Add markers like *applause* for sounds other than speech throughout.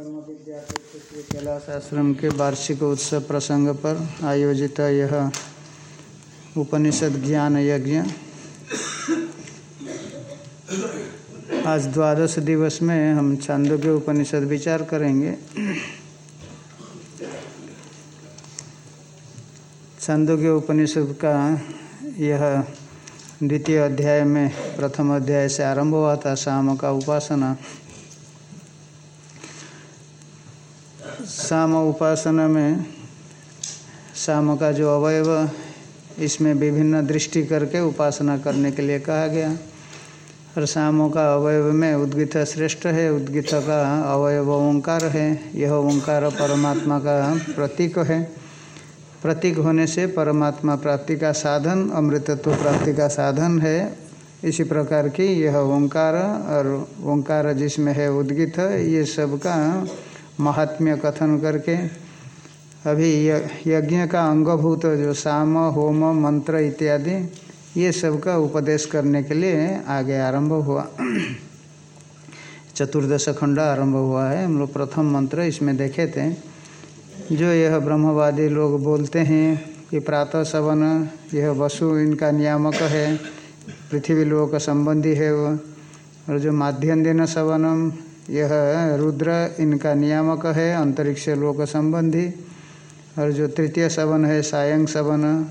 ब्रह्म कैलाश आश्रम के वार्षिक उत्सव प्रसंग पर आयोजित यह उपनिषद ज्ञान यज्ञ। आज द्वादश दिवस में हम चांदो के उपनिषद विचार करेंगे। छांदोग्य उपनिषद का यह द्वितीय अध्याय में प्रथम अध्याय से आरंभ हुआ था, शाम का उपासना। शाम उपासना में शाम का जो अवयव, इसमें विभिन्न दृष्टि करके उपासना करने के लिए कहा गया। और शामों का अवयव में उद्गित श्रेष्ठ है, उद्गित का अवयव ओंकार है, यह ओंकार परमात्मा का प्रतीक है। प्रतीक होने से परमात्मा प्राप्ति का साधन, अमृतत्व प्राप्ति का साधन है। इसी प्रकार की यह ओंकार और ओंकार जिसमें है उद्गित, ये सब का महात्म्य कथन करके, अभी यज्ञ का अंगभूत जो साम, होम, मंत्र इत्यादि, ये सब का उपदेश करने के लिए आगे आरंभ हुआ। चतुर्दश खंड आरंभ हुआ है। हम लोग प्रथम मंत्र इसमें देखे थे। जो यह ब्रह्मवादी लोग बोलते हैं कि प्रातः सवन, यह वसु इनका नियामक है, पृथ्वी लोक संबंधी है वो। और जो माध्यम दिन सवनम यह रुद्र इनका नियामक है, अंतरिक्ष लोक संबंधी। और जो तृतीय सवन है, सायं सवन,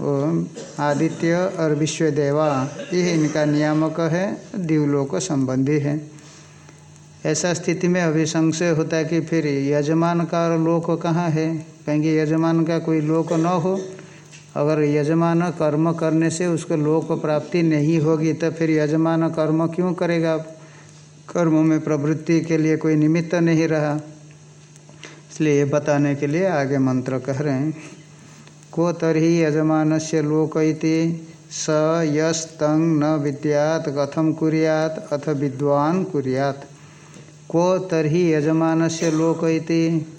वो आदित्य और विश्व देवा ये इनका नियामक है, दिवलोक संबंधी है। ऐसा स्थिति में अभी संशय होता है कि फिर यजमान का और लोक कहाँ है? कहेंगे यजमान का कोई लोक न हो। अगर यजमान कर्म करने से उसको लोक प्राप्ति नहीं होगी तो फिर यजमान कर्म क्यों करेगा कर्म में प्रवृत्ति के लिए कोई निमित्त नहीं रहा। इसलिए ये बताने के लिए आगे मंत्र कह रहे हैं, को तरी यजमान से लोक स यस्तंग न विद्यात कथम कुरियात, अथ विद्वान कुरियात। को तरी यजमान से लोक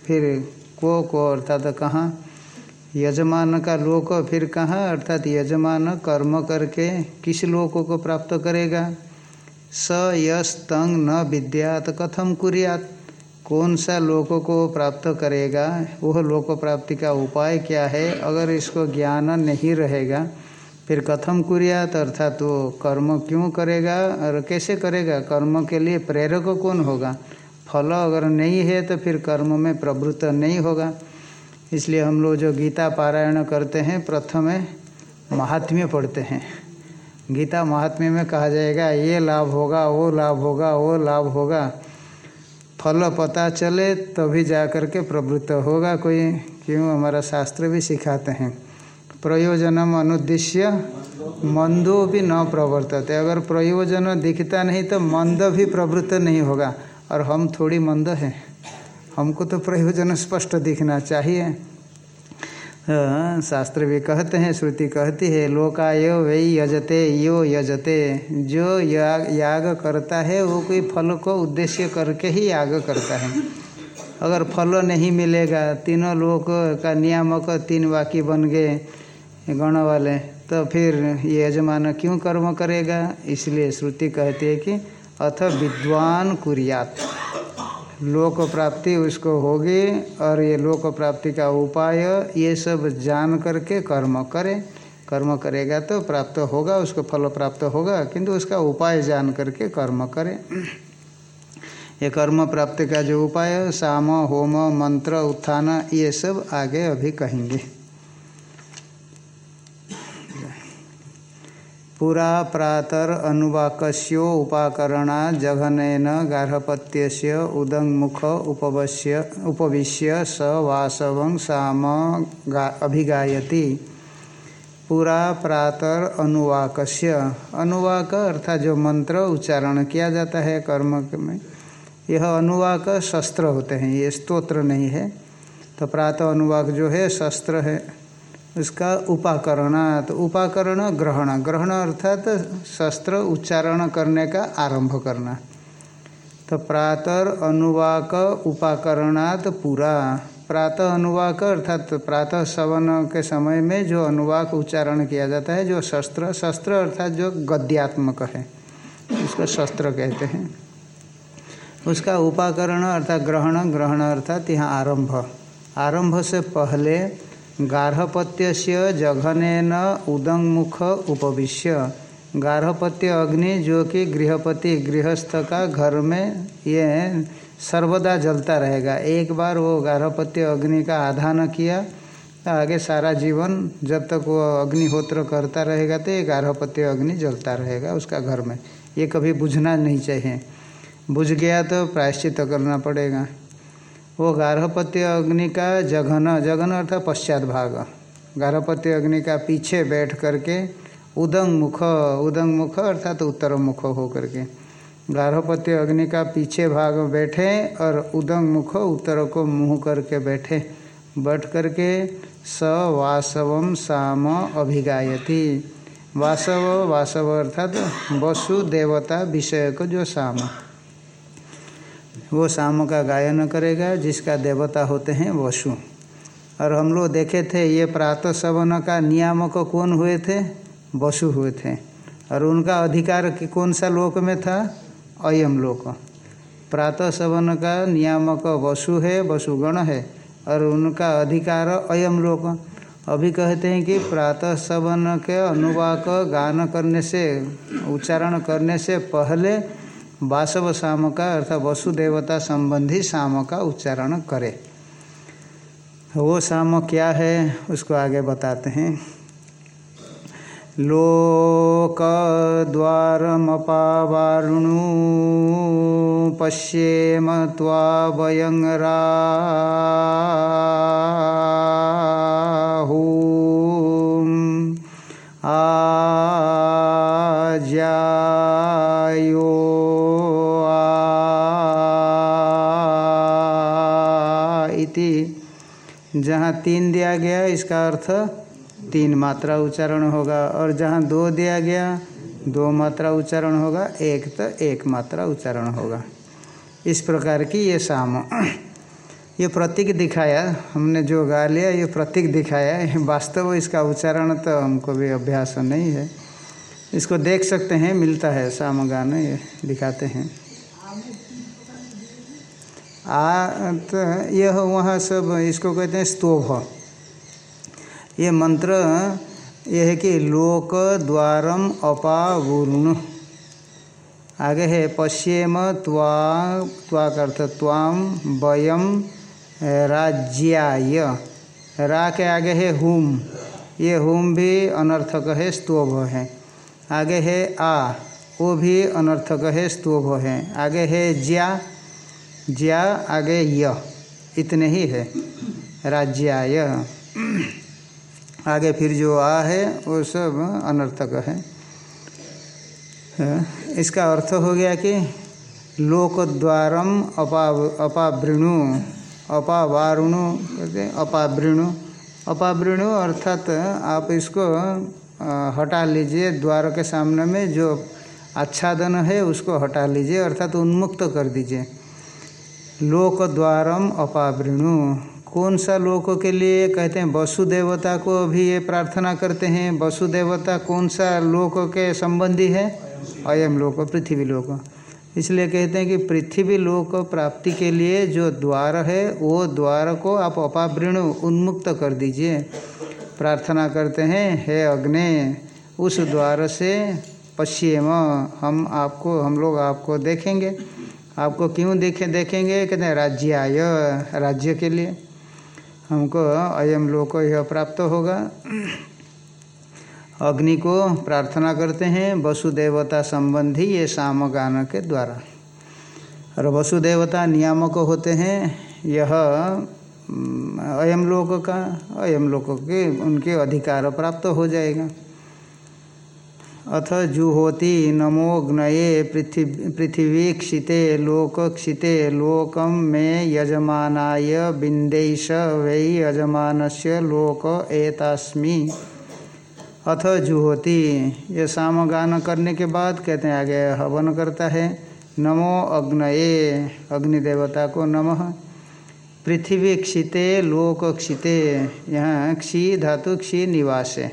फिर को को अर्थात कहाँ? यजमान का लोक फिर कहाँ? अर्थात यजमान कर्म करके किस लोक को प्राप्त करेगा? स यस्तंग न विद्यात। कथम कुरियात? कौन सा लोक को प्राप्त करेगा? वह लोक प्राप्ति का उपाय क्या है? अगर इसको ज्ञान नहीं रहेगा, फिर कथम कुरियात? अर्थात वो कर्म क्यों करेगा? और कैसे करेगा? कर्म के लिए प्रेरक कौन होगा? फल अगर नहीं है तो फिर कर्म में प्रवृत्त नहीं होगा। इसलिए हम लोग जो गीता पारायण करते हैं, प्रथम महात्म्य पढ़ते हैं। गीता महात्म्य में कहा जाएगा, ये लाभ होगा, वो लाभ होगा, वो लाभ होगा। फल पता चले तभी जा कर के प्रवृत्त होगा कोई। क्यों? हमारा शास्त्र भी सिखाते हैं। प्रयोजनम अनुद्देश्य, मंदो भी न प्रवर्तते। अगर प्रयोजन दिखता नहीं तो मंद भी प्रवृत्त नहीं होगा। और हम थोड़ी मंद हैं। हमको तो प्रयोजन स्पष्ट दिखना चाहिए। शास्त्र भी कहते हैं, श्रुति कहती है, लोकाय वही यजते, यो यजते। जो याग याग करता है, वो कोई फल को उद्देश्य करके ही याग करता है। अगर फल नहीं मिलेगा, तीनों लोग का नियामक तीन वाक्य बन गए गण वाले तो फिर ये यजमान क्यों कर्म करेगा? इसलिए श्रुति कहती है कि अथ विद्वान कुरियात। लोक प्राप्ति उसको होगी और ये लोक प्राप्ति का उपाय, ये सब जान करके कर्म करे। कर्म करेगा तो प्राप्त होगा, उसको फल प्राप्त होगा, किंतु उसका उपाय जान करके कर्म करे। ये कर्म प्राप्ति का जो उपाय, साम, होम, मंत्र, उत्थान, ये सब आगे अभी कहेंगे। पुरा प्रातर अनुवाक्यो उपाकरणा जघन गार्हपत्य उदंगमुख उपवश्य उपविश्य स वासव साम अभिगायति। पुरा प्रातर अनुवाकस्य। अनुवाक अर्थात जो मंत्र उच्चारण किया जाता है कर्म में, यह अनुवाक शस्त्र होते हैं, ये स्तोत्र नहीं है। तो प्रातः अनुवाक जो है शस्त्र है। उसका उपाकरणा तो उपाकरण ग्रहण। ग्रहण अर्थात तो शस्त्र उच्चारण करने का आरंभ करना। तो प्रातर, अनुवाक, उपाकरणात पूरा। प्रातः, अनुवाक अर्थात प्रातः सवन के समय में जो अनुवाक उच्चारण किया जाता है, जो शस्त्र शस्त्र अर्थात जो गद्यात्मक है, उसका शस्त्र कहते हैं। उसका उपाकरण अर्थात ग्रहण ग्रहण अर्थात यहाँ आरंभ। आरंभ से पहले गार्हपत्य जघन उदंगमुख उपविश्य। गार्हपत्य अग्नि जो कि गृहपति गृहस्थ का घर में ये सर्वदा जलता रहेगा। एक बार वो गार्हपत्य अग्नि का आधान किया तो आगे सारा जीवन जब तक वो अग्निहोत्र करता रहेगा तो ये गार्हपत्य अग्नि जलता रहेगा उसका घर में। ये कभी बुझना नहीं चाहिए। बुझ गया तो प्रायश्चित करना पड़ेगा। वो गार्हपत्य अग्नि का जघन जघन अर्थात पश्चात भाग। गार्हपत्य अग्नि का पीछे बैठ करके उदंग मुख उदंग मुख अर्थात तो उत्तर मुख हो करके। गार्हपत्य अग्नि का पीछे भाग बैठे और उदंग मुख उत्तर को मुँह करके बैठे। बैठ करके स वासवम साम अभिगायती। वासव वासव अर्थात वसु देवता विषय को जो साम। वो शाम का गायन करेगा, जिसका देवता होते हैं वसु। और हम लोग देखे थे, ये प्रातः सवन का नियामक कौन हुए थे? वसु हुए थे। और उनका अधिकार कौन सा लोक में था? अयम लोक। प्रातः सवन का नियामक वसु है, वसुगण है, और उनका अधिकार अयम लोक। अभी कहते हैं कि प्रातः सवन के अनुवाक गान करने से, उच्चारण करने से पहले वासव शाम का अर्थात वसुदेवता संबंधी शाम का उच्चारण करे। वो शाम क्या है, उसको आगे बताते हैं। लोकद्वारमपावारुणु पश्येम त्वावयं राहुम् जहाँ तीन दिया गया, इसका अर्थ तीन मात्रा उच्चारण होगा। और जहाँ दो दिया गया, दो मात्रा उच्चारण होगा, एक तो एक मात्रा उच्चारण होगा। इस प्रकार की ये साम। ये प्रतीक दिखाया, हमने जो गा लिया, ये प्रतीक दिखाया। *laughs* वास्तव इसका उच्चारण तो हमको भी अभ्यास नहीं है। इसको देख सकते हैं, मिलता है साम गान, ये दिखाते हैं। आ तो यह वहाँ सब इसको कहते हैं स्तोभ। ये मंत्र यह है कि लोक द्वारम अपावुर्ण। आगे है, पश्येम त्वा त्वा का अर्थ वयम राज्याय। रा के आगे है हुम। ये हुम भी अनर्थक है, स्तोभ है। आगे है आ, वो भी अनर्थक है, स्तोभ है। आगे है ज्या। ज्या आगे य, इतने ही है। राज्याय। आगे फिर जो आ है, वो सब अनर्थक है। इसका अर्थ हो गया कि लोक द्वारम अपा अपावृणु, अपावारुणु कहते अपावृणु। अपावृणु अर्थात आप इसको हटा लीजिए द्वार के सामने में, जो आच्छादन है, उसको हटा लीजिए, अर्थात उन्मुक्त कर दीजिए। लोक द्वारम अपावृणु। कौन सा लोक के लिए कहते हैं वसुदेवता को भी ये प्रार्थना करते हैं? वसुदेवता कौन सा लोक के संबंधी है? अयम लोक, पृथ्वी लोक। इसलिए कहते हैं कि पृथ्वी लोक प्राप्ति के लिए जो द्वार है, वो द्वार को आप अपावृण, उन्मुक्त कर दीजिए। प्रार्थना करते हैं, हे अग्नि, उस द्वार से पश्चिम हम आपको, हम लोग आपको देखेंगे। आपको क्यों देखे, देखेंगे? कहते हैं, राज्य आय, राज्य के लिए। हमको अयम लोक यह प्राप्त होगा। अग्नि को प्रार्थना करते हैं, वसुदेवता संबंधी ये साम गान के द्वारा। और वसुदेवता नियामक होते हैं, यह, अयम लोक का, अयम लोक के उनके अधिकार प्राप्त हो जाएगा। अथ जुहोति नमोग्नये पृथ्वी पृथिवी क्षिते लोक लोकम में यजमानाय बिंदेश वै यजमान से लोक एतास्मी। अथ जुहोति, ये सामगान करने के बाद कहते हैं, आगे हवन करता है नमो अग्नये अग्निदेवता को नमः। पृथ्वी क्षिते लोक क्षिते यहाँ क्षी धातु, क्षी निवास। है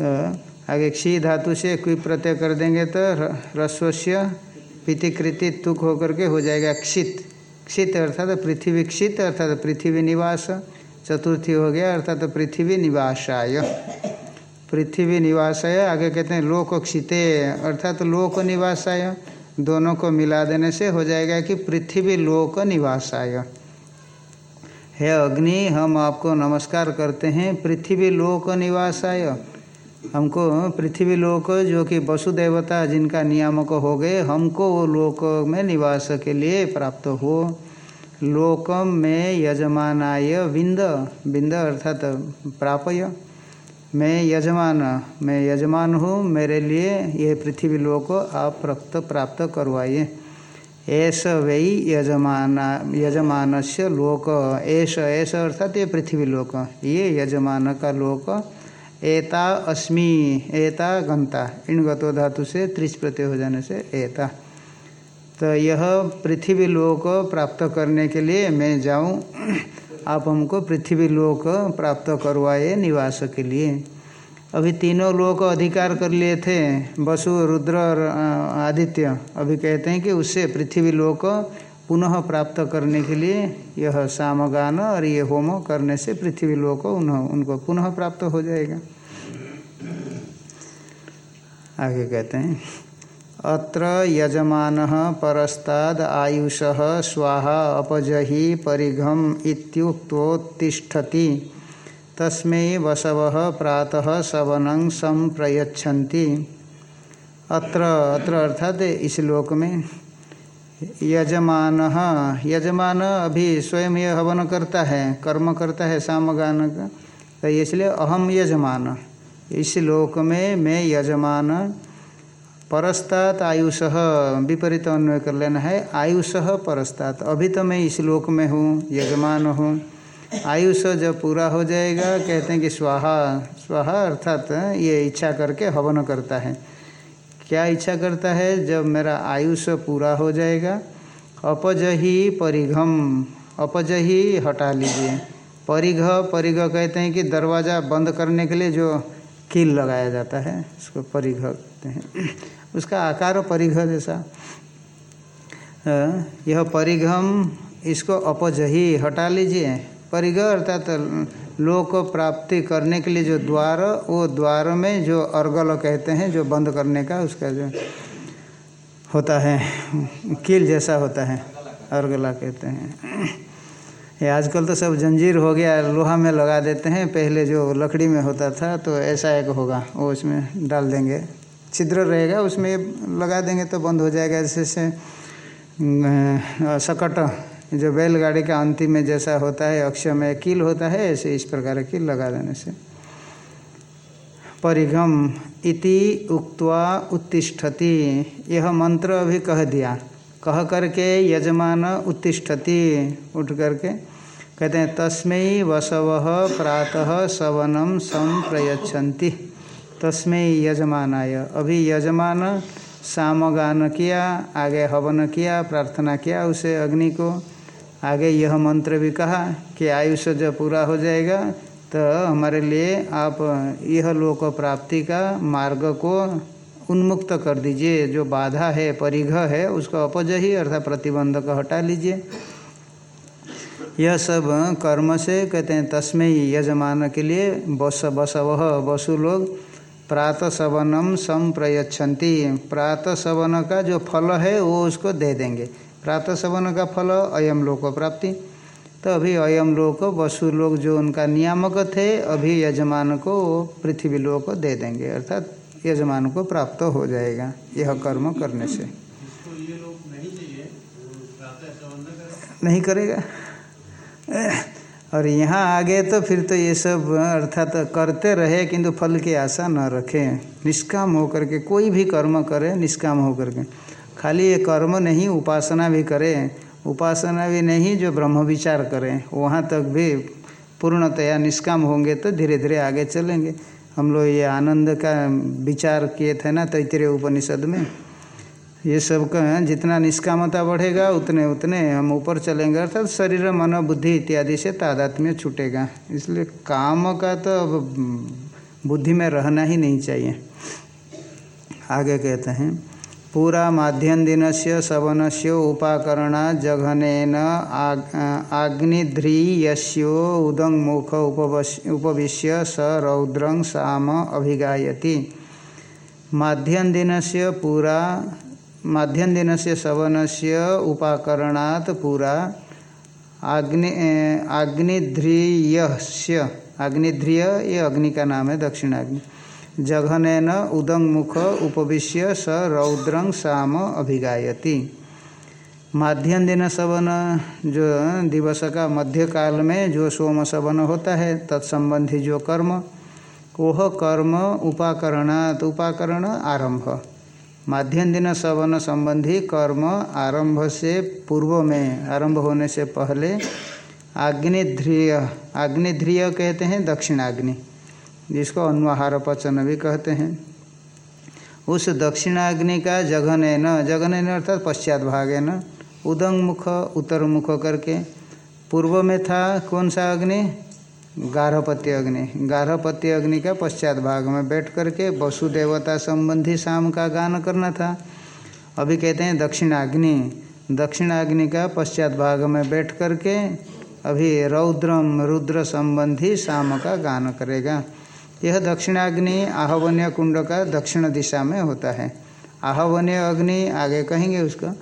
तो आगे क्षी धातु से क्विप प्रत्यय कर देंगे तो रस्वस्य पीतिकृति, तुक होकर के हो जाएगा क्षित। क्षित अर्थात पृथ्वी क्षित, अर्थात पृथ्वी निवास। चतुर्थी हो गया, अर्थात पृथ्वी निवासाय। पृथ्वी निवासाय, आगे कहते हैं लोक क्षिते, अर्थात लोक निवासाय। दोनों को मिला देने से हो जाएगा कि पृथ्वी लोक निवासाय। हे अग्नि, हम आपको नमस्कार करते हैं। पृथ्वी लोक निवासाय। हमको पृथ्वी लोक जो कि वसुदेवता जिनका नियामक हो गए, हमको वो लोक में निवास के लिए प्राप्त हो। लोकम में यजमानाय विंद विंद अर्थात प्रापय। मैं यजमान मैं यजमान हूँ, मेरे लिए ये पृथ्वी लोक आप प्राप्त प्राप्त करवाइए। ऐस वही यजमान यजमान से लोक ऐस ऐसा अर्थात ये पृथ्वी लोक, ये यजमान का लोक एता अस्मि, एता गंता इन गतो धातु से त्रिच प्रत्यय हो जाने से एता। तो यह पृथ्वी लोक प्राप्त करने के लिए मैं जाऊँ, आप हमको पृथ्वी लोक प्राप्त करवाए निवास के लिए। अभी तीनों लोक अधिकार कर लिए थे वसु रुद्र और आदित्य। अभी कहते हैं कि उससे पृथ्वी लोक पुनः प्राप्त करने के लिए यह सामगान और ये होम करने से पृथ्वी लोक उनको पुनः प्राप्त हो जाएगा। आगे कहते हैं, अत्र यजमान परस्ताद आयुष स्वाहा अपजहि परिघम इत्युक्तोत्तिष्ठति। तस्मै वसव प्रातः सवन संप्रयच्छन्ति अत्र अत्र अर्थात इस लोक में यजमान यजमान अभी स्वयं यह हवन करता है, कर्म करता है सामगान का। तो इसलिए अहम यजमान। इस लोक में मैं यजमान, परस्तात आयुष विपरीत अन्वय कर लेना है। आयुष परस्तात। अभी तो मैं इस लोक में हूँ, यजमान हूँ। आयुष जब पूरा हो जाएगा, कहते हैं कि स्वाहा स्वाहा अर्थात ये इच्छा करके हवन करता है। क्या इच्छा करता है जब मेरा आयुष पूरा हो जाएगा? अपज ही परिघम। अपज ही हटा लीजिए। परिघ परिघ कहते हैं कि दरवाज़ा बंद करने के लिए जो कील लगाया जाता है, उसको परिघ कहते हैं। उसका आकार परिघ जैसा। यह परिघम, इसको अपज ही हटा लीजिए। परिघ अर्थात लोक प्राप्ति करने के लिए जो द्वार, वो द्वार में जो अर्गल कहते हैं, जो बंद करने का उसका जो होता है, कील जैसा होता है, अर्गला कहते हैं। ये आजकल तो सब जंजीर हो गया, लोहा में लगा देते हैं, पहले जो लकड़ी में होता था तो ऐसा एक होगा, वो उसमें डाल देंगे। छिद्र रहेगा, उसमें लगा देंगे तो बंद हो जाएगा, जैसे से सकट जो बैलगाड़ी का अंतिम में जैसा होता है, अक्षय में कील होता है, ऐसे इस प्रकार कील लगा देने से। परिघम इति उक्त्वा उत्तिष्ठति, यह मंत्र अभी कह दिया। कह करके यजमान उत्तिष्ठति, उठ करके कहते हैं, तस्मै वसव प्रातः सवनम संप्रयच्छन्ति। तस्मै यजमानाय। अभी यजमान सामगान किया, आगे हवन किया, प्रार्थना किया, उसे अग्नि को आगे यह मंत्र भी कहा कि आयुष जब पूरा हो जाएगा तो हमारे लिए आप यह लोक प्राप्ति का मार्ग को उन्मुक्त कर दीजिए। जो बाधा है, परिघ है, उसको अपज ही अर्थात प्रतिबंधक हटा लीजिए। यह सब कर्म से कहते हैं, तस्में ही यजमान के लिए बस बसव वसु लोग प्रातः सवनम संप्रयच्छन्ति। प्रातः सवन का जो फल है, वो उसको दे देंगे। प्रातः सवन का फल अयम लोक प्राप्ति तो अभी अयम लोक, वसु लोग जो उनका नियामक थे, अभी यजमान को पृथ्वी लोक दे देंगे। अर्थात यजमान को प्राप्त हो जाएगा, यह कर्म करने से। नहीं करेगा? और यहाँ आगे तो फिर तो ये सब, अर्थात करते रहे, किंतु फल की आशा न रखें। निष्काम होकर के कोई भी कर्म करे, निष्काम होकर के। खाली ये कर्म नहीं, उपासना भी करें। उपासना भी नहीं, जो ब्रह्म विचार करें, वहाँ तक भी पूर्णतया निष्काम होंगे तो धीरे धीरे आगे चलेंगे। हम लोग ये आनंद का विचार किए थे ना तैतरीय उपनिषद में, ये सब का जितना निष्कामता बढ़ेगा, उतने उतने हम ऊपर चलेंगे, अर्थात शरीर, मन, बुद्धि इत्यादि से तादात्म्य छूटेगा। इसलिए काम का तो अब बुद्धि में रहना ही नहीं चाहिए। आगे कहते हैं पूरा माध्यम दिन से सवन से उपाकरणा जघन आग्निध्रीयस्यो उदंगमुख उपविश्य स रौद्रं साम अभिगायति। माध्यम दिन से पूरा माध्यम दिन से सवन से उपाकरणात् पूरा आग्नि आग्निध्रीय आग्निध्रिय ये अग्नि का नाम है, दक्षिणाग्नि। जघन उदंग मुख उपविश्य स रौद्रं साम अभिगायति। माध्यम दिन सवन जो दिवस का मध्य काल में जो सोम सवन होता है, तत्संबंधी जो कर्म, वह कर्म उपाकरणात उपाकरण आरंभ। माध्यम दिन सवन संबंधी कर्म आरंभ से पूर्व में, आरंभ होने से पहले आग्निध्रिय आग्निध्रिय कहते हैं दक्षिणाग्नि। जिसको अनुहार पचन भी कहते हैं। उस दक्षिणाग्नि का जघन न जघन अर्थात पश्चात भाग है न उदंग मुख, उत्तर मुख करके, पूर्व में था कौन सा अग्नि? गारहपत्य अग्नि। गारहपत्य अग्नि का पश्चात भाग में बैठ करके वसुदेवता संबंधी शाम का गान करना था। अभी कहते हैं दक्षिणाग्नि। दक्षिणाग्नि का पश्चात भाग में बैठ करके अभी रौद्रम रुद्र संबंधी शाम का गान करेगा। यह दक्षिणाग्नि आहवन्य कुंड का दक्षिण दिशा में होता है। आहवन्य अग्नि, आगे कहेंगे उसका,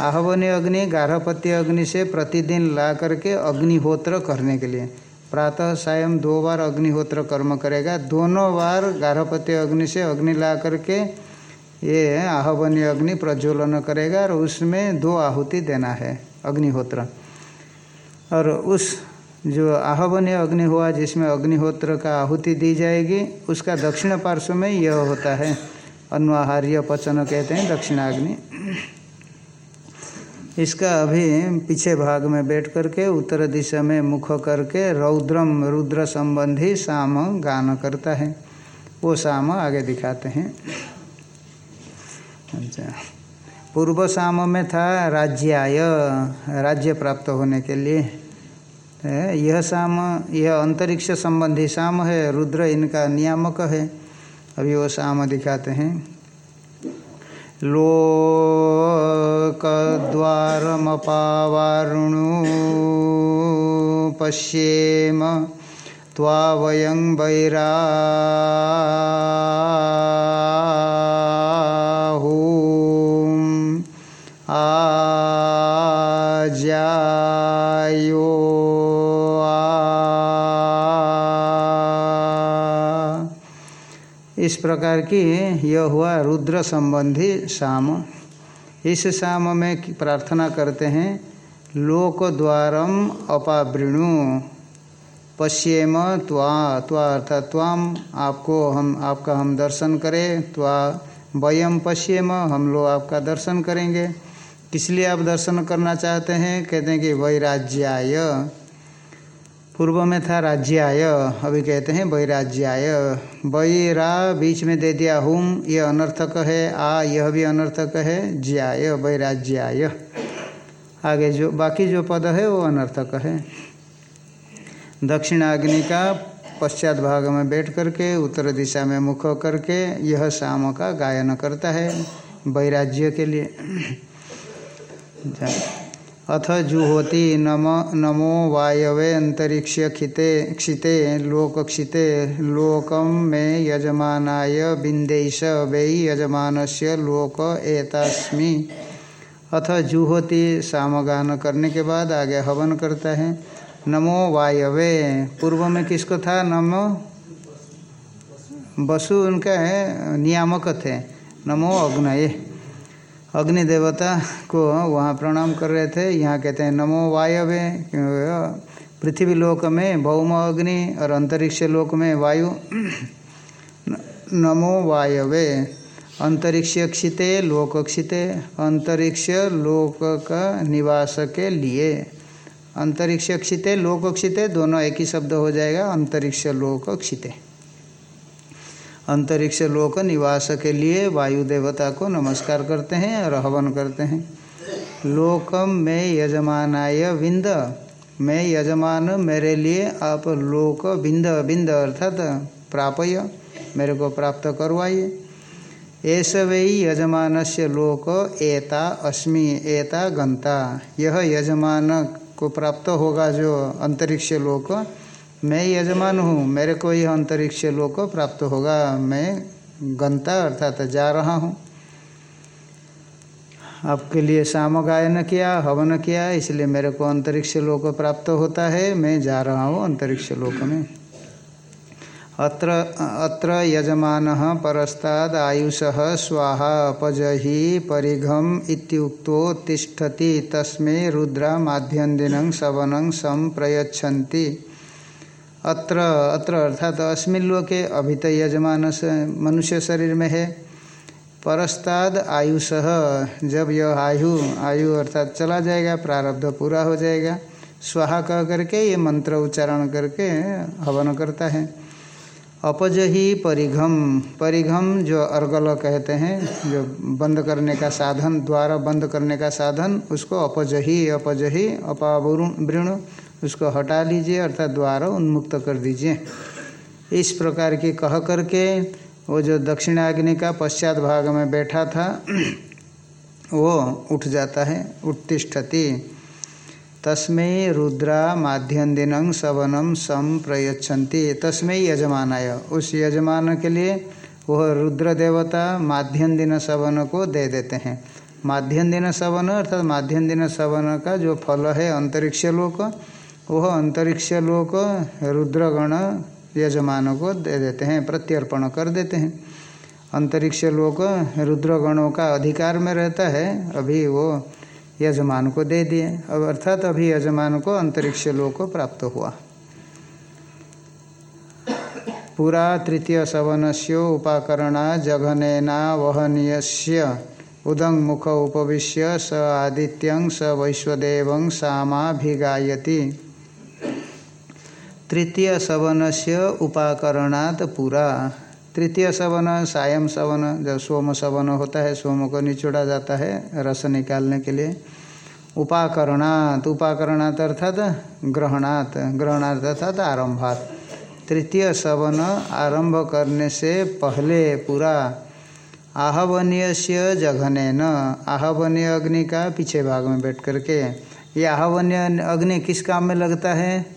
आहवन्य अग्नि गारहपत्य अग्नि से प्रतिदिन ला करके अग्निहोत्र करने के लिए। प्रातः सायं दो बार अग्निहोत्र कर्म करेगा। दोनों बार गारहपत्य अग्नि से अग्नि ला करके ये आहवन्य अग्नि प्रज्वलन करेगा और उसमें दो आहुति देना है अग्निहोत्र। और उस जो आहवन्य अग्नि हुआ, जिसमें अग्निहोत्र का आहुति दी जाएगी, उसका दक्षिण पार्श्व में यह होता है। अनुआहार्य पचन कहते हैं, दक्षिणाग्नि। इसका अभी पीछे भाग में बैठ करके, उत्तर दिशा में मुख करके, रौद्रम रुद्र संबंधी शाम गान करता है। वो शाम आगे दिखाते हैं। अच्छा। पूर्व शाम में था राज्याय, राज्य प्राप्त होने के लिए। यह शाम यह अंतरिक्ष संबंधी शाम है, रुद्र इनका नियामक है। अभी वो शाम दिखाते हैं। लोकद्वारमपावारुणु पश्येम त्वा वयं वैराहूम्। आजायो प्रकार की यह हुआ रुद्र संबंधी शाम इस शाम में प्रार्थना करते हैं लोक द्वारम अपावृणु। पश्येम त्वा त्वा अर्थात त्वाम आपको हम आपका हम दर्शन करें, त्वा वयम पश्येम, हम लोग आपका दर्शन करेंगे। किस लिए आप दर्शन करना चाहते हैं? कहते हैं कि वैराज्याय। पूर्व में था राज्याय। अभी कहते हैं वैराज्याय। वैरा बीच में दे दिया हुम, ये अनर्थक है, आ, यह भी अनर्थक है, ज्याय, वैराज्याय। आगे जो, बाकी जो पद है वो अनर्थक है। दक्षिणाग्नि का पश्चात भाग में बैठ करके, उत्तर दिशा में मुख करके, यह शाम का गायन करता है, वैराज्य के लिए। *clears throat* अथ जुहोति नम नमो वायवे अंतरिक्ष खिते क्षिते लोकक्षिते लोकम में यजमानाय बिंदेश वै यजमान से लोक एतास्मि। अथ जुहोति सामगान करने के बाद आगे हवन करता है। नमो वायवे, पूर्व में किसको था? नमो वसु उनका है नियामक थे। नमो अग्नये। अग्नि देवता को वहाँ प्रणाम कर रहे थे। यहाँ कहते हैं, नमो वायवे पृथ्वी लोक में भौम अग्नि और अंतरिक्ष लोक में वायु। नमो वायवे अंतरिक्ष क्षिते, लोक क्षिते, अंतरिक्ष लोक का निवास के लिए। अंतरिक्ष क्षिते, लोक क्षिते, दोनों एक ही शब्द हो जाएगा, अंतरिक्ष लोक क्षिते। अंतरिक्ष लोक निवास के लिए वायु देवता को नमस्कार करते हैं और हवन करते हैं। लोकम में यजमानाय विंद मैं यजमान मेरे लिए आप लोक बिंद बिंद अर्थात प्रापय। मेरे को प्राप्त करवाइए। ऐस वही यजमान से लोक एता अस्मि एता गंता। यह यजमान को प्राप्त होगा जो अंतरिक्ष लोक मैं यजमान हूँ, मेरे को यह अंतरिक्ष लोक प्राप्त होगा। मैं गंता अर्थात जा रहा हूँ। आपके लिए शाम गायन किया, हवन किया, इसलिए मेरे को अंतरिक्ष लोक प्राप्त होता है। मैं जा रहा हूँ अंतरिक्ष लोक में। अत्र अत्र यजमान परस्ताद आयुष स्वाहा अपजहि परिघम इत्युक्तो तिष्ठति, तस्मे रुद्रा माध्यन्दिनं सवनं संप्रयच्छन्ति अत्र अत्र अर्थात अस्मिन लोके तो यजमान मनुष्य शरीर में है। परस्ताद आयुष, जब यह आयु आयु अर्थात चला जाएगा, प्रारब्ध पूरा हो जाएगा। स्वाहा कह करके, ये मंत्र उच्चारण करके हवन करता है। अपज ही परिघम परिघम जो अर्गल कहते हैं, जो बंद करने का साधन, द्वारा बंद करने का साधन, उसको अपज ही अपज ही अपावृण उसको हटा लीजिए अर्थात द्वारा उन्मुक्त कर दीजिए। इस प्रकार की कह करके वो जो दक्षिणाग्नि का पश्चात भाग में बैठा था, वो उठ जाता है, उत्तिष्ठति। तस्मै रुद्रा माध्यन्दिनं सवनम सम प्रयच्छन्ति तस्मै यजमानाय। उस यजमान के लिए वह रुद्र देवता माध्यन दिन सवन को दे देते हैं। माध्यन दिन सवन अर्थात माध्यन दिन सवन का जो फल है, अंतरिक्ष लोक वह अंतरिक्ष लोक, रुद्रगण, यजमान को दे देते हैं, प्रत्यर्पण कर देते हैं। अंतरिक्ष लोक, रुद्रगणों का अधिकार में रहता है, अभी वो यजमान को दे दिए। अब अर्थात अभी यजमान को अंतरिक्ष लोक प्राप्त हुआ। पूरा तृतीय सवन से उपाकरणा जघनेना उदंग मुख उपविश्य स आदित्यं स वैश्वदेव सामाभिगायति। तृतीय सवन से उपाकरणात पूरा। तृतीय सवन सायम सवन, जब सोम सवन होता है, सोम को निचोड़ा जाता है रस निकालने के लिए। उपाकरणात उपाकरणात अर्थात ग्रहणात ग्रहणार्थ अर्थात आरंभात। तृतीय सवन आरंभ करने से पहले पूरा। आहवनीय से जघने न आहवनीय अग्नि का पीछे भाग में बैठ करके। ये आहवनीय अग्नि किस काम में लगता है?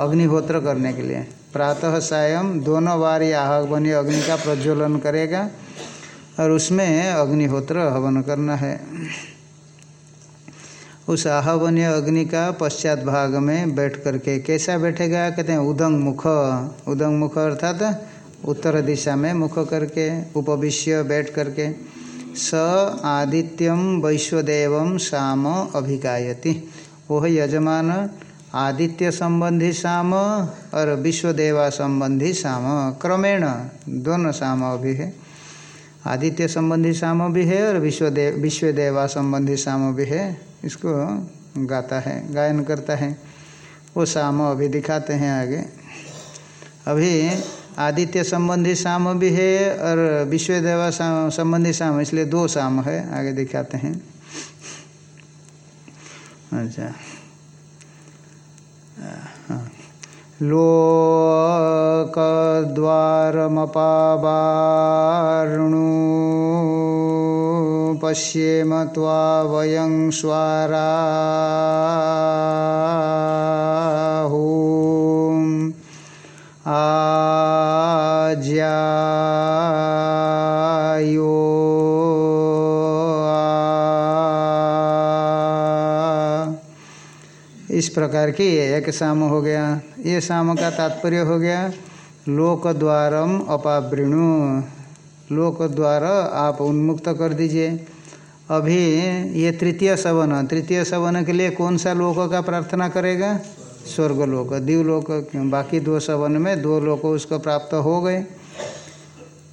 अग्निहोत्र करने के लिए। प्रातः सायं दोनों बार ये आहवनीय अग्नि का प्रज्वलन करेगा और उसमें अग्निहोत्र हवन करना है। उस आहवनीय अग्नि का पश्चात भाग में बैठ करके कैसा बैठेगा? कहते हैं उदंग मुख। उदंग मुख अर्थात उत्तर दिशा में मुख करके, उपविश्य बैठ करके। स आदित्यम वैश्वदेव शाम अभिकायति वह यजमान आदित्य संबंधी साम और विश्वदेवा संबंधी साम। क्रमेण दोनों साम भी है। आदित्य संबंधी साम भी है और विश्वदेव विश्वदेवा संबंधी साम भी है। इसको गाता है, गायन करता है। वो साम अभी दिखाते हैं आगे। अभी आदित्य संबंधी साम भी है और विश्वदेवा संबंधी साम, इसलिए दो साम है, आगे दिखाते हैं। अच्छा। लोकद्वारमपावारुणु पश्येम त्वा वयं स्वाराहुम् आज्यायो इस प्रकार की एक शाम हो गया। ये शाम का तात्पर्य हो गया लोक द्वारम अपावृणु। लोक द्वार आप उन्मुक्त कर दीजिए। अभी ये तृतीय सवन तृतीय सवन के लिए कौन सा लोक का प्रार्थना करेगा? स्वर्ग लोक दिवलोक, बाकी दो सवन में दो लोक उसको प्राप्त हो गए।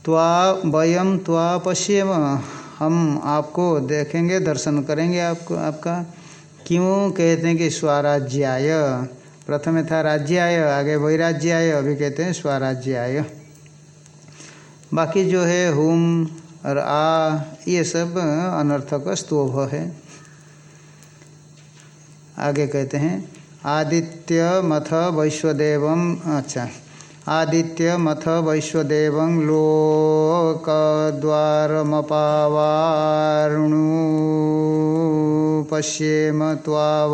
त्वा वयम त्वा पश्यम। हम आपको देखेंगे, दर्शन करेंगे आपको, आपका। क्यों कहते हैं कि स्वराज्याय? प्रथम था राज्याय, आगे वैराज्याय, अभी कहते हैं स्वराज्याय। बाकी जो है हुम और आ, ये सब अनर्थक स्तोभ है। आगे कहते हैं, आदित्य मथ वैश्वदेव अच्छा आदित्यमथ वैश्वदेव लोकद्वारमपावारुणु पश्येम त्वा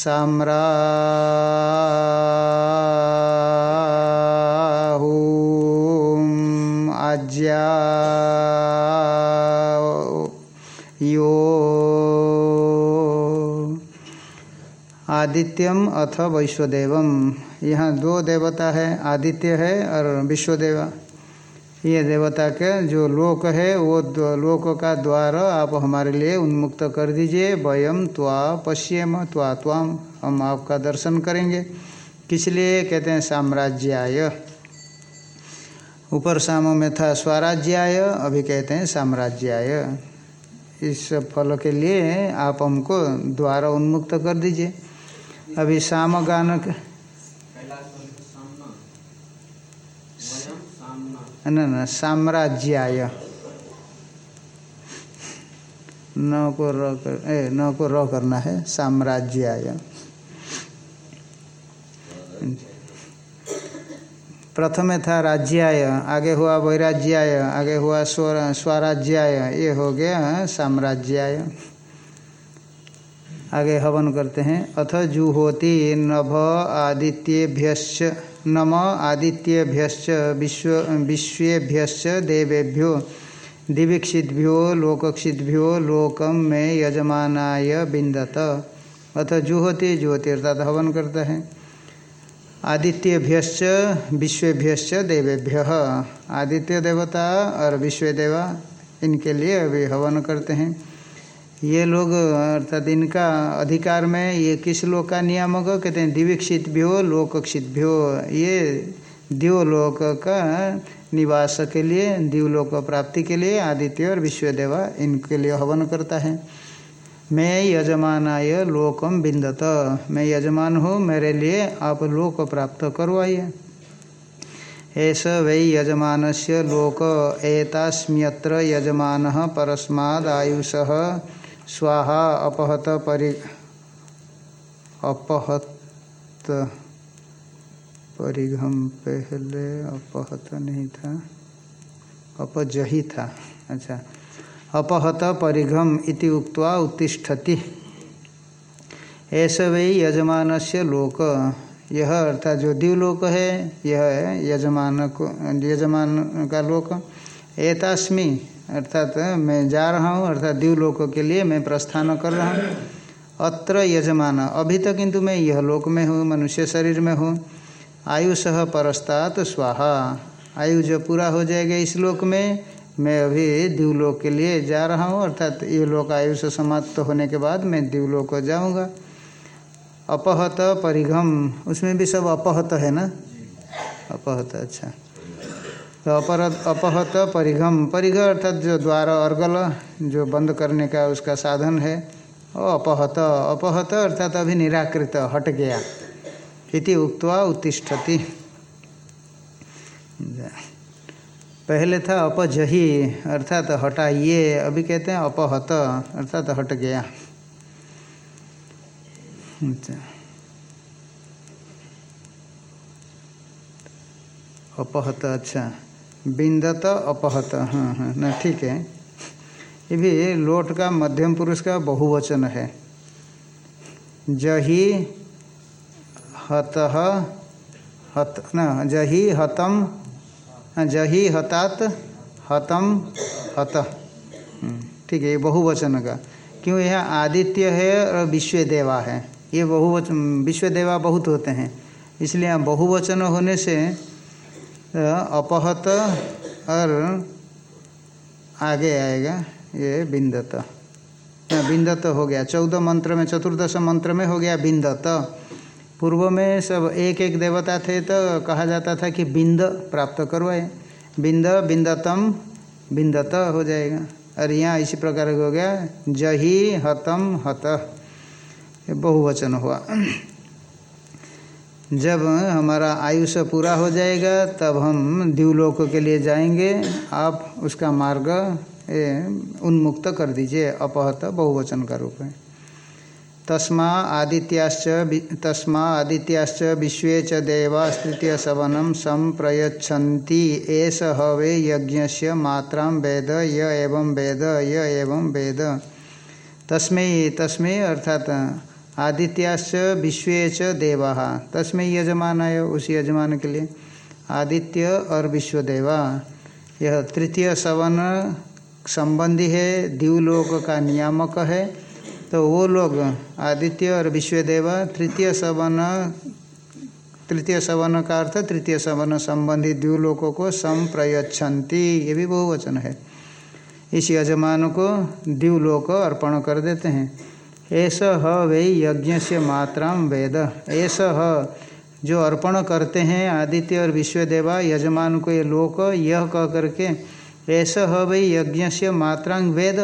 वयं साम्राहुम् आज्या यो आदित्यम अथ वैश्वदेवम। यहाँ दो देवता है, आदित्य है और विश्वदेवा। ये देवता के जो लोक है, वो लोक का द्वार आप हमारे लिए उन्मुक्त कर दीजिए। वयम त्वा पश्येम, त्वा त्वाम हम आपका दर्शन करेंगे। किस लिए? कहते हैं साम्राज्याय। ऊपर सामों में था स्वराज्याय, अभी कहते हैं साम्राज्याय। इस फल के लिए आप हमको द्वार उन्मुक्त कर दीजिए। अभी साम न न साम्राज्याय न को र कर ए न को र करना है साम्राज्याय प्रथम था राज्याय आगे हुआ वैराज्याय आगे हुआ स्वर स्वराज्याय ये हो गया साम्राज्याय आगे हवन करते हैं अथ जुहोति नभ आदित्यभ्यश्च नम आदित्यभ्यश्च विश्व, विश्वेभ्यश्च देवेभ्यो दिवीक्षिभ्यो लोकक्षिभ्यो लोकम में यजमानाय बिंदत अथ जुहोति जुहोति अर्थात हवन करता है। आदित्यभ्यश्च, विश्वेभ्यश्च देवेभ्य। आदित्य देवता और विश्व देवा इनके लिए अभी हवन करते हैं। ये लोग, अर्थात इनका अधिकार में ये किस लोक का नियामक, कहते हैं दिवीक्षित भ्यो लोकक्षित भ्यो ये दिवलोक का निवास के लिए, दिवलोक प्राप्ति के लिए आदित्य और विश्वदेवा इनके लिए हवन करता है। मैं यजमानाय लोकम बिंदत। मैं यजमान हूँ, मेरे लिए आप लोक प्राप्त करवाइए। ऐसा वै यजमान से लोक, एतास्म्यत्र यजमान परस्मादायुष। स्वाहा अपहत परि अपहत परिघम पहले अपहत नहीं था। अपजही था। अच्छा। अपहत परिघम इति उक्त्वा उत्तिष्ठति। ऐसा वही यजमान से लोक। यह अर्थात जो दिवलोक है, यह है यजमान को यजमान का लोक। एतास्मी अर्थात मैं जा रहा हूँ, अर्थात दिवलोक के लिए मैं प्रस्थान कर रहा हूँ। अत्र यजमान, अभी तक किंतु मैं यह लोक में हूँ, मनुष्य शरीर में हूँ। आयुष परस्तात स्वाहा। आयु जो पूरा हो जाएगा इस लोक में, मैं अभी दिवलोक के लिए जा रहा हूँ, अर्थात ये लोक आयुष समाप्त होने के बाद मैं दिवलोक जाऊँगा। अपहत परिघम, उसमें भी सब अपहत है ना? अपहत अच्छा। तो अपर अपहत परिघम। परिघ अर्थात जो द्वार अर्गल जो बंद करने का उसका साधन है, वो अपहत। अपहत अर्थात अभी निराकृत हट गया। इति उक्त्वा उत्तिष्ठति। पहले था अपजही, अर्थात हटाइए। अभी कहते हैं अपहत, अर्थात हट गया। अच्छा। अपहत अच्छा। बिंदत अपहत। हाँ हाँ ना, ठीक है। ये भी लोट का मध्यम पुरुष का बहुवचन है। जही हत हत, न, जही हतम जही हतात हतम हत। ठीक है, ये बहुवचन का। क्यों यह आदित्य है और विश्व देवा है? ये बहुवचन विश्व देवा बहुत होते हैं। इसलिए बहुवचन होने से अपहत और आगे आएगा, ये बिंदत। बिंदत हो गया। चौदह मंत्र में, चतुर्दश मंत्र में हो गया बिंदत। पूर्व में सब एक एक देवता थे तो कहा जाता था कि बिंद प्राप्त करवाए। बिंद, बिंदतम, बिंदत हो जाएगा। और यहाँ इसी प्रकार हो गया, जही, हतम, हत। बहुवचन हुआ। जब हमारा आयुष पूरा हो जाएगा, तब हम दिवलोक के लिए जाएँगे। आप उसका मार्ग उन्मुक्त कर दीजिए, अपहत बहुवचन का रूप है। तस्मा आदित्याश्च तस्मा आदित्याश्च विश्व च देवास्तृतीय सवनम संप्रयच्छन्ति। एष हवे यज्ञस्य मात्रा वेद, य एवं वेद, य एवं वेद। तस्मै तस्मै अर्थात आदित्याश्च विश्व च देवा। तस्में यजमान है उस यजमान के लिए, आदित्य और विश्वदेवा। यह तृतीय सवन संबंधी है द्यूलोक का नियामक है। तो वो लोग, आदित्य और विश्वदेवा, तृतीय सवन तृतीय सवन का अर्थ, तृतीय सवन संबंधी द्यूलोकों को संप्रयच्छन्ति। ये भी बहुवचन है। इस यजमान को द्यूलोक अर्पण कर देते हैं। ऐसा ह वे यज्ञ से मात्रा वेद। ऐसा जो अर्पण करते हैं आदित्य और विश्वदेवा, यजमान को ये लोक, यह कह करके, ऐसा ह भाई यज्ञ से मात्रांग वेद।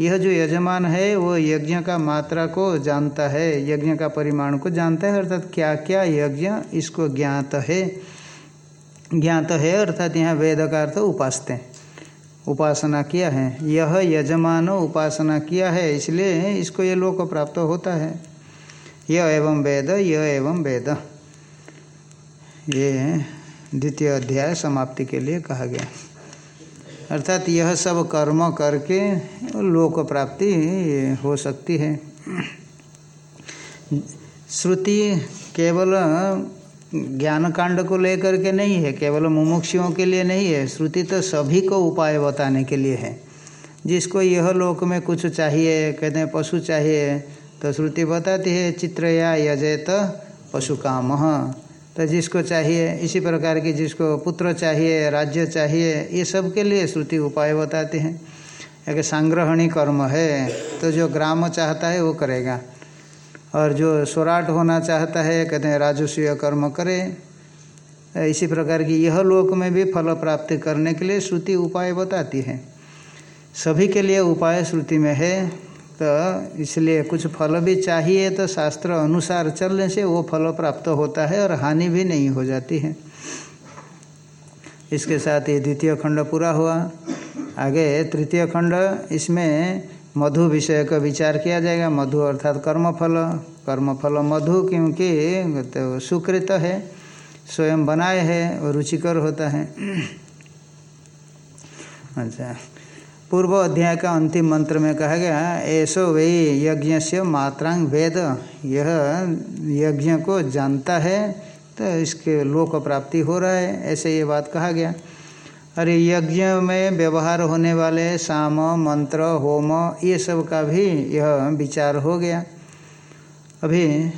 यह जो यजमान है, वो यज्ञ का मात्रा को जानता है, यज्ञ का परिमाण को जानता है, अर्थात क्या क्या यज्ञ इसको ज्ञात है। ज्ञात है, अर्थात यहाँ वेद का अर्थ उपासते उपासना किया है। यह यजमान उपासना किया है, इसलिए इसको ये लोक प्राप्त होता है। यह एवं वेद यह एवं वेद। ये द्वितीय अध्याय समाप्ति के लिए कहा गया। अर्थात यह सब कर्म करके लोक प्राप्ति हो सकती है। श्रुति केवल ज्ञान कांड को लेकर के नहीं है, केवल मुमुक्षुओं के लिए नहीं है। श्रुति तो सभी को उपाय बताने के लिए है। जिसको यह लोक में कुछ चाहिए, कहते हैं, पशु चाहिए तो श्रुति बताती है चित्र या यजेत पशु काम तो जिसको चाहिए, इसी प्रकार की जिसको पुत्र चाहिए, राज्य चाहिए, ये सब के लिए श्रुति उपाय बताते हैं। एक सांग्रहणी कर्म है तो जो ग्राम चाहता है, वो करेगा। और जो स्वराट होना चाहता है, कहते हैं राजस्वीय कर्म करे। इसी प्रकार की यह लोक में भी फल प्राप्ति करने के लिए श्रुति उपाय बताती है। सभी के लिए उपाय श्रुति में है तो इसलिए कुछ फल भी चाहिए तो शास्त्र अनुसार चलने से वो फल प्राप्त होता है और हानि भी नहीं हो जाती है। इसके साथ ये द्वितीय खंड पूरा हुआ। आगे तृतीय खंड, इसमें मधु विषय का विचार किया जाएगा। मधु अर्थात कर्मफल। कर्मफल मधु क्योंकि तो सुकृत है, स्वयं बनाए है और रुचिकर होता है। *clears throat* अच्छा। पूर्व अध्याय का अंतिम मंत्र में कहा गया, ऐसो वे यज्ञ से मात्रांग वेद। यह यज्ञ को जानता है तो इसके लोक प्राप्ति हो रहा है, ऐसे ये बात कहा गया। अरे यज्ञ में व्यवहार होने वाले साम, मंत्र, होम, ये सब का भी यह विचार हो गया। अभी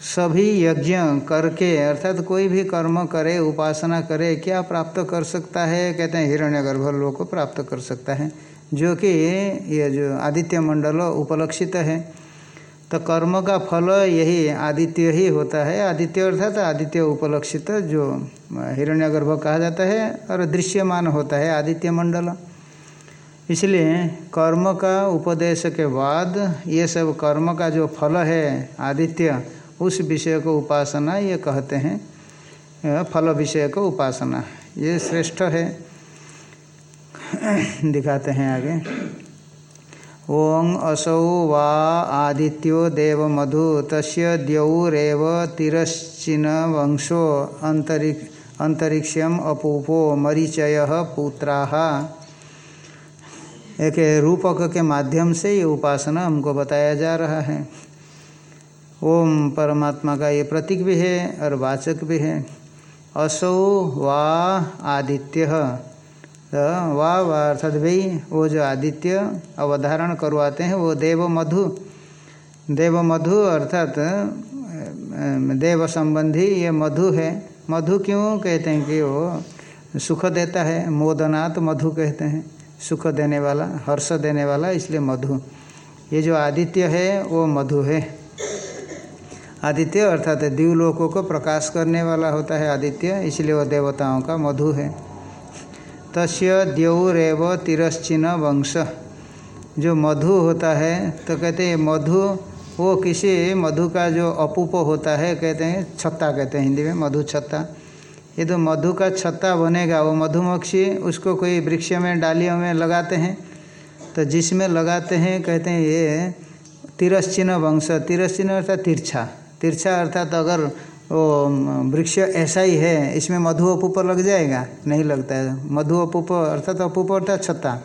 सभी यज्ञ करके, अर्थात कोई भी कर्म करे, उपासना करे, क्या प्राप्त कर सकता है? कहते हैं हिरण्यगर्भ लोग को प्राप्त कर सकता है, जो कि ये जो आदित्य मंडल उपलक्षित है। तो कर्म का फल यही आदित्य ही होता है। आदित्य अर्थात आदित्य उपलक्षित जो हिरण्यगर्भ कहा जाता है और दृश्यमान होता है आदित्य मंडल। इसलिए कर्म का उपदेश के बाद ये सब कर्म का जो फल है आदित्य, उस विषय को उपासना ये कहते हैं। फल विषय को उपासना। ये श्रेष्ठ है। *coughs* दिखाते हैं आगे। ओं असौ वा आदित्यो देव मधु तस्य द्यौरेव तिरश्चिन वंशो अंतरिक्ष अंतरिक्षम अपूपो मरीचय पुत्रा। एक रूपक के माध्यम से ये उपासना हमको बताया जा रहा है। ओम परमात्मा का ये प्रतीक भी है और वाचक भी है। असौ वा आदित्य। तो वाह वा अर्थात भाई वो जो आदित्य अवधारण करवाते हैं, वो देव मधु देव मधु अर्थात देव संबंधी ये मधु है। मधु क्यों कहते हैं कि वो सुख देता है? मोदनात् मधु कहते हैं। सुख देने वाला, हर्ष देने वाला, इसलिए मधु। ये जो आदित्य है, वो मधु है। आदित्य अर्थात दिवलोकों को प्रकाश करने वाला होता है आदित्य, इसलिए वो देवताओं का मधु है। तस्य द्यौरेव तिरश्चिन वंश। जो मधु होता है तो कहते हैं, मधु, वो किसी, मधु का जो अपूप होता है, कहते हैं, छत्ता कहते हैं हिंदी में, मधु छत्ता। ये तो मधु का छत्ता बनेगा, वो मधुमक्खी उसको कोई वृक्ष में, डालियों में लगाते हैं। तो जिसमें लगाते हैं, कहते हैं, ये तिरश्चिन वंश। तिरश्चिन अर्थात तिरछा। तिरछा अर्थात अगर वो वृक्ष ऐसा ही है, इसमें मधु अपूप लग जाएगा? नहीं लगता है। मधु अपूप अर्थात अपूप अर्थात छत्ता।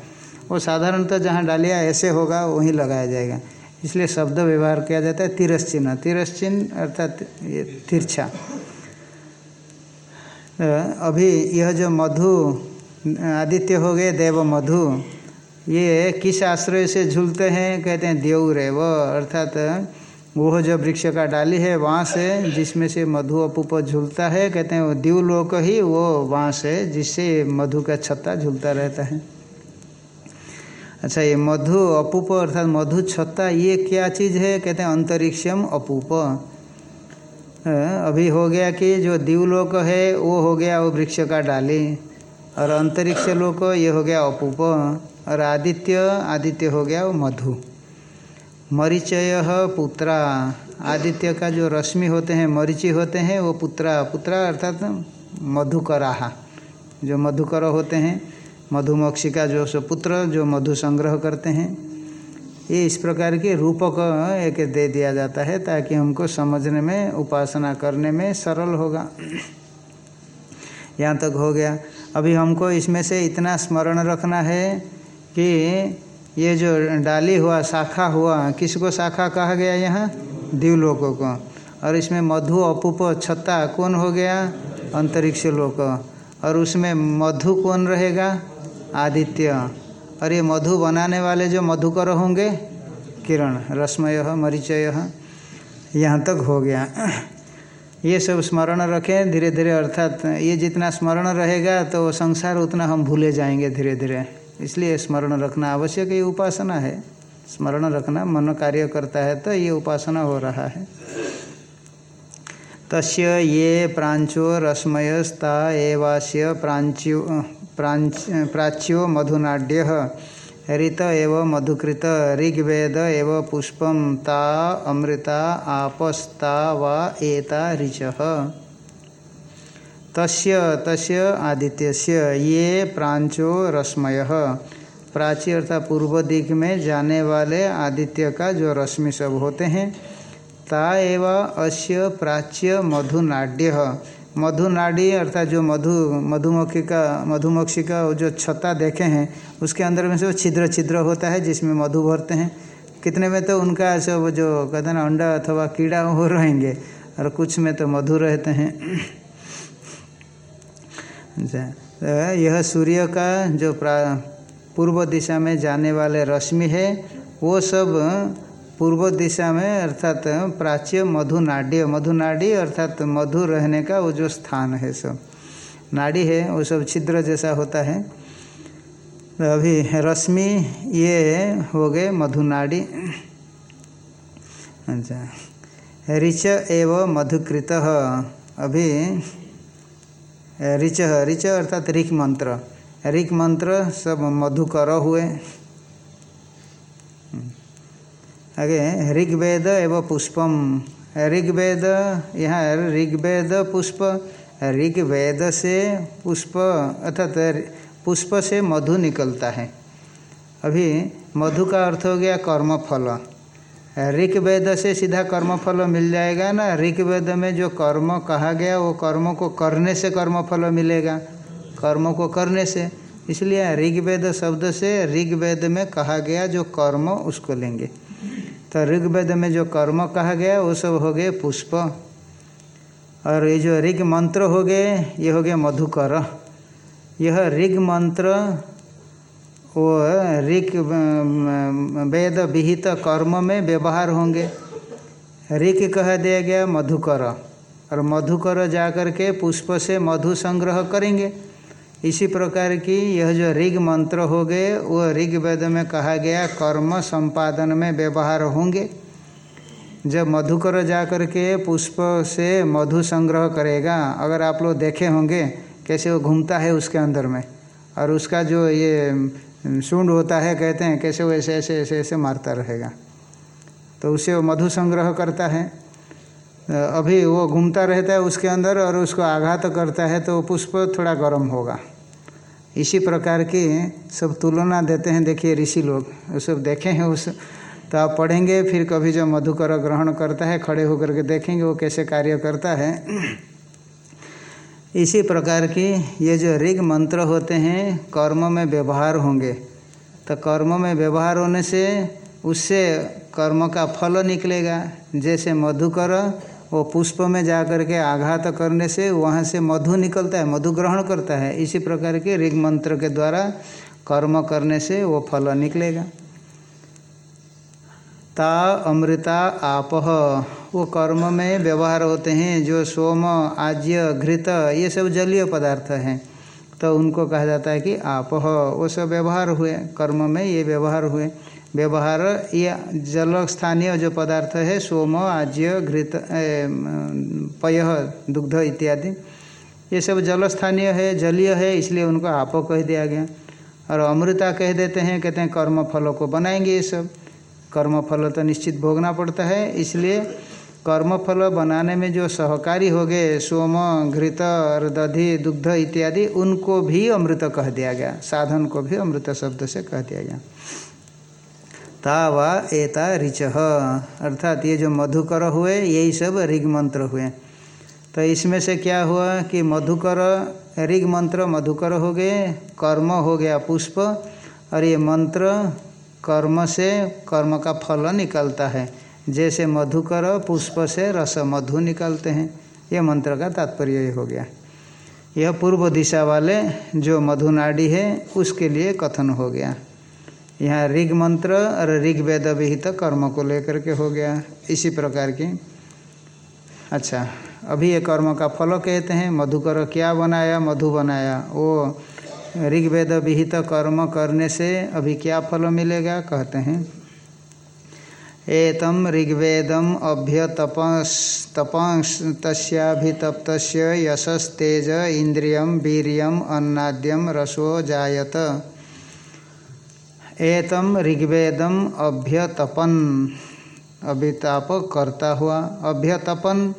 वो साधारणतः जहाँ डालिया ऐसे होगा, वहीं लगाया जाएगा। इसलिए शब्द व्यवहार किया जाता है तिरश्चिन्ह तिरश्चिन्ह अर्थात ये तिरछा। अभी यह जो मधु, आदित्य हो गए, देव मधु, ये किस आश्रय से झूलते हैं? कहते हैं देव रेव अर्थात वो जो वृक्ष का डाली है वहाँ से, जिसमें से मधु अपूप झूलता है, कहते हैं वो दिवलोक ही वो वहाँ से, जिससे मधु का छत्ता झूलता रहता है। अच्छा ये मधु अपूप अर्थात मधु छत्ता, ये क्या चीज़ है? कहते हैं अंतरिक्षम अपूप। अभी हो गया कि जो दिवलोक है, वो हो गया वो वृक्ष का डाली। और अंतरिक्ष लोक, ये हो गया अपूप। और आदित्य आदित्य हो गया वो मधु। मरीचय पुत्रा। आदित्य का जो रश्मि होते हैं, मरीचि होते हैं, वो पुत्रा। पुत्रा अर्थात मधुकराहा जो मधुकर होते हैं मधुमक्षिका जो सो पुत्र, जो मधु संग्रह करते हैं, ये इस प्रकार के रूपक एक दे दिया जाता है ताकि हमको समझने में, उपासना करने में सरल होगा। यहाँ तक हो गया। अभी हमको इसमें से इतना स्मरण रखना है कि ये जो डाली हुआ, शाखा हुआ, किसको शाखा कहा गया यहाँ? दिवलोकों को। और इसमें मधु, अपूप, छत्ता कौन हो गया? अंतरिक्ष लोक। और उसमें मधु कौन रहेगा? आदित्य। और ये मधु बनाने वाले जो मधुकर होंगे, किरण रश्मय मरीचय, यहाँ तक हो गया। ये सब स्मरण रखें धीरे धीरे अर्थात ये जितना स्मरण रहेगा तो संसार उतना हम भूले जाएँगे धीरे धीरे इसलिए स्मरण रखना आवश्यक ये उपासना है। स्मरण रखना, मन कार्य करता है तो ये उपासना हो रहा है। तस्य ये प्रांचो रश्मयस्ता एवास्य प्रांच्यो, प्रांच, प्राच्यो मधुनाड्य ऋत एव मधुकृत, ऋग्वेद एव पुष्पम ता अमृता आपस्ता वा एता ऋच। तस्य तस्य आदित्यस्य ये प्रांचो रश्मय। प्राची अर्थात पूर्व दिक में जाने वाले आदित्य का जो रश्मि सब होते हैं, ता एव अस्य प्राच्य मधुनाड्य। मधु नाड़ी अर्थात जो मधु मधुमक्खी का मधुमक्खी का जो छत्ता देखे हैं, उसके अंदर में से छिद्र छिद्र होता है जिसमें मधु भरते हैं। कितने में तो उनका सब जो कहते हैं अंडा अथवा कीड़ा हो रहेंगे, और कुछ में तो मधु रहते हैं। अच्छा यह सूर्य का जो पूर्व दिशा में जाने वाले रश्मि है, वो सब पूर्व दिशा में अर्थात प्राच्य मधु नाड्य मधु नाड़ी अर्थात मधु रहने का वो जो स्थान है सब। नाड़ी है, वो सब छिद्र जैसा होता है। तो अभी रश्मि, ये हो गए मधुनाड़ी। अच्छा। ऋच एव मधुकृत। अभी ऋच ऋच अर्थात ऋख मंत्र। ऋख मंत्र सब मधुकर हुए। आगे, ऋग्वेद एवं पुष्पम। ऋग्वेद, यहाँ ऋग्वेद पुष्प। ऋग्वेद से पुष्प, अर्थात पुष्प से मधु निकलता है। अभी मधु का अर्थ हो गया कर्म फल ऋग वेद से सीधा कर्म फल मिल जाएगा ना? ऋग वेद में जो कर्म कहा गया, वो कर्म को करने से कर्म फल मिलेगा। कर्म को करने से। इसलिए ऋग्वेद शब्द से ऋग्वेद में कहा गया, जो कर्म उसको लेंगे। तो ऋग्वेद में जो कर्म कहा गया, वो सब हो गए पुष्प। और ये जो ऋग मंत्र हो गए, ये हो गए मधुकर। यह ऋग मंत्र वो ऋग वेद विहित कर्म में व्यवहार होंगे। ऋग कह दिया गया, मधुकर। और मधुकर जाकर के पुष्प से मधु संग्रह करेंगे। इसी प्रकार की यह जो ऋग मंत्र हो गए, वो ऋग वेद में कहा गया, कर्म संपादन में व्यवहार होंगे। जब मधुकर जा कर के पुष्प से मधु संग्रह करेगा, अगर आप लोग देखे होंगे, कैसे वो घूमता है उसके अंदर में। और उसका जो ये सूंड होता है, कहते हैं, कैसे वो ऐसे ऐसे ऐसे ऐसे मारता रहेगा। तो उससे वो मधु संग्रह करता है। अभी वो घूमता रहता है उसके अंदर और उसको आघात करता है तो पुष्प थोड़ा गर्म होगा। इसी प्रकार की सब तुलना देते हैं, देखिए, ऋषि लोग। वो सब देखे हैं उस तो आप पढ़ेंगे, फिर कभी जो मधुकर ग्रहण करता है, खड़े होकर के देखेंगे, वो कैसे कार्य करता है। इसी प्रकार की ये जो ऋग मंत्र होते हैं, कर्म में व्यवहार होंगे। तो कर्म में व्यवहार होने से उससे कर्म का फल निकलेगा। जैसे मधुकर, वो पुष्प में जा कर के आघात करने से वहाँ से मधु निकलता है, मधु ग्रहण करता है। इसी प्रकार के ऋग मंत्र के द्वारा कर्म करने से वो फल निकलेगा। ता अमृता आपह वो कर्म में व्यवहार होते हैं, जो सोम, आज्य, घृत, ये सब जलीय पदार्थ हैं। तो उनको कहा जाता है कि आपह वो सब व्यवहार हुए, कर्म में ये व्यवहार हुए। व्यवहार, ये जल स्थानीय जो पदार्थ है, सोम, आज्य, घृत पय, दुग्ध इत्यादि, ये सब जल स्थानीय है, जलीय है, इसलिए उनको आप कह दिया गया। और अमृता कह देते हैं, कहते हैं, कर्म फलों को बनाएँगे ये सब। कर्म फल तो निश्चित भोगना पड़ता है, इसलिए कर्म फल बनाने में जो सहकारी हो गए सोम, घृत और दधि दुग्ध इत्यादि, उनको भी अमृत कह दिया गया। साधन को भी अमृत शब्द से कह दिया गया। तावा एता ऋच। अर्थात ये जो मधुकर हुए, यही सब ऋग मंत्र हुए। तो इसमें से क्या हुआ कि मधुकर ऋग मंत्र मधुकर हो गए, कर्म हो गया पुष्प, और ये मंत्र कर्म से कर्म का फल निकलता है। जैसे मधुकर पुष्प से रस मधु निकालते हैं। यह मंत्र का तात्पर्य हो गया। यह पूर्व दिशा वाले जो मधुनाड़ी है, उसके लिए कथन हो गया। यहाँ ऋग मंत्र और ऋग वेद विहित कर्म को लेकर के हो गया। इसी प्रकार की। अच्छा अभी ये कर्म का फल कहते हैं। मधुकर क्या बनाया, मधु बनाया? वो ऋग्वेद विहित कर्म करने से अभी क्या फल मिलेगा कहते हैं। एतम ऋग्वेदम अभ्य तपस तपंस तस्याभितप्त यशस्तेज इंद्रियम वीरियम अन्नाद्यम रसो जायत। एतम ऋग्वेदम अभ्यतपन। अभिताप करता हुआ। अभ्यतपन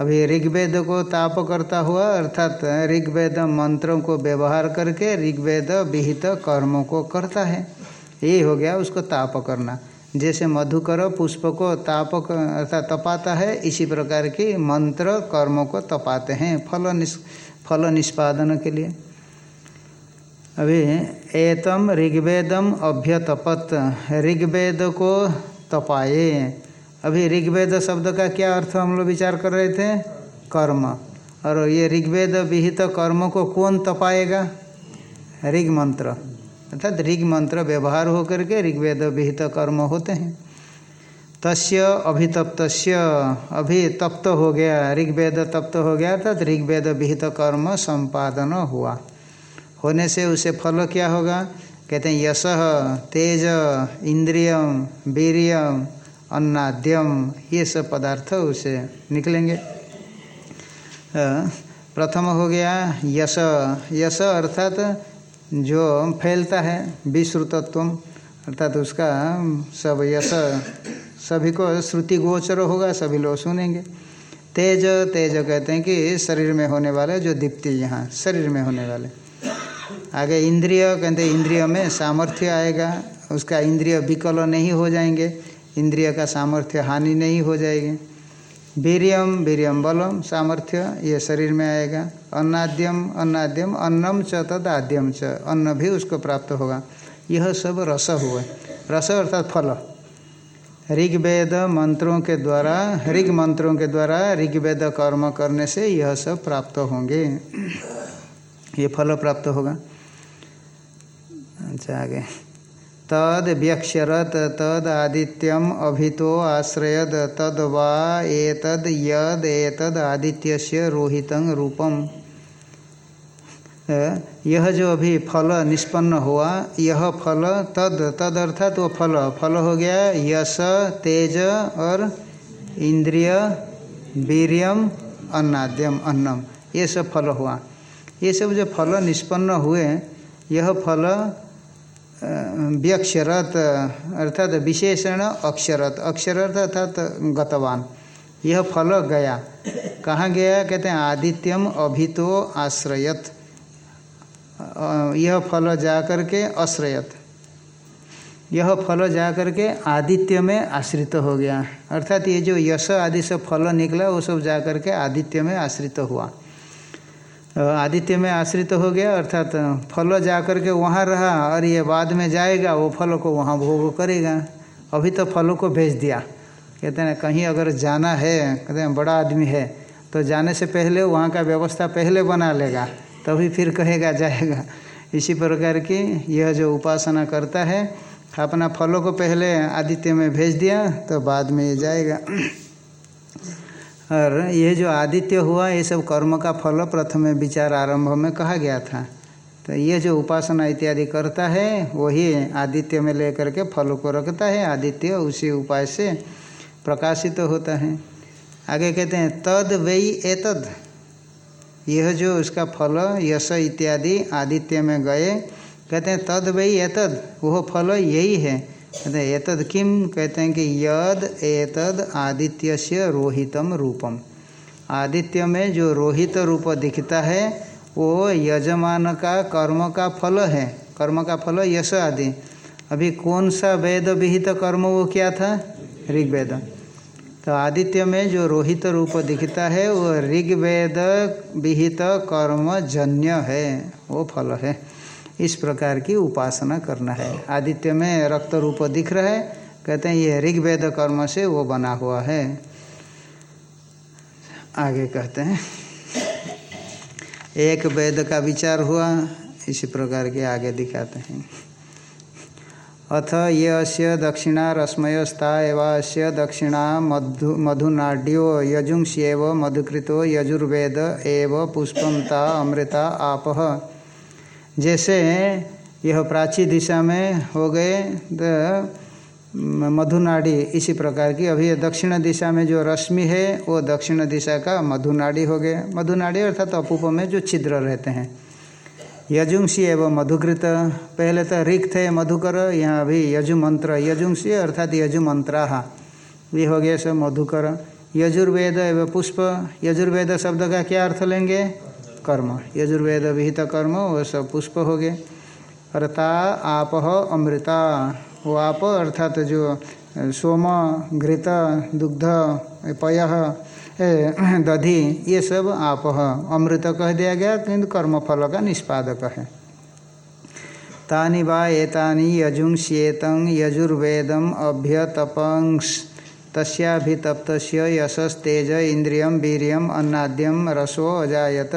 अभी ऋग्वेद को ताप करता हुआ, अर्थात ऋग्वेद मंत्रों को व्यवहार करके ऋग्वेद विहित कर्मों को करता है। ये हो गया उसको ताप करना। जैसे मधुकर पुष्प को ताप अर्थात तपाता है, इसी प्रकार की मंत्र कर्मों को तपाते हैं फल निस्, फल निष्पादन के लिए। अभी एतम ऋग्वेदम अभ्यतपत, ऋग्वेद को तपाए अभी ऋग्वेद शब्द का क्या अर्थ हम लोग विचार कर रहे थे? कर्म। और ये ऋग्वेद विहित कर्म को कौन तपाएगा? ऋग मंत्र। अर्थात ऋग मंत्र व्यवहार होकर के ऋग्वेद विहित कर्म होते हैं। तस्य अभितप्त अभी तप्त हो गया, ऋग्वेद तप्त हो गया, अर्थात ऋग्वेद विहित कर्म संपादन हुआ। होने से उसे फल क्या होगा? कहते हैं, यश, तेज इंद्रियम वीरियम अन्नाद्यम, ये सब पदार्थ उसे निकलेंगे। प्रथम हो गया यश। यश अर्थात जो फैलता है, विश्रुतत्व, अर्थात उसका सब यश, सभी को श्रुति गोचर होगा, सभी लोग सुनेंगे। तेज तेज कहते हैं कि शरीर में होने वाले जो दीप्ति यहाँ, शरीर में होने वाले। आगे इंद्रिय, कहते इंद्रिय में सामर्थ्य आएगा, उसका इंद्रिय विकल नहीं हो जाएँगे। इंद्रिय का सामर्थ्य हानि नहीं हो जाएगी। वीरियम वीरियम बलम, सामर्थ्य, ये शरीर में आएगा। अन्नाद्यम अन्नाद्यम अन्नम च तद आद्यम च। अन्न भी उसको प्राप्त होगा। यह सब रस हुआ। रस अर्थात फल। ऋग्वेद मंत्रों के द्वारा, ऋग मंत्रों के द्वारा ऋग्वेद कर्म करने से यह सब प्राप्त होंगे। ये फल प्राप्त होगा। अच्छा आगे। तद व्यक्षरत तद आदित्यम अभितो आश्रयद तद वा एतद यद एतद आदित्य से रोहित रूपम। यह जो अभी फल निष्पन्न हुआ, यह फल तद तद अर्थात वो फल फल हो गया यश तेज और इंद्रिय, वीरियम, अन्नाद्यम, अन्नम, ये सब फल हुआ। ये सब जो फल निष्पन्न हुए, यह फल व्यक्षरत, अर्थात विशेषण अक्षरत। अक्षरत अर्थात गतवान। यह फल गया। कहाँ गया? कहते हैं, आदित्यम अभितो आश्रयत। यह फल जा करके आश्रयत। यह फल जा करके आदित्य में आश्रित हो गया। अर्थात ये जो यश आदि से फल निकला, वो सब जा करके आदित्य में आश्रित हुआ। आदित्य में आश्रित तो हो गया, अर्थात फल जा करके वहाँ रहा और ये बाद में जाएगा, वो फल को वहाँ भोग करेगा। अभी तो फलों को भेज दिया। कहते हैं, कहीं अगर जाना है, कहते हैं, बड़ा आदमी है तो जाने से पहले वहाँ का व्यवस्था पहले बना लेगा, तभी फिर कहेगा, जाएगा। इसी प्रकार की यह जो उपासना करता है, अपना फलों को पहले आदित्य में भेज दिया तो बाद में ये जाएगा। और ये जो आदित्य हुआ, ये सब कर्म का फल प्रथम विचार आरंभ में कहा गया था। तो ये जो उपासना इत्यादि करता है, वही आदित्य में लेकर के फल को रखता है। आदित्य उसी उपाय से प्रकाशित तो होता है। आगे कहते हैं, तद वही एतद। यह जो उसका फल, यश इत्यादि आदित्य में गए, कहते हैं, तद वही एतद। वह फल यही है। कहते एतद किम कहते हैं कि यद एतद आदित्य से रोहितम रूपम। आदित्य में जो रोहित रूप दिखता है, वो यजमान का, कर्म का फल है। कर्म का फल यश आदि। अभी कौन सा वेद विहित कर्म, वो क्या था? ऋग्वेद। तो आदित्य में जो रोहित रूप दिखता है, वो ऋग्वेद विहित कर्म जन्य है, वो फल है। इस प्रकार की उपासना करना है। आदित्य में रक्त रूप दिख रहा है, कहते हैं, ये ऋग्वेद कर्म से वो बना हुआ है। आगे कहते हैं, एक वेद का विचार हुआ। इसी प्रकार के आगे दिखाते हैं, अथ ये अस्य दक्षिणा रश्मयस्ता एवं दक्षिणा मधु, मधुनाड्यो यजुंस्यव मधुकृतो यजुर्वेद एव पुष्पमता अमृता आप। जैसे यह प्राची दिशा में हो गए मधुनाड़ी, इसी प्रकार की। अभी दक्षिण दिशा में जो रश्मि है, वो दक्षिण दिशा का मधुनाड़ी हो गए मधुनाड़ी अर्थात अपूप में जो छिद्र रहते हैं। यजुंसी एवं मधुकृत, पहले तो ऋख थे मधुकर, यहाँ अभी यजु मंत्र यजुंसी अर्थात यजु मंत्रा ये हो गया सब मधुकर। यजुर्वेद एवं पुष्प, यजुर्वेद शब्द का क्या अर्थ लेंगे? कर्म यजुर्वेद विहित कर्म वो सब पुष्प हो गए। अर्थात आप, अमृता। वो आप, अर्थात जो सोम, घृत, दुग्ध, पय *clears throat* दधि, ये सब आप। अमृत कह दिया गया, किंतु कर्मफल का निष्पादक है। तानि वा एतानि यजुंस्येत यजुर्वेदम अभ्यतपंस। तस्याभितप्त यशस्तेज इंद्रियम वीरियम अन्नाद्यम रसो अजायत।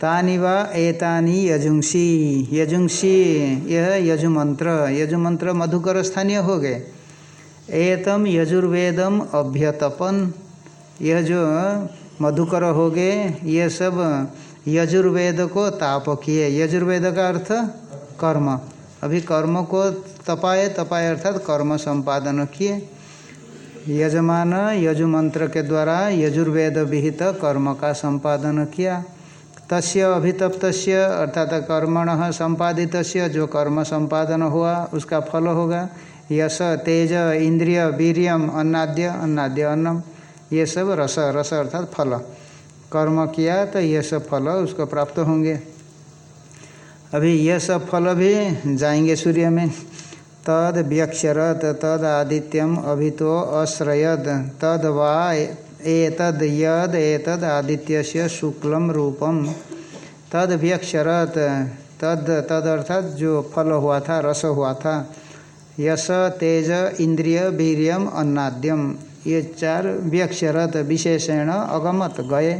तानि एतानि यजुंसी यजुंसी यह यजुमंत्र यजुमंत्र मधुकर स्थानीय हो गए। एतम यजुर्वेदम अभ्यतपन। यह जो मधुकर हो गए, ये सब यजुर्वेद को ताप किए यजुर्वेद का अर्थ कर्म। अभी कर्म को तपाए तपाए अर्थात कर्म संपादन किए। यजमान यजुमंत्र के द्वारा यजुर्वेद विहित कर्म का संपादन किया। तस्य अभितप्त अर्थात कर्मण संपादित जो कर्म संपादन हुआ, उसका फल होगा। यश तेज, इंद्रिय, वीरियम, अन्नाद्य अन्नाद्य अन्नम, ये सब रस रस अर्थात फल। कर्म किया तो ये सब फल उसको प्राप्त होंगे। अभी ये सब फल भी जाएँगे सूर्य में। तद व्यक्षरत, तद आदित्यम अभितो अश्रयद तद वा एतद यद एतद आदित्य से रूपम तद व्यक्षरत, तद तद अर्थात जो फल हुआ था, रस हुआ था यश तेज, इंद्रिय, वीरियम, अन्नाद्यम। ये चार व्यक्षरत विशेषण अगमत गए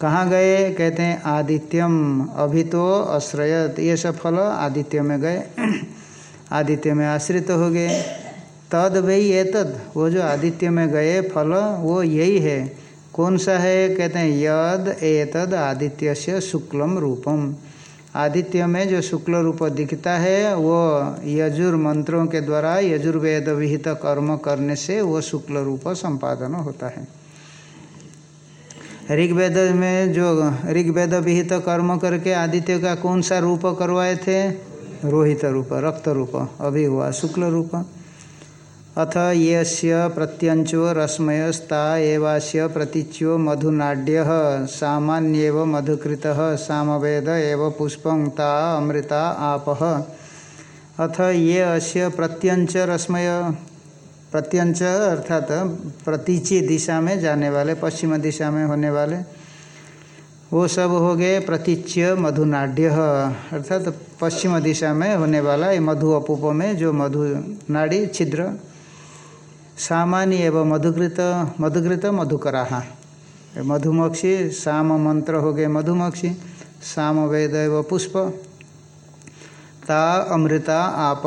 कहाँ गए कहते हैं आदित्यम अभी तो आश्रयत। ये सब फल आदित्य में गए *clears throat* आदित्य में आश्रित तो हो गए तद वही एतद वो जो आदित्य में गए, फल, वो यही है। कौन सा है? कहते हैं, यद एतद आदित्य से शुक्लम रूपम। आदित्य में जो शुक्ल रूप दिखता है, वो यजुर मंत्रों के द्वारा यजुर्वेद विहित कर्म करने से वो शुक्ल रूप संपादन होता है। ऋग्वेद में जो ऋग्वेद विहित कर्म करके आदित्य का कौन सा रूप करवाए थे? रोहित रूप, रक्त रूप, अभी हुआ शुक्ल रूप। अथ ये प्रत्यंचो रश्मयस्ता एवास्य प्रतीच्यो मधुनाड्य, सामान्यव मधुकृत, सामवेद एव पुष्पं ता अमृता आप। अथ ये अश्य प्रत्यंच रश्मय प्रत्यंच अर्थात प्रतीची दिशा में जाने वाले, पश्चिम दिशा में होने वाले, वो सब हो गए प्रतीच्य मधुनाड्य। अर्थात पश्चिम दिशा में होने वाला ये मधु अपूप में जो मधु नाड़ी छिद्र सामान्य एवं मधुकृत मधुकृत मधुकरा। मधुमक्षी साम मंत्र हो गए मधुमक्षी साम वेद एवं पुष्प। ता अमृता आप,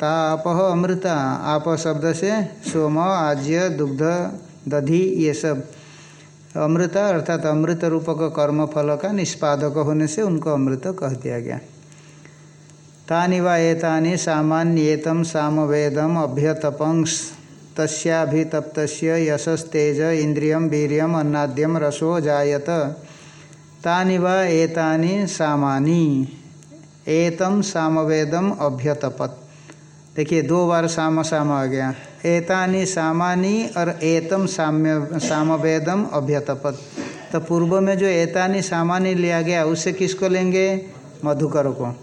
ता आप अमृता, आप शब्द से सोम, आज्य, दुग्ध, दधि, ये सब। अमृता अर्थात अमृत रूपक कर्म फल का निष्पादक होने से उनको अमृत कह दिया गया। तानि वा एतानि सामान्येतम, सामवेदम, अभ्यतपंस। तस्याभितप्त यशस्तेज इंद्रियम वीरियम अन्नाद्यम रसो जायत। तानि वा एतानि सामानी। एतम सामवेदम अभ्यतपत। देखिए, दो बार साम साम आ गया। एतानी सामानी और एतम साम्य, सामवेदम अभ्यतपत। तो पूर्व में जो एतानी सामानी लिया गया उससे किसको लेंगे? मधुकर को।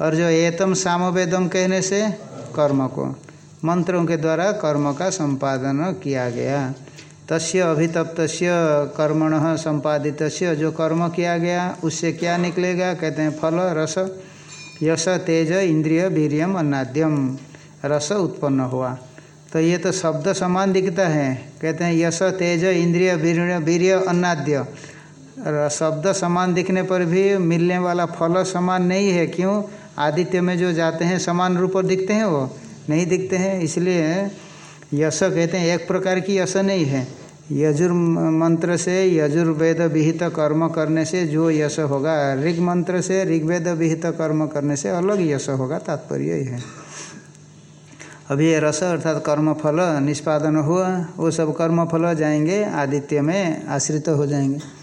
और जो एतम सामवेदम कहने से, कर्म को। मंत्रों के द्वारा कर्म का संपादन किया गया। तस्य अभितप्त कर्मण संपादित जो कर्म किया गया, उससे क्या निकलेगा? कहते हैं फल, रस। यश, तेज, इंद्रिय, वीरियम अन्नाद्यम रस उत्पन्न हुआ। तो ये तो शब्द समान दिखता है। कहते हैं यश, तेज, इंद्रिय वीर वीर्य अन्नाद्य शब्द समान दिखने पर भी मिलने वाला फल समान नहीं है। क्यों? आदित्य में जो जाते हैं, समान रूप दिखते हैं वो। नहीं दिखते हैं, इसलिए यश कहते हैं, एक प्रकार की यश नहीं है। यजुर मंत्र से यजुर्वेद विहित कर्म करने से जो यश होगा, ऋग मंत्र से ऋग्वेद विहित कर्म करने से अलग यश होगा, तात्पर्य ही है। अभी ये रस अर्थात कर्म फल निष्पादन हुआ, वो सब कर्म फल जाएँगे, आदित्य में आश्रित हो जाएँगे।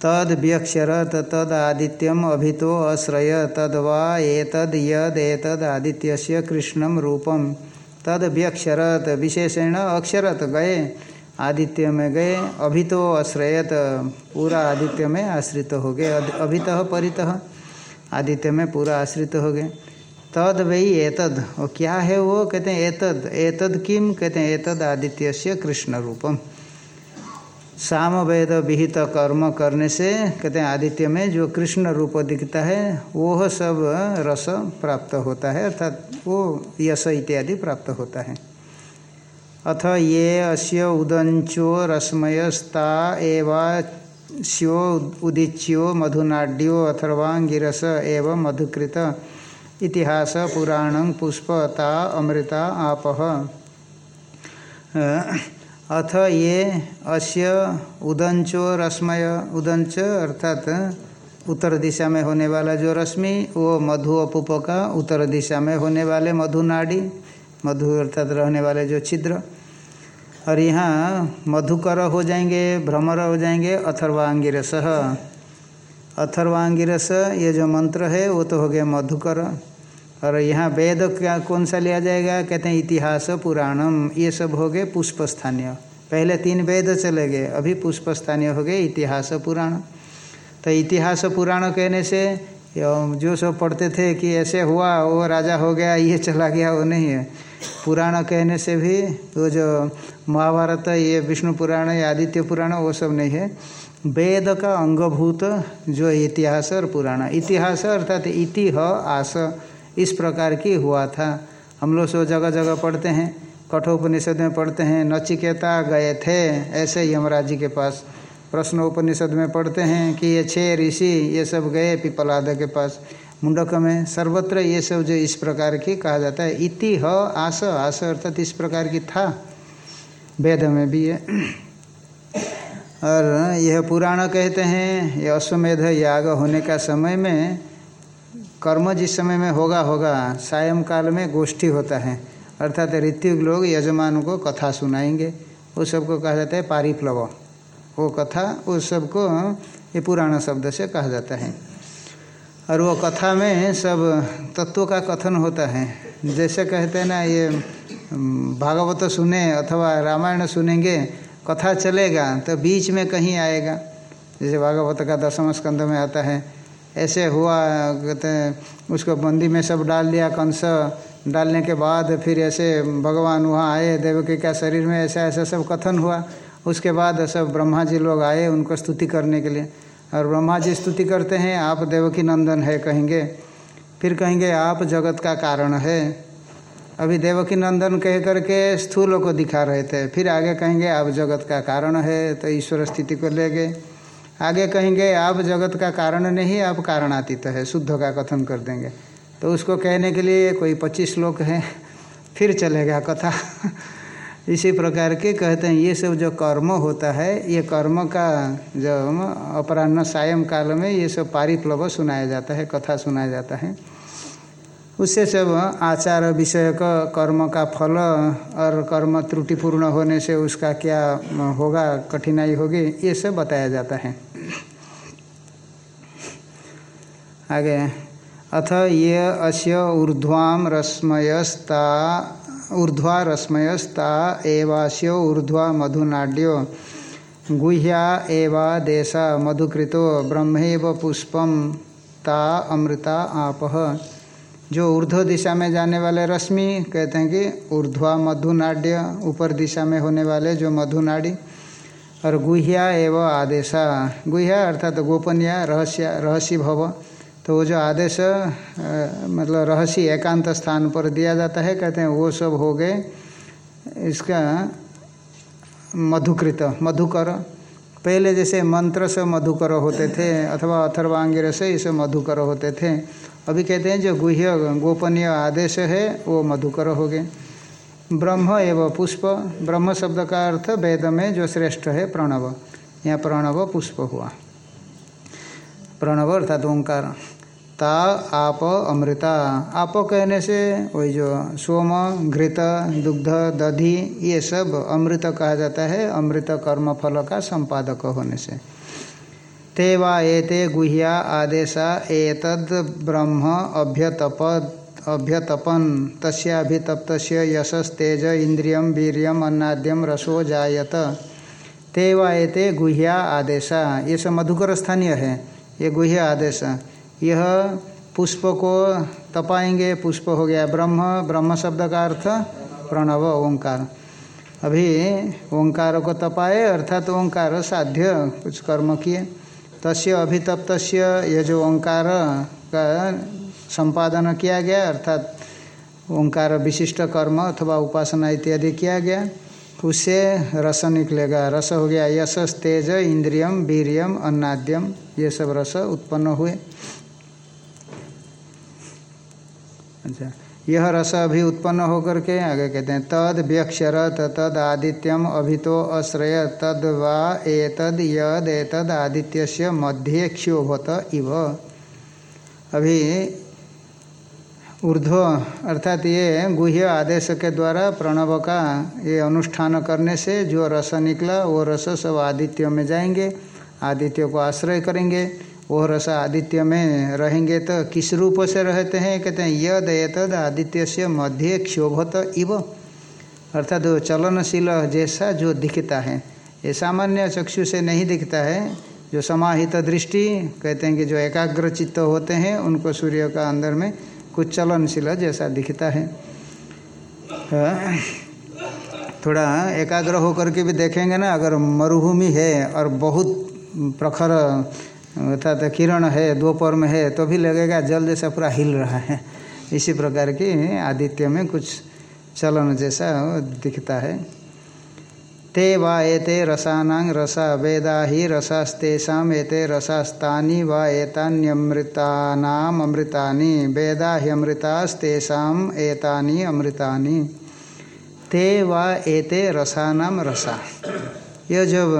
तद व्यक्षरत तद आदित्यम अभितो अश्रय तद वा एतद यद एतद आदित्य कृष्णम रूपम। तद व्यक्षरत विशेषण अक्षरत गए आदित्य में गए अभी तो आश्रयत पूरा आदित्य में आश्रित हो गए अभित परित आदित्य में पूरा आश्रित हो गए तद वही एतद और क्या है वो? कहते हैं, एतद एतद किम कहते हैं, एतद आदित्य से कृष्ण रूपम साम वेद विहित कर्म करने से, कहते हैं आदित्य में, जो कृष्ण रूप दिखता है वो सब रस प्राप्त होता है, अर्थात वो यश इत्यादि प्राप्त होता है। अथ ये अस्य उदंचो रश्मयस्ता एवास्यो उदीच्यो मधुनाड्यो अथर्वांगिरस एव मधुकृत। इतिहास, पुराण पुष्पता अमृता, आप। अथ ये अस्य उदंचो रश्मय। उदंच अर्थात उत्तर दिशा में होने वाला जो रश्मि, वो मधु अपूप का उत्तर दिशा में होने वाले मधुनाड़ी मधु अर्थात रहने वाले जो छिद्र। और यहाँ मधुकर हो जाएँगे, भ्रमर हो जाएँगे, अथर्वांगिरस। अथर्वांगिरस, ये जो मंत्र है, वो तो हो गया मधुकर। और यहाँ वेद क्या कौन सा लिया जाएगा? कहते हैं इतिहास, पुराणम, ये सब हो गए पुष्प स्थानीय पहले तीन वेद चले गए, अभी पुष्प स्थानीय हो गए, इतिहास, पुराण। तो इतिहास, पुराण कहने से जो सब पढ़ते थे कि ऐसे हुआ वो राजा हो गया, ये चला गया, वो नहीं है। पुराण कहने से भी, वो जो महाभारत, ये विष्णु पुराण, या आदित्य पुराण, वो सब नहीं है। वेद का अंगभूत, जो इतिहास और पुराण। इतिहास अर्थात इति ह, आस। इस प्रकार की हुआ था। हम लोग सो जगह जगह पढ़ते हैं, कठोपनिषद में पढ़ते हैं, नचिकेता गए थे, ऐसे ही यमराज जी के पास। प्रश्नोपनिषद में पढ़ते हैं कि ये छः ऋषि, ये सब गए पिपलाद के पास। मुंडक में सर्वत्र ये सब जो इस प्रकार की कहा जाता है, इति ह आस आस अर्थात इस प्रकार की था। वेद में भी है और यह पुराण कहते हैं, ये अश्वमेध याग होने का समय में कर्म जिस समय में होगा होगा, सायंकाल में गोष्ठी होता है। अर्थात ऋतिक लोग यजमान को कथा सुनाएँगे। वो सबको कहा जाता है पारिप्लव। वो कथा उस सबको, ये पुराण शब्द से कहा जाता है। और वो कथा में सब तत्वों का कथन होता है। जैसे कहते हैं ना, ये भागवत सुने अथवा रामायण सुनेंगे, कथा चलेगा तो बीच में कहीं आएगा। जैसे भागवत का दसम स्कंध में आता है ऐसे हुआ, कहते हैं, उसको बंदी में सब डाल दिया, कंस डालने के बाद फिर ऐसे भगवान वहाँ आए, देवकी का शरीर में ऐसा ऐसा सब कथन हुआ। उसके बाद सब ब्रह्मा जी लोग आए उनको स्तुति करने के लिए। और ब्रह्मा जी स्तुति करते हैं, आप देवकी नंदन है कहेंगे। फिर कहेंगे, आप जगत का कारण है। अभी देवकी नंदन कह करके स्थूल को दिखा रहे थे। फिर आगे कहेंगे, आप जगत का कारण है तो ईश्वर स्थिति को ले गए। आगे कहेंगे, आप जगत का कारण नहीं, आप कारणातीत है, शुद्ध का कथन कर देंगे। तो उसको कहने के लिए कोई पच्चीस श्लोक हैं, फिर चलेगा कथा। *laughs* इसी प्रकार के कहते हैं, ये सब जो कर्म होता है, ये कर्म का जो अपराह्न सायं काल में ये सब पारिप्लव सुनाया जाता है, कथा सुनाया जाता है। उससे सब आचार विषय का कर्म का फल और कर्म त्रुटिपूर्ण होने से उसका क्या होगा, कठिनाई होगी, ये सब बताया जाता है। आगे, अथ ये अस्य ऊर्ध्वाम रश्मयस्ता, ऊर्ध्वा रश्मयस्ता एवास्य ऊर्ध्वा मधुनाड्यो, गुह्या एवा देशा मधुकृतो ब्रह्मेव पुष्पम ता अमृता आपह जो ऊर्ध्व दिशा में जाने वाले रश्मि, कहते हैं कि ऊर्ध्वा मधुनाड्य, ऊपर दिशा में होने वाले जो मधुनाड़ी, और गुह्या एवं आदेशा। गुह्या अर्थात तो गोपनीय, रहस्य रहस्य भव। तो वो जो आदेश मतलब रहस्य एकांत स्थान पर दिया जाता है, कहते हैं, वो सब हो गए, इसका मधुकृत, मधुकर। पहले जैसे मंत्र से मधुकर होते थे, अथवा अथर्वांगिर से इसे मधुकर होते थे अभी कहते हैं, जो गुह्य गोपनीय आदेश है, वो मधुकर हो गए। ब्रह्म एवं पुष्प, ब्रह्म शब्द का अर्थ वेद में जो श्रेष्ठ है, प्रणव। यहाँ प्रणव पुष्प हुआ। प्रणव अर्थात ओंकार। ता, आप, अमृता। आप कहने से वही जो सोम, घृत, दुग्ध, दधि, ये सब अमृत कहा जाता है। अमृत कर्म फल का संपादक होने से। ते वा गुह्या आदेशा एतद ब्रह्म अभ्यतप अभ्यतपन। तस्याभितप्त यशस्तेज इंद्रियम वीरियम अन्नाद्यम रसो जायत। ते वा गुह्या आदेशा। ये सब मधुकर स्थानीय है। ये गुह्य आदेश। यह पुष्प को तपाएँगे, पुष्प हो गया। ब्रह्म ब्रह्म शब्द का अर्थ प्रणव, ओंकार। अभी ओंकार को तपाए, अर्थात तो ओंकार साध्य, कुछ कर्म किए। तस्य अभितप्त यह जो ओंकार का संपादन किया गया, अर्थात ओंकार विशिष्ट कर्म अथवा उपासना इत्यादि किया गया। उससे रस निकलेगा। रस हो गया यशस तेज, इंद्रियम, वीरियम, अन्नाद्यम, ये सब रस उत्पन्न हुए। अच्छा। यह रस अभी उत्पन्न होकर के आगे कहते हैं, तद व्यक्षरत तद आदित्यम अभितो अश्रय तद वा एतद यद एतद आदित्य से मध्य क्षोभत इव। अभी ऊर्ध्व अर्थात ये गुह्य आदेश के द्वारा प्रणव का ये अनुष्ठान करने से जो रस निकला, वो रस सब आदित्य में जाएँगे, आदित्य को आश्रय करेंगे। वो रस आदित्य में रहेंगे तो किस रूप से रहते हैं? कहते हैं, यद एतद आदित्य से मध्य क्षोभत इव। अर्थात वो चलनशील जैसा जो दिखता है। ये सामान्य चक्षु से नहीं दिखता है। जो समाहित दृष्टि, कहते हैं कि जो एकाग्र चित्त होते हैं, उनको सूर्य का अंदर में कुछ चलनशील जैसा दिखता है। थोड़ा एकाग्र होकर के भी देखेंगे ना, अगर मरुभूमि है और बहुत प्रखर अर्थात किरण है, दोपहर में है तो भी लगेगा जल जैसा पूरा हिल रहा है। इसी प्रकार की आदित्य में कुछ चलन जैसा दिखता है। ते वा एते रसानांग रसा वेदा ही रसास्तेषा एते रसास्तानि वा एतान्यमृतानाम अमृतानि, वेदा ही अमृतास्तेषाम एतानि अमृतानि। ते वा एते रसानाम रसा। यह जब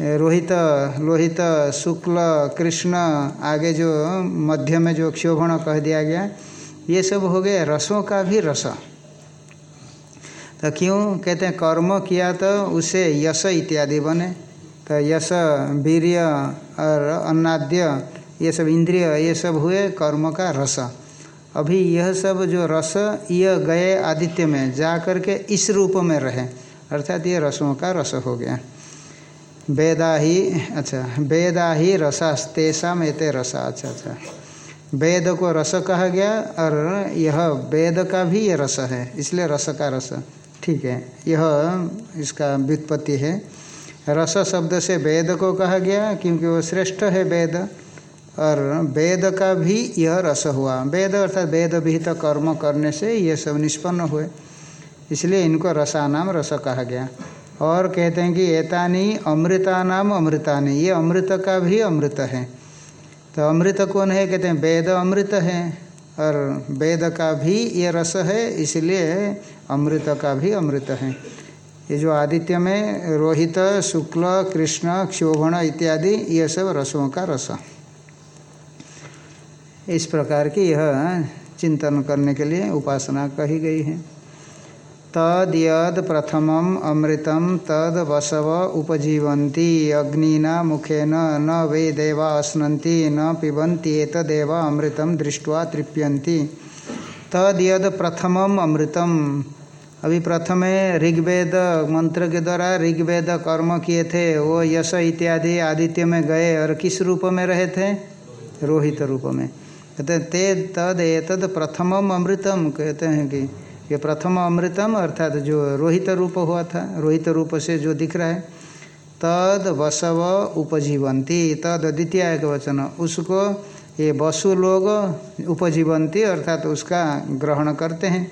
रोहित, लोहित, शुक्ल, कृष्ण, आगे जो, मध्य में जो क्षोभण कह दिया गया, ये सब हो गए रसों का भी रस। तो क्यों? कहते हैं, कर्म किया तो उसे यश इत्यादि बने। तो यश, वीर्य और अन्नाद्य, ये सब इंद्रिय, ये सब हुए कर्म का रस। अभी यह सब जो रस यह गए आदित्य में जा करके इस रूप में रहे। अर्थात ये रसों का रस हो गया। वेदा ही अच्छा वेदा ही रसास्तेषा में ते रसा अच्छा अच्छा। वेद को रस कहा गया? और यह वेद का भी ये रस है, इसलिए रस का रस। ठीक है, यह इसका व्युत्पत्ति है। रस शब्द से वेद को कहा गया? क्योंकि वो श्रेष्ठ है वेद। और वेद का भी यह रस हुआ। वेद अर्थात वेद विहित कर्म करने से ये सब निष्पन्न हुए। इसलिए इनको रसा नाम रस कहा गया। और कहते हैं कि एतानी अमृता नाम अमृतानी, ये अमृत का भी अमृत है। तो अमृत कौन है? कहते हैं, वेद अमृत है और वेद का भी ये रस है, इसलिए अमृत का भी अमृत है। ये जो आदित्य में रोहित, शुक्ल, कृष्ण, क्षोभण इत्यादि, ये सब रसों का रस। इस प्रकार की यह चिंतन करने के लिए उपासना कही गई है। तद यद प्रथम अमृतम तद वसव उपजीवन्ति। अग्निना मुखेन न वे देवा अस्नन्ति न पिबन्ति एतदेव अमृतम दृष्ट्वा तृप्यन्ति। तद यद प्रथमम अमृतम। अभी प्रथमे ऋग्वेद मंत्र के द्वारा ऋग्वेद कर्म किए थे वो यश इत्यादि आदित्य में गए, और किस रूप में रहे थे? रोहित रूप में कहते हैं, ते तद एतद प्रथमम अमृतम, कहते हैं कि ये प्रथम अमृतम, अर्थात जो रोहित रूप हुआ था, रोहित रूप से जो दिख रहा है, तद वसव उपजीवंती, तद द्वितीय एक वचन, उसको ये वसु लोग उपजीवंती, अर्थात उसका ग्रहण करते हैं,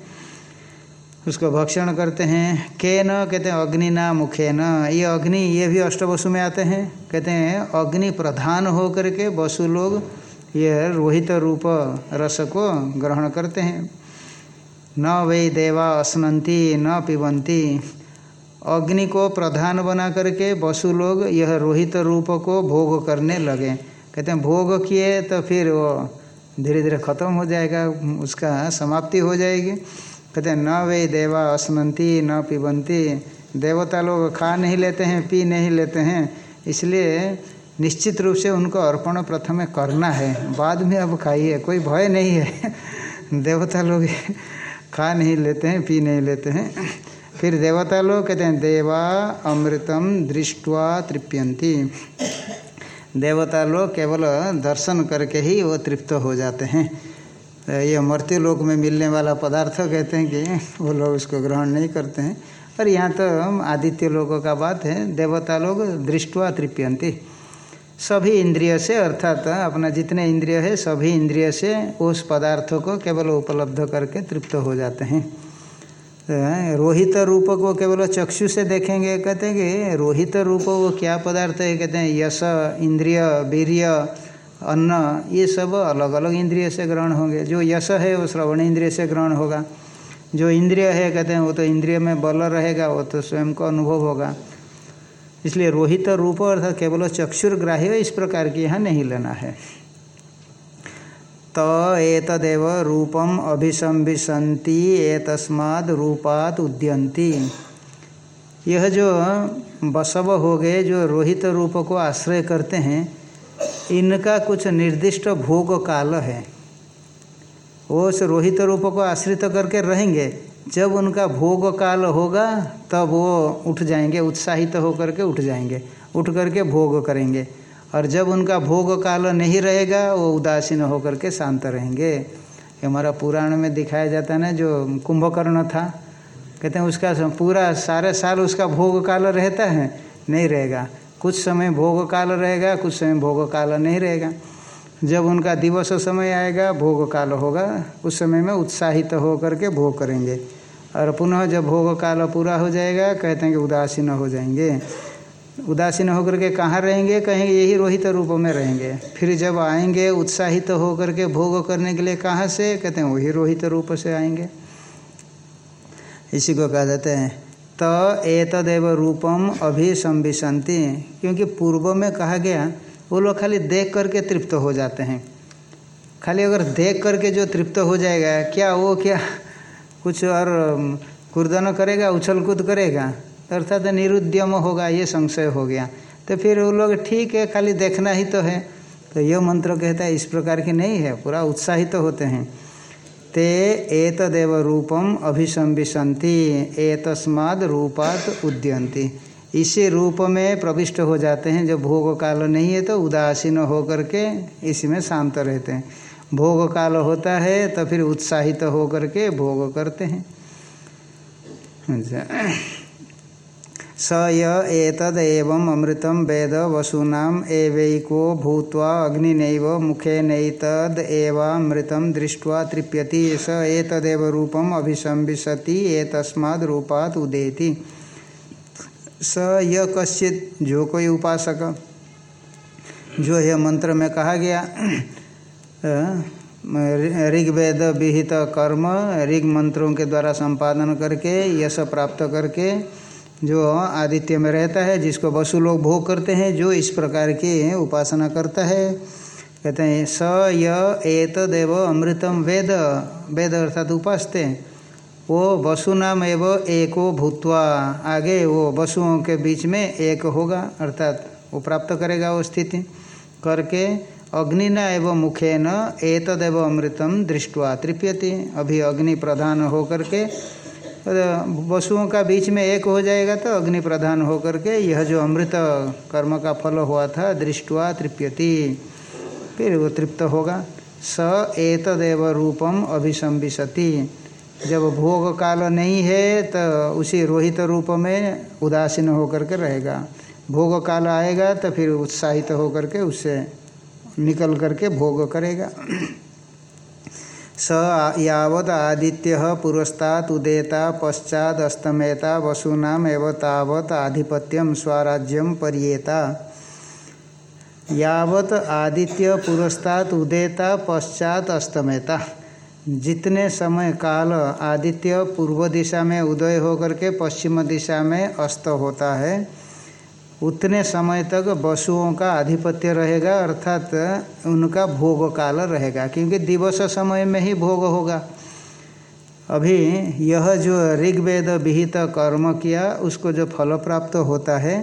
उसको भक्षण करते हैं के न कहते हैं अग्नि ना मुखे न ये अग्नि, ये भी अष्टवसु में आते हैं, कहते हैं अग्नि प्रधान हो करके वसु लोग ये रोहित रूप रस को ग्रहण करते हैं। न वे देवा अस्नंती न पिबंती अग्नि को प्रधान बना करके वसु लोग यह रोहित रूप को भोग करने लगे। कहते हैं, भोग किए तो फिर वो धीरे धीरे खत्म हो जाएगा, उसका समाप्ति हो जाएगी। कहते हैं, न वे देवा अस्नंती न पिबंती देवता लोग खा नहीं लेते हैं, पी नहीं लेते हैं। इसलिए निश्चित रूप से उनको अर्पण प्रथम करना है। बाद में अब खाइए, कोई भय नहीं है। *laughs* देवता लोग खा नहीं लेते हैं, पी नहीं लेते हैं। फिर देवता लोग कहते हैं, देवा अमृतम दृष्टवा तृप्यंती देवता लोग केवल दर्शन करके ही वो तृप्त हो जाते हैं। ये मृत्यु लोक में मिलने वाला पदार्थ कहते हैं कि वो लोग उसको ग्रहण नहीं करते हैं। और यहाँ तो आदित्य लोगों का बात है, देवता लोग दृष्टवा तृप्यंती सभी इंद्रिय से, अर्थात अपना जितने इंद्रिय है, सभी इंद्रिय से उस पदार्थ को केवल उपलब्ध करके तृप्त हो जाते हैं। तो रोहित रूप को केवल चक्षु से देखेंगे, कहते हैं कि रोहित रूप वो क्या पदार्थ है, कहते हैं यश, इंद्रिय, वीर्य, अन्न, ये सब अलग अलग इंद्रिय से ग्रहण होंगे। जो यश है, वो श्रवण इंद्रिय से ग्रहण होगा। जो इंद्रिय है, कहते हैं वो तो इंद्रिय में बल रहेगा, वो तो स्वयं को अनुभव होगा। इसलिए रोहित रूप अर्थात केवल चक्षुर्ग्राह्य इस प्रकार की यहाँ नहीं लेना है। त एतदेव रूपम अभिसंभिशंति एतस्माद रूपात उद्यंती यह जो बसव हो गए, जो रोहित रूप को आश्रय करते हैं, इनका कुछ निर्दिष्ट भोग काल है। वो उस रोहित रूप को आश्रित करके रहेंगे। जब उनका भोग काल होगा, तब वो उठ जाएँगे, उत्साहित तो होकर के उठ जाएँगे, उठ करके भोग करेंगे। और जब उनका भोग काल नहीं रहेगा, वो उदासीन होकर के शांत रहेंगे। हमारा पुराण में दिखाया जाता है ना, जो कुंभकर्ण था। कहते हैं उसका पूरा सारे साल उसका भोग काल रहता है, नहीं रहेगा। कुछ समय भोग काल रहेगा, कुछ समय भोग काल नहीं रहेगा। जब उनका दिवस समय आएगा, भोग काल होगा, उस समय में उत्साहित तो हो करके भोग करेंगे। और पुनः जब भोग काल पूरा हो जाएगा, कहते हैं कि उदासीन हो जाएँगे। उदासीन होकर के कहाँ रहेंगे? कहेंगे यही रोहित रूप में रहेंगे। फिर जब आएँगे, उत्साहित तो होकर के भोग करने के लिए कहाँ से? कहते हैं वही रोहित रूप से आएँगे। इसी को कहा जाता है, त एतदेव रूपम अभिसंभिशंति क्योंकि पूर्व में कहा गया, वो लोग खाली देख करके तृप्त हो जाते हैं। खाली अगर देख करके जो तृप्त हो जाएगा, क्या वो क्या कुछ और कुर्दन करेगा उछल कूद करेगा अर्थात तो निरुद्यम होगा, ये संशय हो गया। तो फिर वो लोग, ठीक है, खाली देखना ही तो है। तो यह मंत्र कहता है, इस प्रकार की नहीं है, पूरा उत्साहित तो होते हैं। ते एतदेव रूपम अभिसंबिशंति एतस्माद रूपात उद्यंती इसी रूप में प्रविष्ट हो जाते हैं जब भोग काल नहीं है तो उदासीन होकर के इसी में शांत रहते हैं। भोग काल होता है तो फिर उत्साहित तो होकर के भोग करते हैं। स यतद एवं अमृतम वेद वसूनाम एवैको भूत्वा अग्निनैव मुखे नैतद एवामृतम दृष्ट्वा तृप्यति। स एतदेव रूपम अभिसंविशति, एतस्माद् रूपात् उदेति। स य कश्चित, जो कोई उपासक, जो है मंत्र में कहा गया ऋग्वेद, विहित कर्म, ऋग मंत्रों के द्वारा संपादन करके, यश प्राप्त करके, जो आदित्य में रहता है, जिसको वसु लोग भोग करते हैं, जो इस प्रकार की उपासना करता है। कहते हैं, स, य एतदेव अमृतम, वेद। वेद अर्थात उपासते। वो वसु नाम एवं एको भूतवा। आगे वो वसुओं के बीच में एक होगा, अर्थात वो प्राप्त करेगा वो स्थिति करके। अग्निना एवं मुखेन एतदेव अमृतम दृष्टवा तृप्यति। अभी अग्नि प्रधान होकर के वसुओं का बीच में एक हो जाएगा तो अग्नि प्रधान होकर के यह जो अमृत कर्म का फल हुआ था, दृष्टवा तृप्यति। फिर वो तृप्त होगा। स एतदेव रूपम अभिसंबिशति जब भोग काल नहीं है तो उसी रोहित रूप में उदासीन होकर के रहेगा। भोग काल आएगा तो फिर उत्साहित होकर के उससे निकल करके भोग करेगा। स यावद आदित्य पुरस्तात् उदेता पश्चाद अस्तमेता वसूनाम एवं तावत आधिपत्यम स्वराज्यम परियेता। यावत आदित्य पुरस्तात् उदेता पश्चात अस्तमेता जितने समय काल आदित्य पूर्व दिशा में उदय होकर के पश्चिम दिशा में अस्त होता है उतने समय तक वसुओं का आधिपत्य रहेगा, अर्थात उनका भोग काल रहेगा, क्योंकि दिवस समय में ही भोग होगा। अभी यह जो ऋग्वेद विहित कर्म किया, उसको जो फल प्राप्त होता है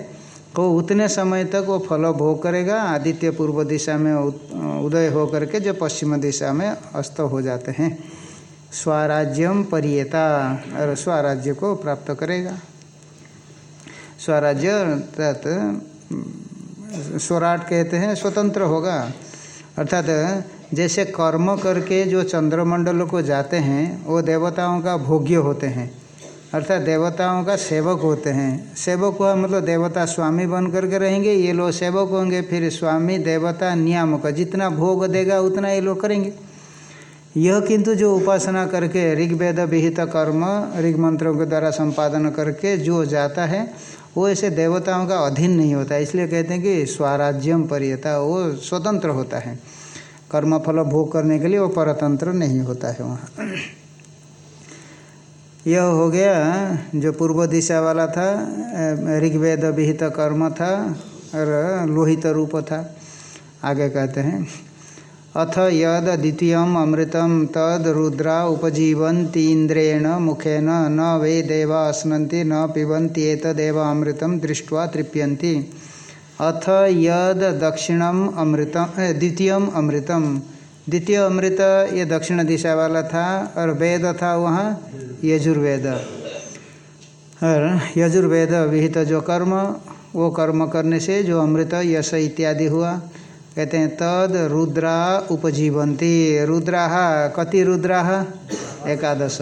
तो उतने समय तक वो फल भोग करेगा, आदित्य पूर्व दिशा में उदय हो करके जो पश्चिम दिशा में अस्त हो जाते हैं। स्वराज्यम परियता, और स्वराज्य को प्राप्त करेगा। स्वराज्य, अर्थात, स्वराट कहते हैं, स्वतंत्र होगा। अर्थात, जैसे कर्म करके जो चंद्रमंडल को जाते हैं, वो देवताओं का भोग्य होते हैं। अर्थात, देवताओं का सेवक होते हैं। सेवक हुआ मतलब देवता स्वामी बन करके रहेंगे, ये लोग सेवक होंगे, फिर स्वामी, देवता, नियामक, जितना भोग देगा, उतना ये लोग करेंगे। यह किंतु जो उपासना करके, ऋग्वेद, विहित कर्म ऋग मंत्रों के द्वारा संपादन करके जो जाता है वो ऐसे देवताओं का अधीन नहीं होता, इसलिए कहते हैं कि स्वराज्यम परियता, वो स्वतंत्र होता है। कर्म फल भोग करने के लिए वो परतंत्र नहीं होता है वहाँ। यह हो गया, जो पूर्व दिशा वाला था ऋग्वेद विहित कर्म था, और लोहित रूप था, आगे कहते हैं। अथ यद अमृतम तद रुद्रा उपजीवन्ति इंद्रेण मुखेन न वे देवा अस्नन्ति न पिबन्ति एतदेव अमृतम दृष्ट्वा तृप्यन्ति। अथ यद अमृतम द्वितीय अमृतम। द्वितीय अमृत ये दक्षिण दिशा वाला था, और वेद था वहाँ, यजुर्वेद। और यजुर्वेद विहित जो कर्म, वो कर्म करने से जो अमृत, यश इत्यादि हुआ। कहते हैं, तद रुद्रा उपजीवंती रुद्रा, कति रुद्रा? एकादश।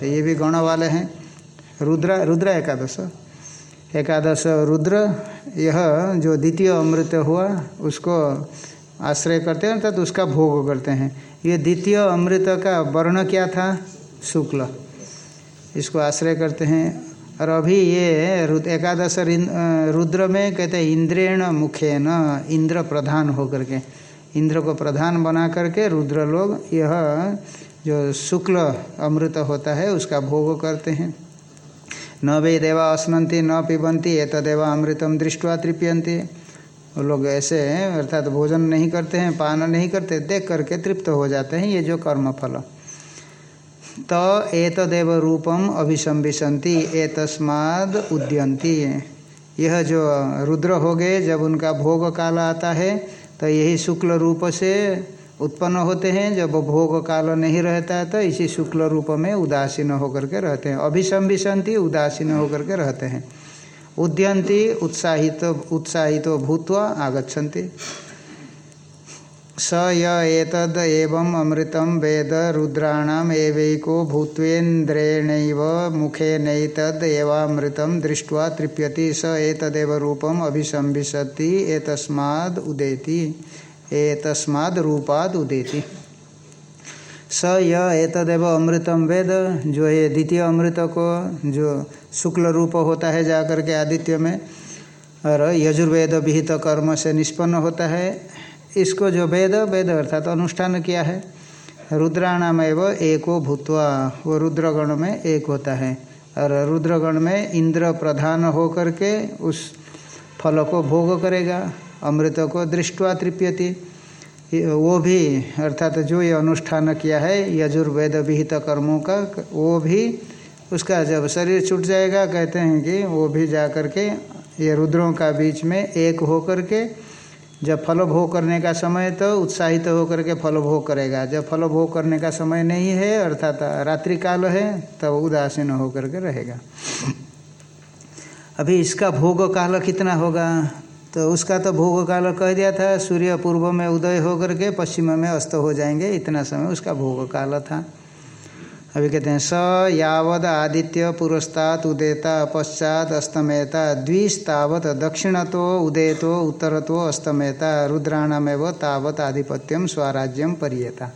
तो ये भी गण वाले हैं। रुद्रा रुद्रा एकादश। एकादश रुद्र, यह जो द्वितीय अमृत हुआ, उसको आश्रय करते हैं अर्थात तो उसका भोग करते हैं। ये द्वितीय अमृत का वर्ण क्या था? शुक्ल। इसको आश्रय करते हैं। और अभी ये एकादश रुद्र में कहते हैं इंद्रेण मुखे न इंद्र प्रधान होकर के। इंद्र को प्रधान बना करके रुद्र लोग यह जो शुक्ल अमृत होता है, उसका भोग करते हैं। न वे देवा अस्नंती न पिबंती ये तदेवा अमृतम दृष्टवा तृप्यंती लोग ऐसे अर्थात भोजन नहीं करते हैं, पान नहीं करते, देख करके तृप्त हो जाते हैं, ये जो कर्म फल त एतदेव रूपम अभिसंबिशंति एतस्माद उद्यंती यह जो रुद्र हो गए, जब उनका भोग काल आता है तो यही शुक्ल रूप से उत्पन्न होते हैं। जब भोग काल नहीं रहता है तो इसी शुक्ल रूप में उदासीन होकर के रहते हैं। अभिसंबिशंति उदासीन होकर के रहते हैं। उद्यंती उत्साहित उत्साहित भूत्वा आगछन्ति स यद एवं अमृतम वेद रुद्राणाम एवैको भूत्वेन्द्रेणैव मुखेनैतद एवामृतम तृप्यति। स एतदेव रूपम अभिसंभिशति उदेति। उदेति। स य अमृतम वेद, जो ये द्वितीय अमृत को, जो शुक्ल रूप होता है जाकर के आदित्य में, और यजुर्वेद विहित कर्म से निष्पन्न होता है। इसको जो वेद वेद अर्थात तो अनुष्ठान किया है रुद्राणाम एवं एको भूतवा, वो रुद्रगण में एक होता है। और रुद्रगण में इंद्र प्रधान हो करके उस फल को भोग करेगा, अमृत को दृष्टवा तृप्यति। वो भी अर्थात जो ये अनुष्ठान किया है, यजुर्वेद विहित कर्मों का, वो भी उसका जब शरीर छूट जाएगा, कहते हैं कि वो भी जा कर के ये रुद्रों का बीच में एक हो करके जब फल भोग करने का समय तो उत्साहित तो होकर के फल भोग करेगा। जब फल भोग करने का समय नहीं है, अर्थात रात्रि काल है, तब तो उदासीन होकर के रहेगा। अभी इसका भोग काल कितना होगा? तो उसका तो भोग काल कह दिया था, सूर्य पूर्व में उदय होकर के पश्चिम में अस्त हो जाएँगे, इतना समय उसका भोग काल था। अभी कहते हैं, स यावद आदित्य पुरस्तात उदेता पश्चात अस्तमेता द्विस्तावत दक्षिणतो उदयतो उत्तरतो अस्तमेता रुद्राणमेव तावत आधिपत्यम स्वराज्यम परियता।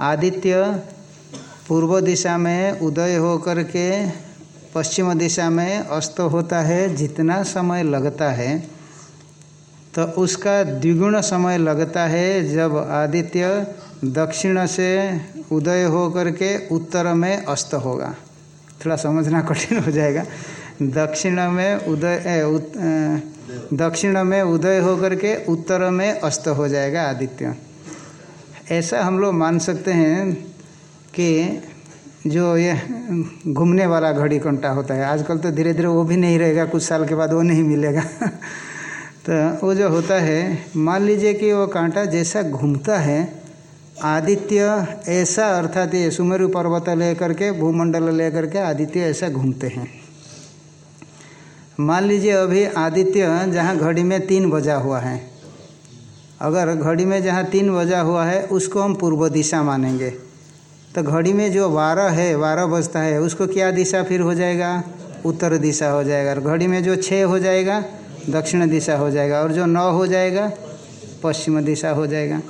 आदित्य पूर्व दिशा में उदय होकर के पश्चिम दिशा में अस्त होता है, जितना समय लगता है तो उसका द्विगुण समय लगता है जब आदित्य दक्षिण से उदय हो करके उत्तर में अस्त होगा। थोड़ा समझना कठिन हो जाएगा। दक्षिण में उदय दक्षिण में उदय हो करके उत्तर में अस्त हो जाएगा आदित्य। ऐसा हम लोग मान सकते हैं कि जो ये घूमने वाला घड़ी कंटा होता है, आजकल तो धीरे धीरे वो भी नहीं रहेगा, कुछ साल के बाद वो नहीं मिलेगा। *laughs* तो वो जो होता है, मान लीजिए कि वो कांटा जैसा घूमता है आदित्य ऐसा अर्थात ये सुमेरु पर्वत लेकर के, भूमंडल लेकर के आदित्य ऐसा घूमते हैं। मान लीजिए अभी आदित्य जहाँ घड़ी में तीन बजा हुआ है। अगर घड़ी में जहाँ तीन बजा हुआ है, उसको हम पूर्व दिशा मानेंगे। तो घड़ी में जो बारह है, बारह बजता है, उसको क्या दिशा फिर हो जाएगा? उत्तर दिशा हो जाएगा। और घड़ी में जो छः हो जाएगा, दक्षिण दिशा हो जाएगा। और जो नौ हो जाएगा, पश्चिम दिशा हो जाएगा।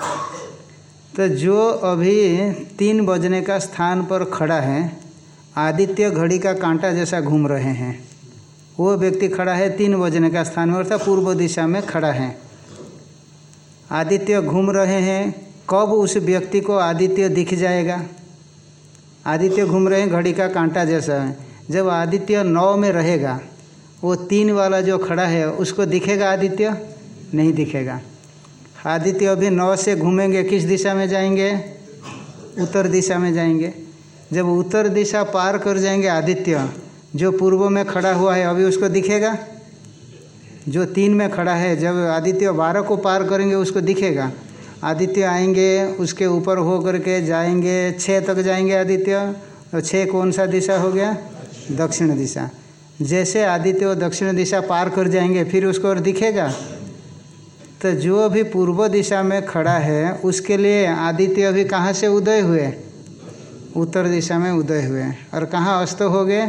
तो जो अभी तीन बजने का स्थान पर खड़ा है, आदित्य घड़ी का कांटा जैसा घूम रहे हैं। वो व्यक्ति खड़ा है तीन बजने का स्थान में अर्थात पूर्व दिशा में खड़ा है। आदित्य घूम रहे हैं, कब उस व्यक्ति को आदित्य दिख जाएगा? आदित्य घूम रहे हैं, घड़ी का कांटा जैसा है। जब आदित्य नौ में रहेगा, वो तीन वाला जो खड़ा है, उसको दिखेगा आदित्य? नहीं दिखेगा। आदित्य अभी नौ से घूमेंगे, किस दिशा में जाएँगे? उत्तर दिशा में जाएँगे। जब उत्तर दिशा पार कर जाएँगे आदित्य, जो पूर्व में खड़ा हुआ है, अभी उसको दिखेगा? जो तीन में खड़ा है, जब आदित्य बारह को पार करेंगे, उसको दिखेगा। आदित्य आएँगे, उसके ऊपर हो करके जाएँगे छः तक जाएँगे आदित्य। तो छः कौन सा दिशा हो गया? दक्षिण दिशा। जैसे आदित्य दक्षिण दिशा पार कर जाएँगे, फिर उसको और दिखेगा? तो जो अभी पूर्व दिशा में खड़ा है, उसके लिए आदित्य अभी कहाँ से उदय हुए? उत्तर दिशा में उदय हुए। और कहाँ अस्त हो गए?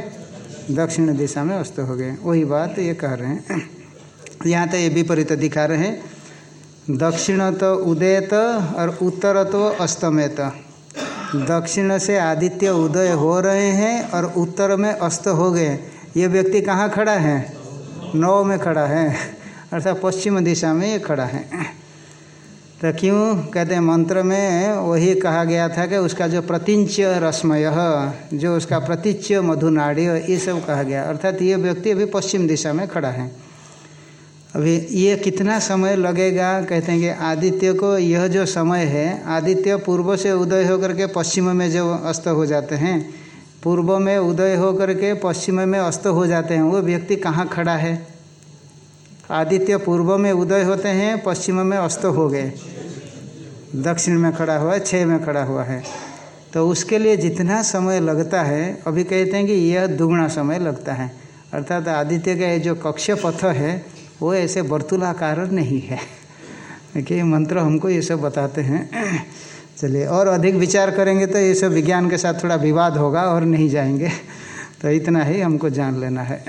दक्षिण दिशा में अस्त हो गए। वही बात ये कह रहे हैं। *clears throat* यहाँ तो ये विपरीत दिखा रहे हैं। दक्षिण तो उदयत और उत्तर तो अस्तमेत। दक्षिण से आदित्य उदय हो रहे हैं और उत्तर में अस्त हो गए। ये व्यक्ति कहाँ खड़ा है? नौ में खड़ा है। अर्थात पश्चिम दिशा में ये खड़ा है। तो क्यों? कहते हैं, मंत्र में वही कहा गया था कि उसका जो प्रतिंच रश्मय जो उसका प्रतिच्च मधुनाड़ी ये सब कहा गया। अर्थात ये व्यक्ति अभी पश्चिम दिशा में खड़ा है। अभी ये कितना समय लगेगा? कहते हैं कि आदित्य को यह जो समय है, आदित्य पूर्व से उदय होकर के पश्चिम में जो अस्त हो जाते हैं, पूर्व में उदय होकर के पश्चिम में अस्त हो जाते हैं, वो व्यक्ति कहाँ खड़ा है? आदित्य पूर्व में उदय होते हैं, पश्चिम में अस्त हो गए। दक्षिण में खड़ा हुआ है छः में खड़ा हुआ है। तो उसके लिए जितना समय लगता है, अभी कहते हैं कि यह दुगुना समय लगता है। अर्थात आदित्य का ये जो कक्ष पथ है, वो ऐसे वर्तुलाकार नहीं है। देखिए मंत्र हमको ये सब बताते हैं। चलिए, और अधिक विचार करेंगे तो ये सब विज्ञान के साथ थोड़ा विवाद होगा और नहीं जाएँगे। तो इतना ही हमको जान लेना है।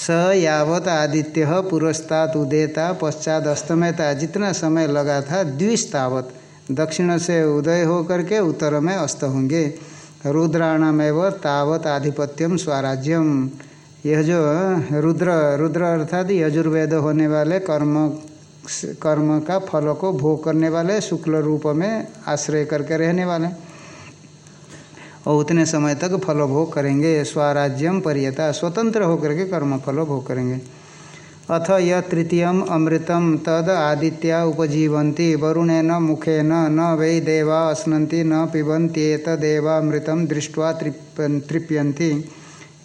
स यावत आदित्य पुरस्तात उदेता पश्चात अस्तमेता जितना समय लगा था द्विस्तावत दक्षिण से उदय हो करके उत्तर में अस्त होंगे। रुद्राणामेव तावत आधिपत्यम स्वराज्यम यह जो रुद्र रुद्र अर्थात यजुर्वेद होने वाले कर्म कर्म का फल को भोग करने वाले शुक्ल रूप में आश्रय करके रहने वाले। और उतने समय तक फल भोग करेंगे स्वराज्यम पर्यता, स्वतंत्र होकर के कर्म फल भोग करेंगे। अथ य तृतीय अमृतम, तद आदित्या उपजीवंती वरुणेन मुखेन, न वै देवा अश्नती न पिबंत्येत देवामृतम दृष्ट्वा तृप्यंती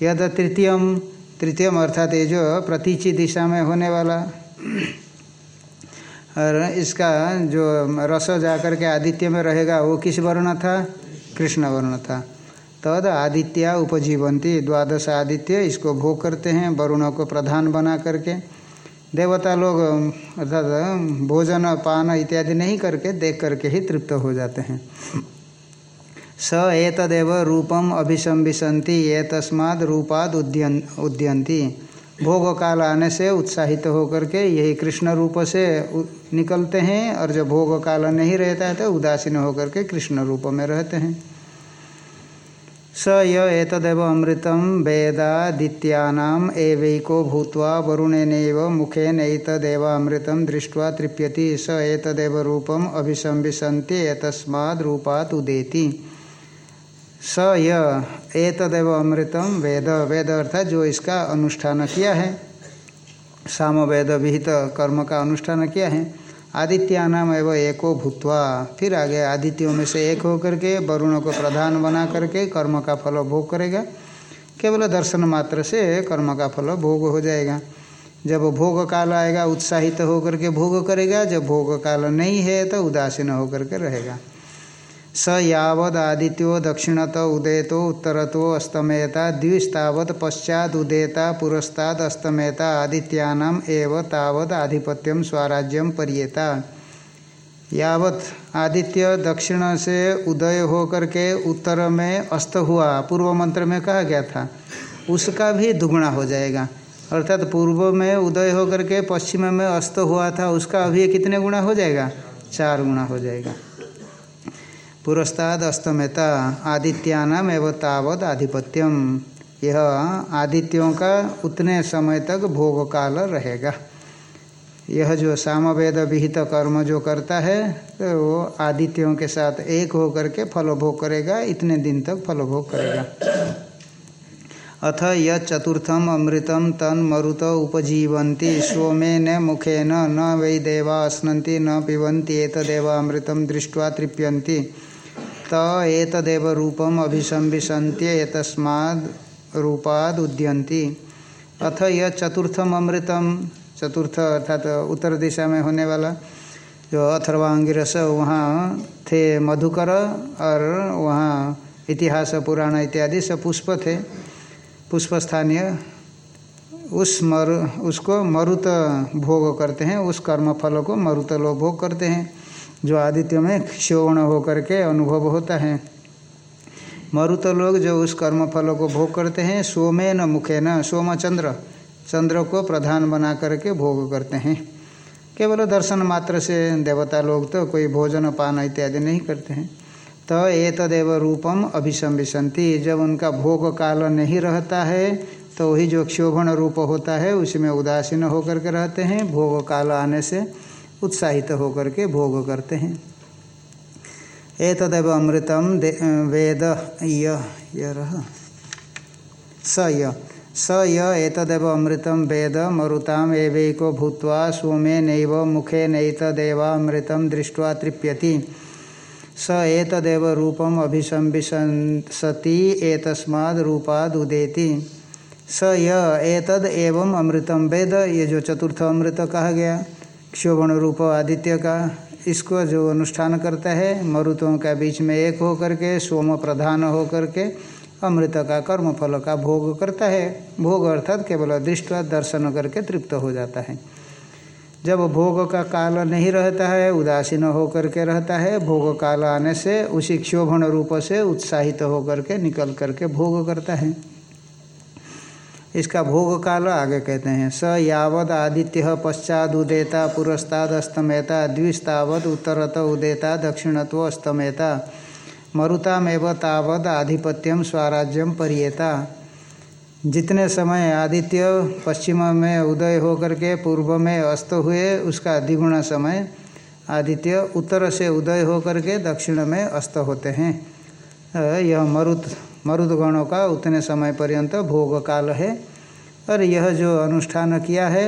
यद तृतीय तृतीय अर्थात ये जो प्रतीचि दिशा में होने वाला, और इसका जो रस जाकर के आदित्य में रहेगा, वो किस वर्ण था? कृष्ण वर्ण था तद आदित्य उपजीवंती द्वादश आदित्य, इसको भोग करते हैं, वरुणों को प्रधान बना करके। देवता लोग, अर्थात, भोजन, पान इत्यादि नहीं करके देख करके ही तृप्त हो जाते हैं। स एतदेव रूपम अभिसंबिशंति ये तस्माद रूपाद उद्यन उद्यंती भोग काल आने से उत्साहित होकर के यही कृष्ण रूप से निकलते हैं और जब भोग काल नहीं रहता है तो उदासीन होकर के कृष्ण रूप में रहते हैं। स य एतदेव अमृतम वेदादित्यानाम एवैको भूत्वा वरुणेनैव मुखेन एतदेवामृतम दृष्ट्वा तृप्यति। स एतदेव रूपम अभिसंबिशन्ति एतस्माद् रूपात् उदेति। स य, एतदेव अमृतम, वेद वेद अर्थात जो इसका अनुष्ठान किया है। साम, वेद, विहित, कर्म का अनुष्ठान किया है। आदित्यानाम एवं एको भूतवा। फिर आगे आदित्यों में से एक होकर के वरुणों को प्रधान बना करके कर्म का फल भोग करेगा। केवल दर्शन मात्र से कर्म का फल भोग हो जाएगा। जब भोग काल आएगा, उत्साहित होकर के भोग करेगा। जब भोग काल नहीं है तो उदासीन होकर के रहेगा। स यावद आदित्यो दक्षिणत उदेतो उत्तरतो अस्तमेता द्विस्तावत पश्चात उदयता पुरस्ताद अस्तमेता आदित्यानाम एव तावद आधिपत्यम स्वराज्यम परियेता। यावत आदित्य दक्षिण से उदय होकर के उत्तर में अस्त हुआ, पूर्व मंत्र में कहा गया था। उसका भी दुगुना हो जाएगा। अर्थात पूर्व में उदय होकर के पश्चिम में अस्त हुआ था, उसका अभी कितने गुणा हो जाएगा? चार गुणा हो जाएगा। पुरस्ताद अस्तमेता आदित्यानाम एवं तावत आधिपत्यम। यह आदित्यों का उतने समय तक भोग काल रहेगा। यह जो सामवेद विहित कर्म जो करता है तो वो आदित्यों के साथ एक होकर के फलभोग करेगा, इतने दिन तक फलभोग करेगा। अथ यतुर्थम अमृतम तन मरुत उपजीवन्ति सोमेन मुखेन न वै देवा अश्नन्ति न पिबन्ति एतदेवामृतं दृष्ट्वा तृप्यन्ति। त एतदेव रूपम उद्यन्ति। अथ यह चतुर्थम अमृतम, चतुर्थ अर्थात उत्तर दिशा में होने वाला, जो अथर्वांगिरस, वहाँ थे मधुकर और वहाँ इतिहास, पुराण इत्यादि सब पुष्प थे। पुष्प स्थानीय उस मरु, उसको मरुत भोग करते हैं, उस कर्म फल को मरुत लोग भोग करते हैं। जो आदित्य में क्षोण होकर के अनुभव होता है। मरुत लोग जो उस कर्म फल को भोग करते हैं, सोमे न मुखे न सोम चंद्र चंद्र को प्रधान बना करके भोग करते हैं। केवल दर्शन मात्र से देवता लोग तो कोई भोजन पान इत्यादि नहीं करते हैं। तो ये तदेव रूपम अभिसंबिशंति जब उनका भोग काल नहीं रहता है तो वही जो क्षोभण रूप होता है उसमें उदासीन होकर के रहते हैं। भोग काल आने से उत्साहित होकर के भोग करते हैं। एतदेव अमृतम वेद, य स य। स, य, एतदेव अमृतम वेद, मरुताम एवैको भूत्वा सोमे नैव मुखे नैतदेवामृतम दृष्ट्वा तृप्यति। स, एतदेव रूपम अभिसंबिशति एतस्माद् रूपाद उदेति। स, य, एतद एवं अमृतम वेद, ये जो चतुर्थ अमृत कहा गया। क्षोभण रूप आदित्य का इसको जो अनुष्ठान करता है, मरुतों का बीच में एक हो करके सोम प्रधान हो करके अमृत का कर्म फल का भोग करता है। भोग अर्थात केवल दृष्टि, दर्शन करके तृप्त हो जाता है। जब भोग का काल नहीं रहता है, उदासीन होकर के रहता है, भोग काल आने से उसी क्षोभण रूप से उत्साहित होकर के, निकल करके भोग करता है। इसका भोग काल आगे कहते हैं। स यावद आदित्य पश्चाद उदेता पुरस्ताद अस्तमेता द्विस्तावद उत्तरत उदेता दक्षिणत्व अस्तमेता मरुतामेव तावद आधिपत्यम स्वराज्यम परियेता। जितने समय आदित्य पश्चिम में उदय होकर के पूर्व में अस्त हुए, उसका द्विगुण समय आदित्य उत्तर से उदय होकर के दक्षिण में अस्त होते हैं। यह मरुत मरुदगणों का उतने समय पर्यंत भोग काल है। और यह जो अनुष्ठान किया है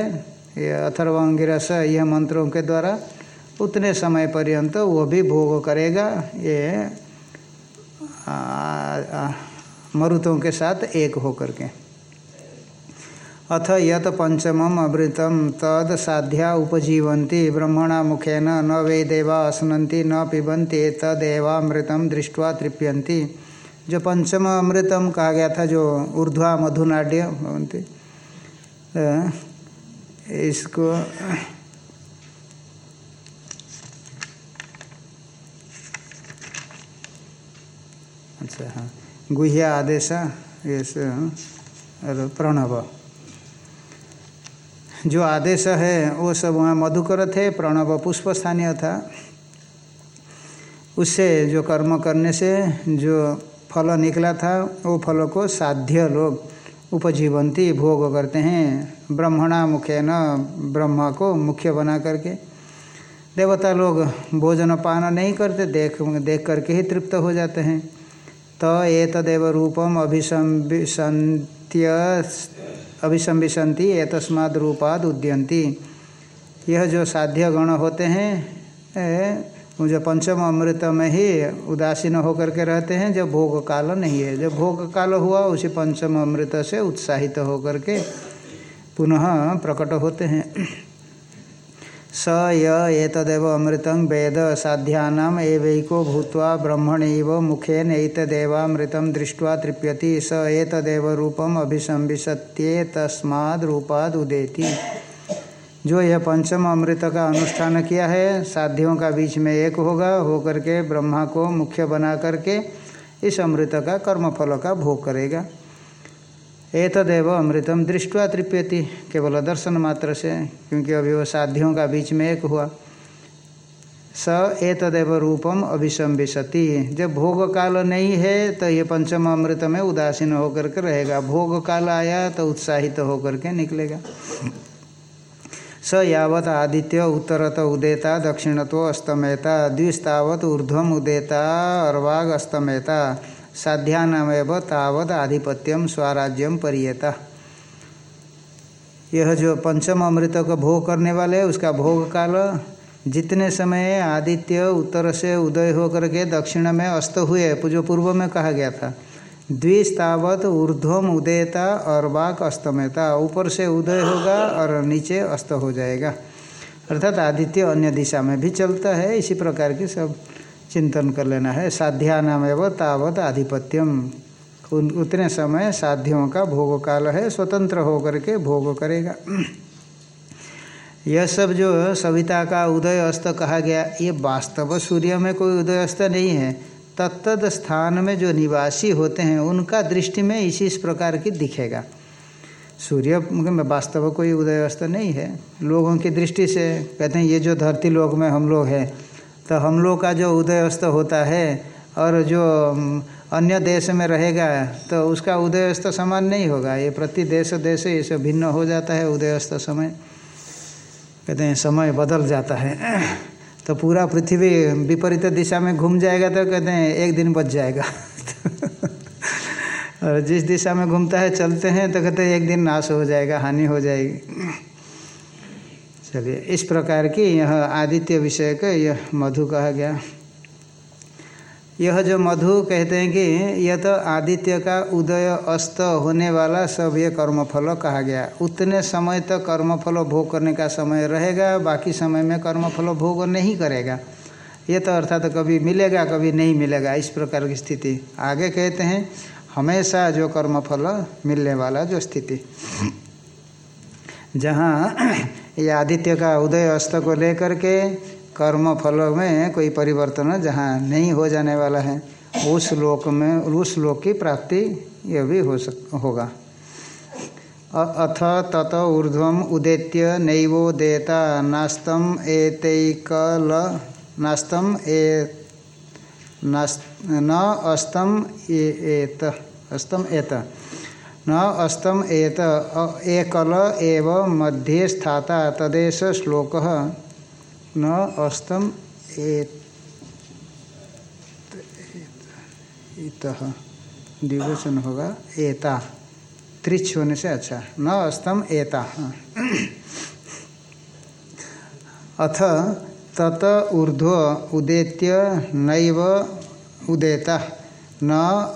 यह अथर्वांगिरस यह मंत्रों के द्वारा उतने समय पर्यंत वो भी भोग करेगा। ये मरुतों के साथ एक होकर के। अथ यत पंचम अमृतम तद साध्या उपजीवन्ति, ब्रह्मणा मुखेन न वे देवा असनन्ति न पिबन्ति तदेवामृतम दृष्ट्वा तृप्यन्ति। जो पंचम अमृतम कहा गया था, जो ऊर्ध्वा मधुनाड्य भवंती इसको अच्छा हाँ गुह्य आदेश और प्रणव। जो आदेश है, वो सब वहाँ मधुकर थे, प्रणव पुष्प स्थानीय था। उससे जो कर्म करने से, जो फल निकला था, वो फल को साध्य लोग उपजीवंती भोग करते हैं। ब्रह्मणा मुखे न ब्रह्मा को मुख्य बना करके। देवता लोग भोजन पान नहीं करते, देख देख करके ही तृप्त हो जाते हैं। तो तदेव रूपम अभिसंबिसंत्य अभिसंबिसंति ये तस्माद रूपाद उद्यंती यह जो साध्य गण होते हैं जो पंचम अमृत में ही उदासीन होकर के रहते हैं जब भोग काल नहीं है। जब भोग काल हुआ, उसी पंचम अमृत से उत्साहित होकर के पुनः प्रकट होते हैं। स येतदेव अमृतं वेद साध्यानाम एवैको भूत्वा ब्रह्मणैव मुखेन एक एतदेवामृतं दृष्ट्वा तृप्यति। स एतदेव रूपम अभिसंविशत्ये तस्माद् रूपाद उदेति। जो यह पंचम अमृत का अनुष्ठान किया है, साध्यों का बीच में एक होगा, होकर के ब्रह्मा को मुख्य बना करके इस अमृत का कर्मफल का भोग करेगा। एतदेव अमृतम दृष्टवा तृप्यति, केवल दर्शन मात्र से, क्योंकि अभी वो साध्यों का बीच में एक हुआ। स एतदेव रूपम अभिसंविशति, जब भोग काल नहीं है तो ये पंचम अमृत में उदासीन होकर के रहेगा। भोग काल आया तो उत्साहित तो होकर के निकलेगा। स यावत आदित्य उत्तरत उदेता, दक्षिणत्व अस्तमेता द्विस्तावत ऊर्ध्वम उदेता अर्वाग अस्तमेता साध्यानमेव तावत आधिपत्यम स्वराज्यम परियता। यह जो पंचम अमृत का भोग करने वाले उसका भोग काल जितने समय आदित्य उत्तर से उदय होकर के दक्षिण में अस्त हुए, जो पूर्व में कहा गया था द्विस्तावत ऊर्ध्वम उदयता और वाक अस्तमयता ऊपर से उदय होगा और नीचे अस्त हो जाएगा। अर्थात आदित्य अन्य दिशा में भी चलता है। इसी प्रकार की सब चिंतन कर लेना है। साध्या नाम एवं तावत आधिपत्यम। उतने समय साध्यों का भोग काल है। स्वतंत्र होकर के भोग करेगा। यह सब जो सविता का उदय अस्त कहा गया, ये वास्तव सूर्य में कोई उदय अस्त नहीं है। तत्त स्थान में जो निवासी होते हैं, उनका दृष्टि में इसी इस प्रकार की दिखेगा। सूर्य में वास्तव कोई उदय अस्त नहीं है। लोगों की दृष्टि से कहते हैं, ये जो धरती लोक में हम लोग हैं तो हम लोग का जो उदय अस्त होता है और जो अन्य देश में रहेगा तो उसका उदय अस्त समान नहीं होगा। ये प्रति देश देश ये सब भिन्न हो जाता है उदय अस्त समय। कहते हैं, समय बदल जाता है। तो पूरा पृथ्वी विपरीत दिशा में घूम जाएगा तो कहते हैं, एक दिन बच जाएगा। *laughs* और जिस दिशा में घूमता है, चलते हैं तो कहते हैं, एक दिन नाश हो जाएगा, हानि हो जाएगी। चलिए, इस प्रकार की यह आदित्य विषय का यह मधु कहा गया। यह जो मधु कहते हैं कि यह तो आदित्य का उदय अस्त होने वाला सब ये कर्मफल कहा गया। उतने समय तक कर्मफल भोग करने का समय रहेगा, बाकी समय में कर्मफल भोग नहीं करेगा। ये तो अर्थात तो कभी मिलेगा, कभी नहीं मिलेगा, इस प्रकार की स्थिति। आगे कहते हैं, हमेशा जो कर्मफल मिलने वाला जो स्थिति। जहाँ ये आदित्य का उदय अस्त को लेकर के कर्म फल में कोई परिवर्तन जहाँ नहीं हो जाने वाला है, उस लोक में, उस लोक की प्राप्ति यह भी हो सक, होगा। अथ तत ऊर्ध्व उदेत्य नैवोदेता नास्तम एतैकल नास्तम ए न अस्तम एत अस्तम एत। न अस्तम एत एकल एव मध्ये स्थाता तदेश श्लोक न अस्तम एत द्विवचन होगा। एता। त्रिच होने से अच्छा। न अस्तम एता। अथ तत ऊर्ध्व उदेत्य नैव उदेता। न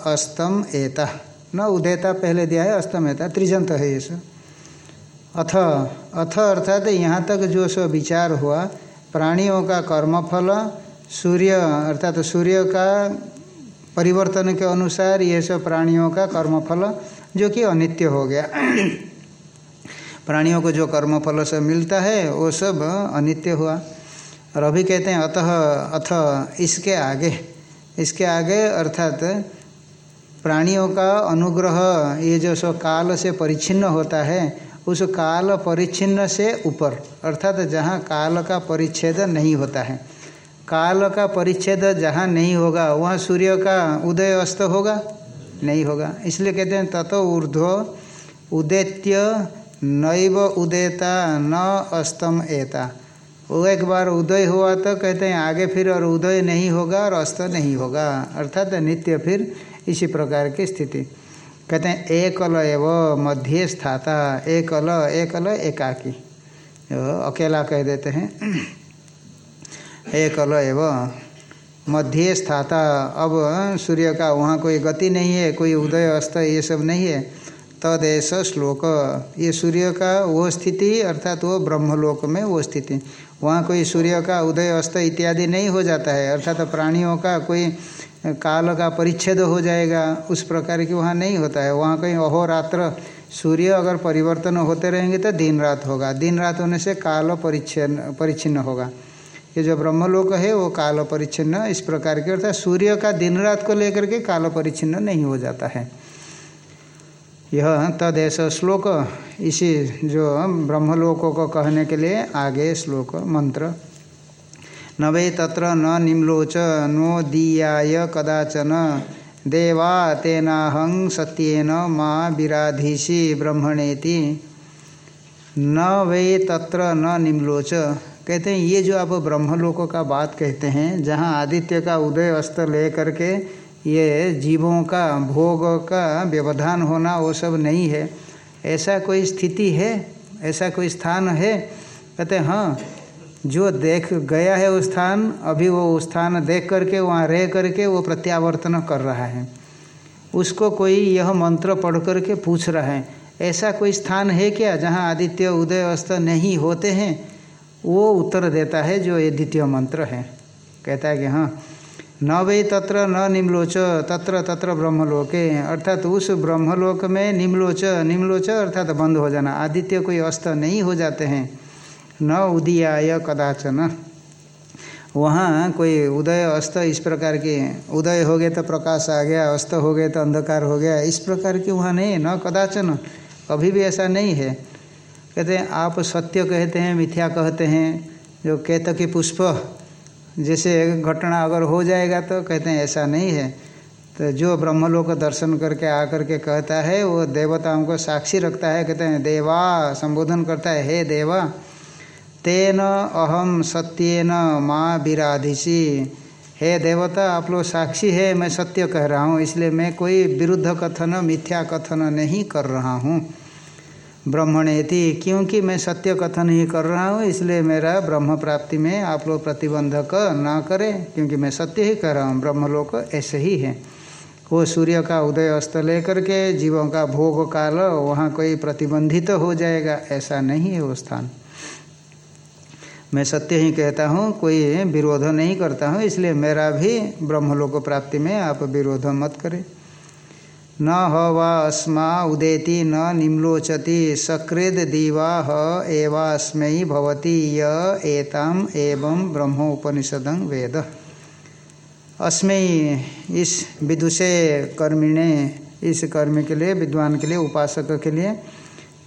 अस्तम एता। न उदेता पहले दिया है अस्तम एता। त्रिजंत है ये सब। अथ अथ अर्थात यहाँ तक जो सो विचार हुआ प्राणियों का कर्मफल, सूर्य, अर्थात तो सूर्य का परिवर्तन के अनुसार ये सब प्राणियों का कर्मफल, जो कि अनित्य हो गया। *clears throat* प्राणियों को जो कर्मफल से मिलता है, वो सब अनित्य हुआ। और अभी कहते हैं, अतः, अथ, इसके आगे। इसके आगे, अर्थात प्राणियों का अनुग्रह, ये जो सो काल से परिच्छिन्न होता है उस काल परिच्छिन्न से ऊपर, अर्थात जहाँ काल का परिच्छेद नहीं होता है। काल का परिच्छेद जहाँ नहीं होगा, वहाँ सूर्य का उदय अस्त होगा? नहीं होगा। इसलिए कहते हैं, ततो ऊर्ध्व उदेत्य नैव उदयता न अस्तम एता। वो एक बार उदय हुआ तो कहते हैं, आगे फिर और उदय नहीं होगा और अस्त नहीं होगा। अर्थात नित्य फिर इसी प्रकार की स्थिति। कहते हैं, एकल एव मध्य स्थाता एकल एकल एकाकी। अकेला कह देते हैं, एकल एव मध्य स्थाता अब सूर्य का वहाँ कोई गति नहीं है, कोई उदय, अस्त, ये सब नहीं है। तदेश श्लोक। ये सूर्य का वो स्थिति, अर्थात वो ब्रह्मलोक में वो स्थिति। वहाँ कोई सूर्य का उदय, अस्त इत्यादि नहीं हो जाता है, अर्थात प्राणियों का कोई काल का परिच्छेद हो जाएगा, उस प्रकार की वहाँ नहीं होता है। वहाँ कहीं अहोरात्र सूर्य अगर परिवर्तन होते रहेंगे तो दिन रात होगा। दिन रात होने से काल परिच्छिन्न परिच्छिन्न होगा। ये जो ब्रह्मलोक है, वो काल परिच्छिन्न, इस प्रकार के अर्थात सूर्य का दिन रात को लेकर के काल परिच्छिन्न नहीं हो जाता है। यह तदेश श्लोक, इसी जो ब्रह्मलोकों को कहने के लिए आगे श्लोक, मंत्र न वै तत्र न निम्लोच नो दीयाय कदाचन। देवा तेनाहं सत्येन माँ विराधीशी ब्रह्मणेति। न वे तत्र न निम्लोच। कहते हैं, ये जो आप ब्रह्मलोकों का बात कहते हैं, जहाँ आदित्य का उदय अस्त ले करके ये जीवों का, भोग का व्यवधान होना वो सब नहीं है। ऐसा कोई स्थिति है? ऐसा कोई स्थान है? कहते हाँ जो देख गया है उस स्थान, अभी वो उस स्थान देख करके, वहाँ रह करके वो प्रत्यावर्तन कर रहा है। उसको कोई यह मंत्र पढ़ करके पूछ रहा है, ऐसा कोई स्थान है क्या जहाँ आदित्य उदय अस्त नहीं होते हैं? वो उत्तर देता है, जो ये द्वितीय मंत्र है। कहता है कि हाँ। न वे तत्र न निम्लोच, तत्र तत्र ब्रह्मलोके। अर्थात उस ब्रह्मलोक में निम्लोच निम्लोच अर्थात बंद हो जाना। आदित्य कोई अस्त नहीं हो जाते हैं। न उदयाय कदाचन। वहाँ कोई उदय, अस्त इस प्रकार की, उदय हो गए तो प्रकाश आ गया, अस्त हो गए तो अंधकार हो गया, इस प्रकार की वहाँ नहीं, न कदाचन। कभी भी ऐसा नहीं है। कहते हैं, आप सत्य कहते हैं, मिथ्या कहते हैं, जो केतकी पुष्प, जैसे घटना अगर हो जाएगा तो कहते हैं, ऐसा नहीं है। तो जो ब्रह्मलोक दर्शन करके आकर के कहता है, वो देवताओं को साक्षी रखता है, कहते हैं, देवा, संबोधन करता है, हे देवा। तेन अहम सत्यन माँ विराधिशी हे देवता, आप लोग साक्षी है, मैं सत्य कह रहा हूँ, इसलिए मैं कोई विरुद्ध कथन, मिथ्या कथन नहीं कर रहा हूँ। ब्रह्मणेति, क्योंकि मैं सत्य कथन ही कर रहा हूँ, इसलिए मेरा ब्रह्म प्राप्ति में आप लोग प्रतिबंधक ना करें, क्योंकि मैं सत्य ही कह रहा हूँ, ब्रह्मलोक ऐसे ही है। वो सूर्य का उदय अस्त लेकर के, जीवों का भोग काल, वहाँ कोई प्रतिबंधित तो हो जाएगा, ऐसा नहीं है वो स्थान। मैं सत्य ही कहता हूँ, कोई विरोध नहीं करता हूँ, इसलिए मेरा भी ब्रह्मलोक प्राप्ति में आप विरोध मत करें। न वा अस्मा उदेति, न निम्लोचति सकृद दीवा ह एवास्मै भवति, य एताम एवं ब्रह्मोपनिषदं वेद। अस्मै इस विदुषे कर्मिणे, इस कर्म के लिए, विद्वान के लिए, उपासक के लिए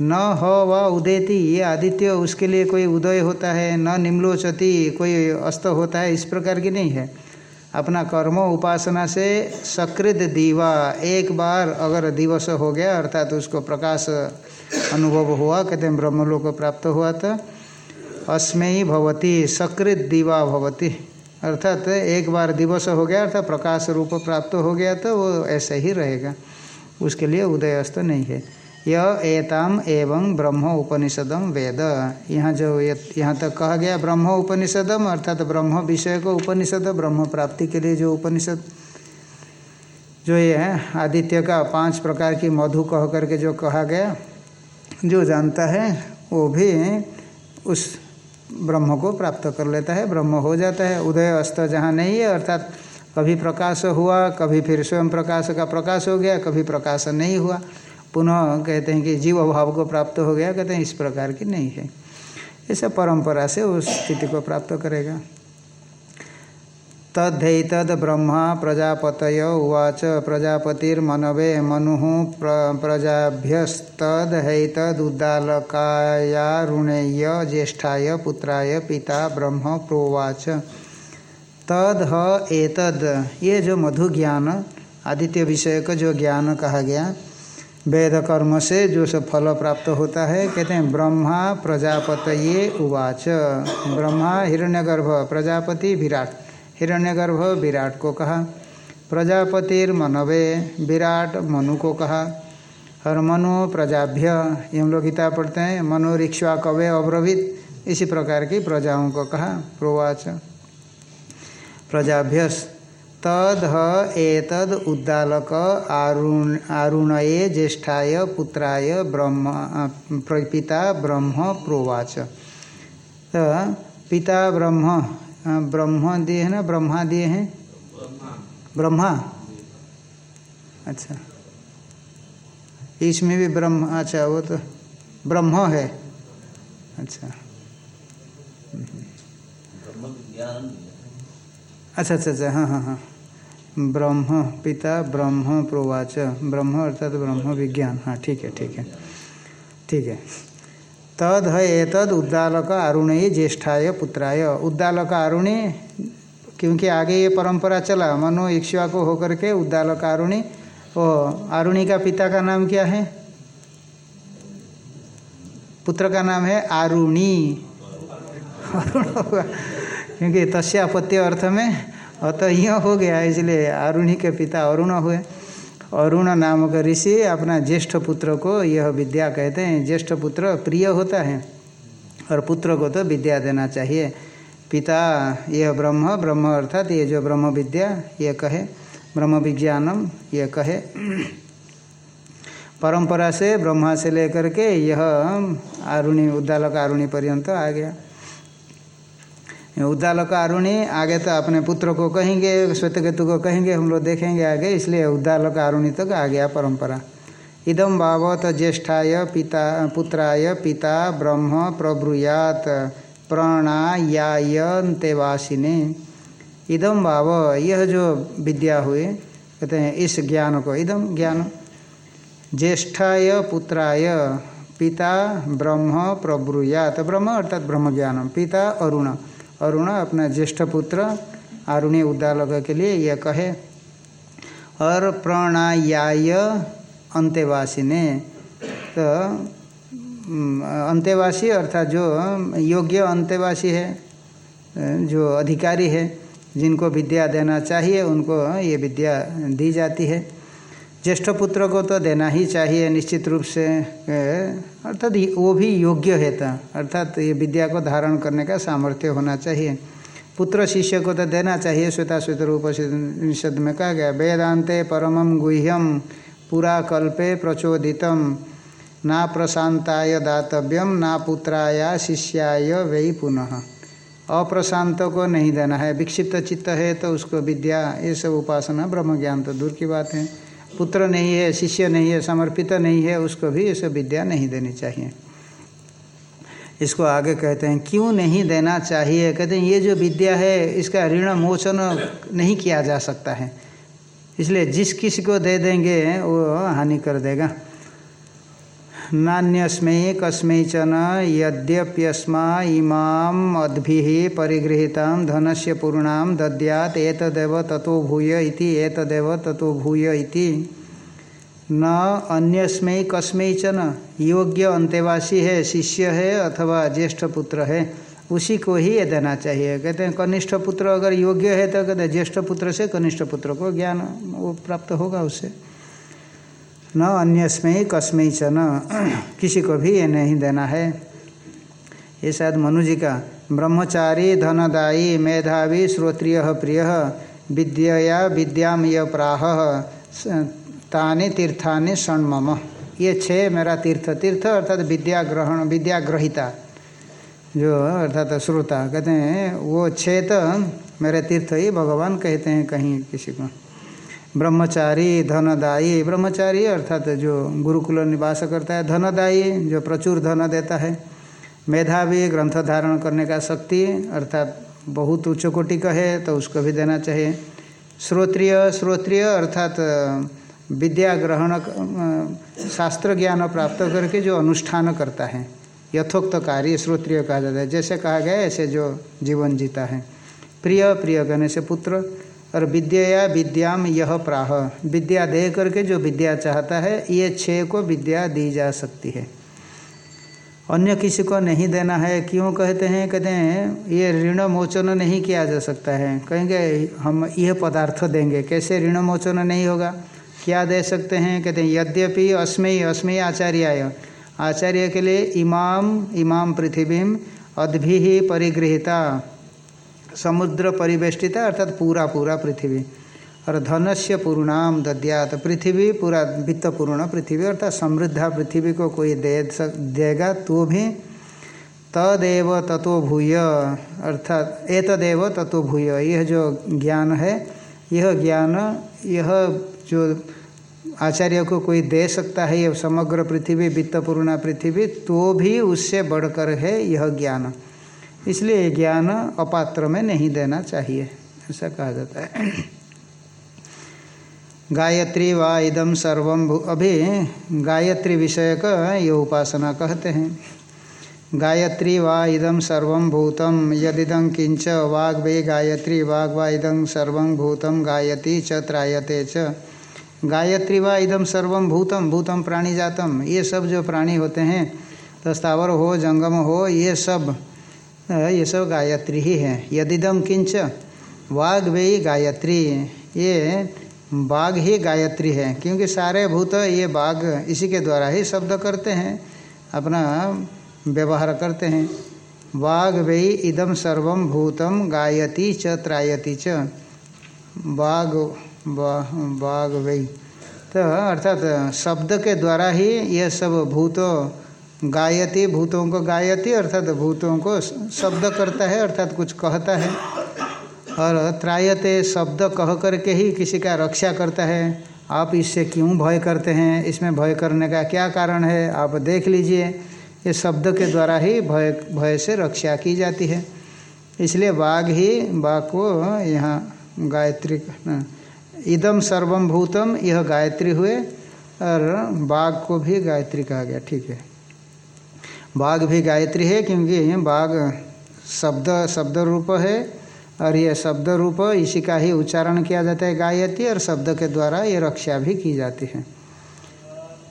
न ह व उदयती ये आदित्य, उसके लिए कोई उदय होता है, न निम्लोचति कोई अस्त होता है, इस प्रकार की नहीं है। अपना कर्म उपासना से सकृत दीवा, एक बार अगर दिवस हो गया, अर्थात तो उसको प्रकाश अनुभव हुआ, कहते हैं ब्रह्मलोक प्राप्त हुआ तो अस्मयी भवती सकृत दीवा भवती। अर्थात एक बार दिवस हो गया, अर्थात प्रकाश रूप प्राप्त हो गया तो वो ऐसे ही रहेगा। उसके लिए उदयस्त नहीं है। यह एताम एवं ब्रह्म उपनिषदम वेद। यहाँ जो यहाँ तक कहा गया ब्रह्म उपनिषदम अर्थात ब्रह्म विषय को उपनिषद, ब्रह्म प्राप्ति के लिए जो उपनिषद, जो ये है, आदित्य का पाँच प्रकार की मधु कह करके जो कहा गया, जो जानता है, वो भी उस ब्रह्म को प्राप्त कर लेता है, ब्रह्म हो जाता है। उदय अस्त जहाँ नहीं है, अर्थात कभी प्रकाश हुआ, कभी फिर स्वयं प्रकाश का प्रकाश हो गया, कभी प्रकाश नहीं हुआ। पुनः कहते हैं कि जीव भाव को प्राप्त हो गया, कहते हैं इस प्रकार की नहीं है। ऐसा परंपरा से उस स्थिति को प्राप्त करेगा। तद ब्रह्मा प्रजापत उवाच प्रजापतिर्मनवे मनु प्र प्रजाभ्यस्तदैतदुद्दालकायारुणेय ज्येष्ठाय पुत्राय पिता ब्रह्म प्रोवाच। तद एतद, ये जो मधु ज्ञान आदित्य विषय का जो ज्ञान कहा गया वेद कर्म से जो सब फल प्राप्त होता है। कहते हैं, ब्रह्मा प्रजापत ये उवाच। ब्रह्मा हिरण्यगर्भ प्रजापति विराट। हिरण्यगर्भ विराट को कहा। प्रजापतिर मनवे विराट मनु को कहा। हर मनु प्रजाभ्य। ये हम लोग गीता पढ़ते हैं, मनु रिक्शा कवे अब्रवित। इसी प्रकार की प्रजाओं को कहा। प्रोवाच। प्रजाभ्यस्त। तद एतद उद्दालक आरुण आरुणये ज्येष्ठाय पुत्राय ब्रह्म पिता ब्रह्म प्रोवाच। तो पिता ब्रह्म ब्रह्म दिए है ना ब्रह्मा दिए हैं ब्रह्मा। अच्छा। इसमें भी ब्रह्म अच्छा वो तो ब्रह्म है। अच्छा। अच्छा अच्छा अच्छा हाँ हाँ हाँ। ब्रह्म पिता, ब्रह्म प्रोवाच। ब्रह्म अर्थात ब्रह्म विज्ञान। हाँ ठीक है ठीक है। ठीक है। तद है एतद उद्दालक आरुणी ज्येष्ठाय पुत्राय। उद्दालक आरुणी क्योंकि आगे ये परंपरा चला, मनो इक्ष्वा को होकर के उद्दालक आरुणी ओ आरुणी का पिता का नाम क्या है? पुत्र का नाम है आरुणी *laughs* क्योंकि तस्यापत्य अर्थ में अतः यह हो गया, इसलिए आरुणि के पिता अरुण हुए। अरुण नामक ऋषि अपना ज्येष्ठ पुत्र को यह विद्या कहते हैं, ज्येष्ठ पुत्र प्रिय होता है और पुत्र को तो विद्या देना चाहिए। पिता, यह ब्रह्म ब्रह्म अर्थात ये जो ब्रह्म विद्या, ये कहे, ब्रह्म विज्ञानम, ये कहे। परंपरा से ब्रह्मा से लेकर के यह आरुणि उद्दालक आरुणि पर्यंत आ गया। उद्दालक आरुणी आगे तो अपने पुत्र को कहेंगे श्वेत केतु को कहेंगे, हम लोग देखेंगे आगे, इसलिए उद्दालक आरुणी तक तो आ गया परंपरा। इदम बावत ज्येष्ठाय पिता, पुत्राय पिता, ब्रह्म प्रब्रुयात प्रणायायंतेवासिने इदम भाव, यह जो विद्या हुई, कहते हैं, इस ज्ञान को इदम ज्ञान। ज्येष्ठाय पुत्राय पिता, ब्रह्म प्रब्रुयात, ब्रह्म अर्थात ब्रह्म ज्ञान पिता अरुण। अरुण, अपना ज्येष्ठ पुत्र आरुणी उद्दालक के लिए यह कहे, और प्रणायाय अंत्यवासी ने तो अंत्यवासी अर्थात जो योग्य अंत्यवासी है, जो अधिकारी है, जिनको विद्या देना चाहिए, उनको ये विद्या दी जाती है। ज्येष्ठ पुत्र को तो देना ही चाहिए निश्चित रूप से अर्थात वो भी योग्य है था अर्थात ये विद्या को धारण करने का सामर्थ्य होना चाहिए। पुत्र शिष्य को तो देना चाहिए श्वेता श्वेत रूप निषद में कहा गया, वेदांते परमम गुह्यम पुरा कल्पे प्रचोदितम, ना प्रशांताय दातव्यम, ना पुत्राया शिष्याय वही पुनः। अप्रशांत को नहीं देना है, विक्षिप्त चित्त है तो उसको विद्या, ये सब उपासना ब्रह्म ज्ञान तो दूर की बात है। पुत्र नहीं है, शिष्य नहीं है, समर्पित नहीं है, उसको भी ये विद्या नहीं देनी चाहिए। इसको आगे कहते हैं, क्यों नहीं देना चाहिए? कहते हैं, ये जो विद्या है, इसका ऋण मोचन नहीं किया जा सकता है। इसलिए जिस किसी को दे देंगे, वो हानि कर देगा। नान्यस्मै कस्मै च यद्यप्यस्मा इमाम अद्भि परिगृहीता धन से पूर्णाम दद्यात एतदेव ततो भूय इति भूय न अन्यस्मै कस्मै च योग्य अंतेवासी है, शिष्य है अथवा ज्येष्ठ पुत्र है उसी को ही ये देना चाहिए। कहते हैं, कनिष्ठ पुत्र अगर योग्य है तो कहते हैं, ज्येष्ठ पुत्र से कनिष्ठ पुत्र को ज्ञान वो प्राप्त होगा उससे। न अन्यस्मय कस्मय च न। *clears throat* किसी को भी ये नहीं देना है। ये शायद मनु जी का, ब्रह्मचारी, धनदायी, मेधावी, श्रोत्रिय, प्रिय विद्या विद्याम य प्राह तानि, तीर्थानि, षण्मम। ये छः मेरा तीर्थ तीर्थ अर्थात विद्या ग्रहण विद्या ग्रहिता जो अर्थात श्रोता कहते हैं, वो छः तो मेरे तीर्थ ही भगवान कहते हैं कहीं किसी को। ब्रह्मचारी, धनदायी, ब्रह्मचारी अर्थात जो गुरुकुल निवास करता है, धनदायी, जो प्रचुर धन देता है, मेधावी, ग्रंथ धारण करने का शक्ति, अर्थात बहुत उच्च कोटि का है तो उसको भी देना चाहिए। श्रोत्रिय श्रोत्रिय अर्थात विद्या ग्रहण शास्त्र ज्ञान प्राप्त करके जो अनुष्ठान करता है यथोक्त तो कार्य श्रोत्रिय कहा जाता है। जैसे कहा गया, ऐसे जो जीवन जीता है। प्रिय प्रिय कहने से पुत्र और विद्या विद्याम यह प्राह। विद्या दे करके जो विद्या चाहता है, ये छः को विद्या दी जा सकती है। अन्य किसी को नहीं देना है, क्यों कहते हैं? कहते हैं, ये ऋण मोचन नहीं किया जा सकता है। कहेंगे, हम यह पदार्थ देंगे। कैसे ऋण मोचन नहीं होगा? क्या दे सकते हैं? कहते हैं, यद्यपि अस्मयी अस्मयी आचार्य आचार्य के लिए इमाम इमाम पृथ्वीम अद्भि परिगृहिता। समुद्र परिवेष्टिता अर्थात पूरा पूरा पृथ्वी। और धन से पूर्णाम दद्यात, पृथ्वी पूरा वित्त पूर्ण पृथ्वी, अर्थात समृद्धा पृथ्वी को कोई दे देगा तो भी। तदेव तत्व भूय, अर्थात एतदेव तत्व भूय, यह जो ज्ञान है, यह ज्ञान, यह जो आचार्य को कोई दे सकता है, यह समग्र पृथ्वी वित्तपूर्ण पृथ्वी तो भी उससे बढ़कर है यह ज्ञान। इसलिए ज्ञान अपात्र में नहीं देना चाहिए, ऐसा कहा जाता है। गायत्री वा इदम सर्वम अभी गायत्री विषय का ये उपासना कहते हैं। गायत्री वा इदम सर्व भूतम यदिदं किंच वाग वे गायत्री वाग वा इदं सर्व भूतम गायती च च। गायत्री वा इदम सर्व भूतम भूतम प्राणी जातम ये सब जो प्राणी होते हैं तो स्थावर हो, जंगम हो, ये सब ये सब गायत्री ही है। यदिदम किंच वाघ वे गायत्री, ये बाघ ही गायत्री है, क्योंकि सारे भूत ये बाघ इसी के द्वारा ही शब्द करते हैं, अपना व्यवहार करते हैं। वाघ वे इदम सर्वम भूतम गायती च त्रायती च। बाघ बाघ वे। तो अर्थात शब्द के द्वारा ही यह सब भूत गायती, भूतों को गायती, अर्थात भूतों को शब्द करता है, अर्थात कुछ कहता है। और त्रायते शब्द कह करके ही किसी का रक्षा करता है। आप इससे क्यों भय करते हैं? इसमें भय करने का क्या कारण है? आप देख लीजिए। ये शब्द के द्वारा ही भय भय से रक्षा की जाती है। इसलिए बाघ ही बाघ को यहाँ गायत्री इदम सर्वम भूतम यह गायत्री हुए, और बाघ को भी गायत्री कहा गया। ठीक है। बाघ भी गायत्री है क्योंकि बाघ शब्द शब्द रूप है और यह शब्द रूप इसी का ही उच्चारण किया जाता है गायत्री और शब्द के द्वारा ये रक्षा भी की जाती है।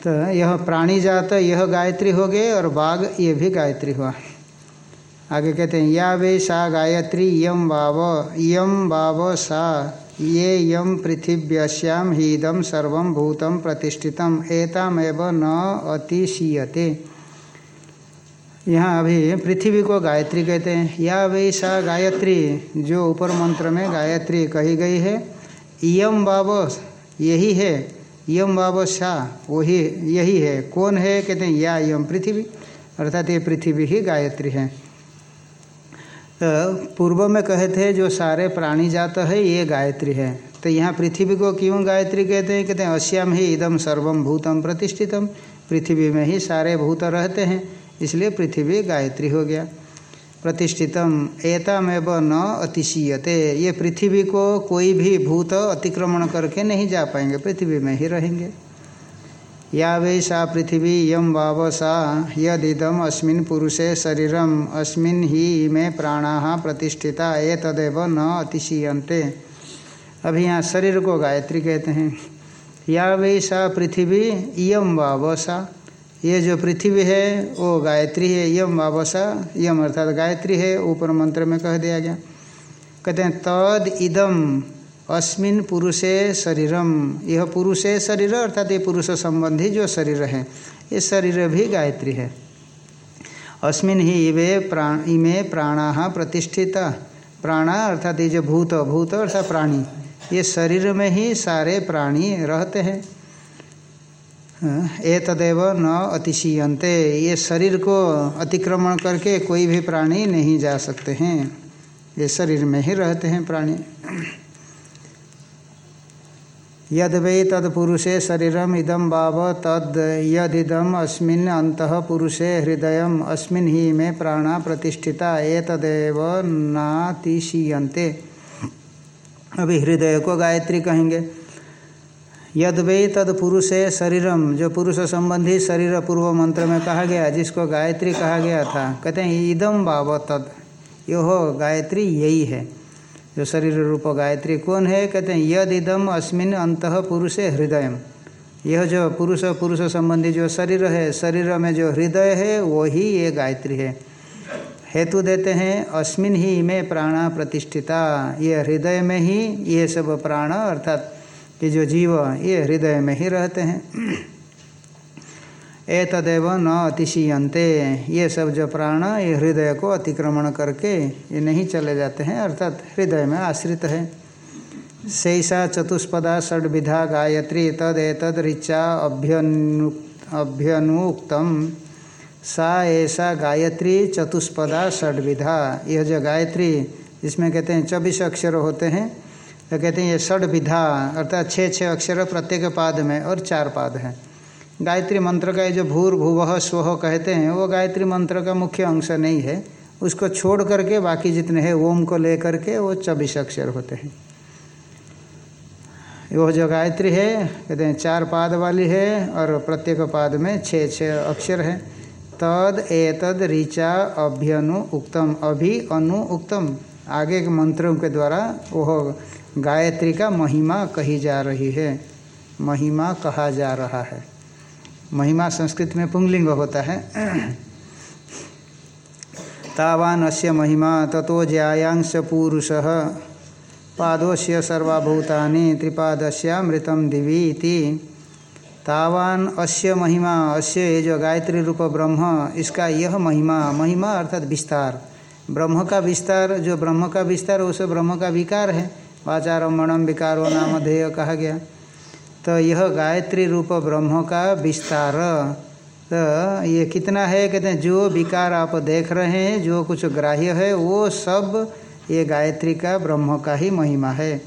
तो यह प्राणी जात, यह गायत्री हो गए और बाघ ये भी गायत्री हुआ। आगे कहते हैं, या वे सा गायत्री, यम वाव यम वाव सा, ये यम पृथिव्यश्याम हीदम सर्व भूतम प्रतिष्ठितम, एतामेव न अतिशीयते। यहाँ अभी पृथ्वी को गायत्री कहते हैं। या वैसा गायत्री, जो ऊपर मंत्र में गायत्री कही गई है यम बाब यही है यम बाब शाह वही, यही है। कौन है? कहते हैं, या यम पृथ्वी। अर्थात ये पृथ्वी ही गायत्री है। तो पूर्व में कहे थे, जो सारे प्राणी जात है, ये गायत्री है। तो यहाँ पृथ्वी को क्यों गायत्री कहते हैं? कहते हैं, अश्याम ही इदम सर्वम भूतम प्रतिष्ठितम पृथ्वी में ही सारे भूत रहते हैं। इसलिए पृथ्वी गायत्री हो गया। प्रतिष्ठितम, एतमेव न अतिशीयते। ये पृथ्वी को कोई भी भूत अतिक्रमण करके नहीं जा पाएँगे, पृथ्वी में ही रहेंगे। या वै सा पृथ्वी यम वाव सा यदिदम अस्मिन पुरुषे शरीरम, अस्मिन ही में प्राणा प्रतिष्ठिता ए तदेव न अतिशीयते अभी यहाँ शरीर को गायत्री कहते हैं। या वै सा पृथ्वी यम वाव सा ये जो पृथ्वी है, वो गायत्री है, यम वावसा, यम अर्थात गायत्री है, ऊपर मंत्र में कह दिया गया। कहते हैं, तद इदम अस्मिन पुरुषे शरीरम। यह पुरुषे शरीर अर्थात ये पुरुष संबंधी जो शरीर है, ये शरीर भी गायत्री है। अस्मिन ही इवे प्राण इमे प्राणा प्रतिष्ठित। प्राणा अर्थात ये जो भूत भूत अर्थात प्राणी, ये शरीर में ही सारे प्राणी रहते हैं। ए तदेव न अतिशीयंते ये शरीर को अतिक्रमण करके कोई भी प्राणी नहीं जा सकते हैं। ये शरीर में ही रहते हैं प्राणी। यद वे तत्पुरुषे शरीरम इदम बाव तद। यदिदम अस्मिन अंत पुरुषे हृदय अस्मिन ही में प्राणा प्रतिष्ठिता। ए तदेव नातिशीयंते अभी हृदय को गायत्री कहेंगे। यद वे तद पुरुषे शरीरम जो पुरुष संबंधी शरीर पूर्व मंत्र में कहा गया, जिसको गायत्री कहा गया था, कहते हैं इदम बाब तद। यो हो गायत्री यही है। जो शरीर रूप गायत्री कौन है? कहते हैं, यद इदम अस्मिन अंत पुरुष हृदय यह जो पुरुष पुरुष संबंधी जो शरीर है, शरीर में जो हृदय है, वही ये गायत्री है। हेतु देते हैं, अस्मिन ही में प्राणा प्रतिष्ठिता। ये हृदय में ही ये सब प्राण, अर्थात कि जो जीव ये हृदय में ही रहते हैं। *clears throat* ए तदेव न अतिशीयंते ये सब जो प्राण ये हृदय को अतिक्रमण करके ये नहीं चले जाते हैं, अर्थात हृदय में आश्रित है। शेषा चतुष्पदा षड्विधा गायत्री तद एतद ऋचा अभ्यनु अभ्यनुक्तम सा ऐसा गायत्री चतुष्पदा षड्विधा। यह जो गायत्री, जिसमें कहते हैं चौबीस अक्षर होते हैं तो कहते हैं, ये षड विधा अर्थात छः छः अक्षर प्रत्येक पाद में और चार पाद है। गायत्री मंत्र का ये जो भूर भूव स्व कहते हैं, वो गायत्री मंत्र का मुख्य अंश नहीं है। उसको छोड़ करके बाकी जितने हैं, ओम को ले करके वो चौबीस अक्षर होते हैं। वो जो गायत्री है, कहते हैं, चार पाद वाली है और प्रत्येक पाद में छः छः अक्षर है। तद, एतद, ऋचा, अभ्यनु, उक्तम, अभि, अनु, उक्तम। आगे के मंत्रों के द्वारा वह गायत्री का महिमा कही जा रही है। महिमा कहा जा रहा है। महिमा संस्कृत में पुंगलिंग होता है। *clears throat* तावान अस्य महिमा ततो ज्यायांश पुरुष। पादोश्य सर्वाभूतानि दिवी इति तावान अस्य महिमा, अस्य ये जो गायत्री रूप ब्रह्म, इसका यह महिमा महिमा अर्थात विस्तार। ब्रह्म का विस्तार, जो ब्रह्म का विस्तार, उस ब्रह्म का विकार है। वाचारमणम विकारो नाम ध्येय कहा गया। तो यह गायत्री रूप ब्रह्म का विस्तार। तो ये कितना है? कहते हैं, जो विकार आप देख रहे हैं, जो कुछ ग्राह्य है, वो सब ये गायत्री का, ब्रह्म का ही महिमा है।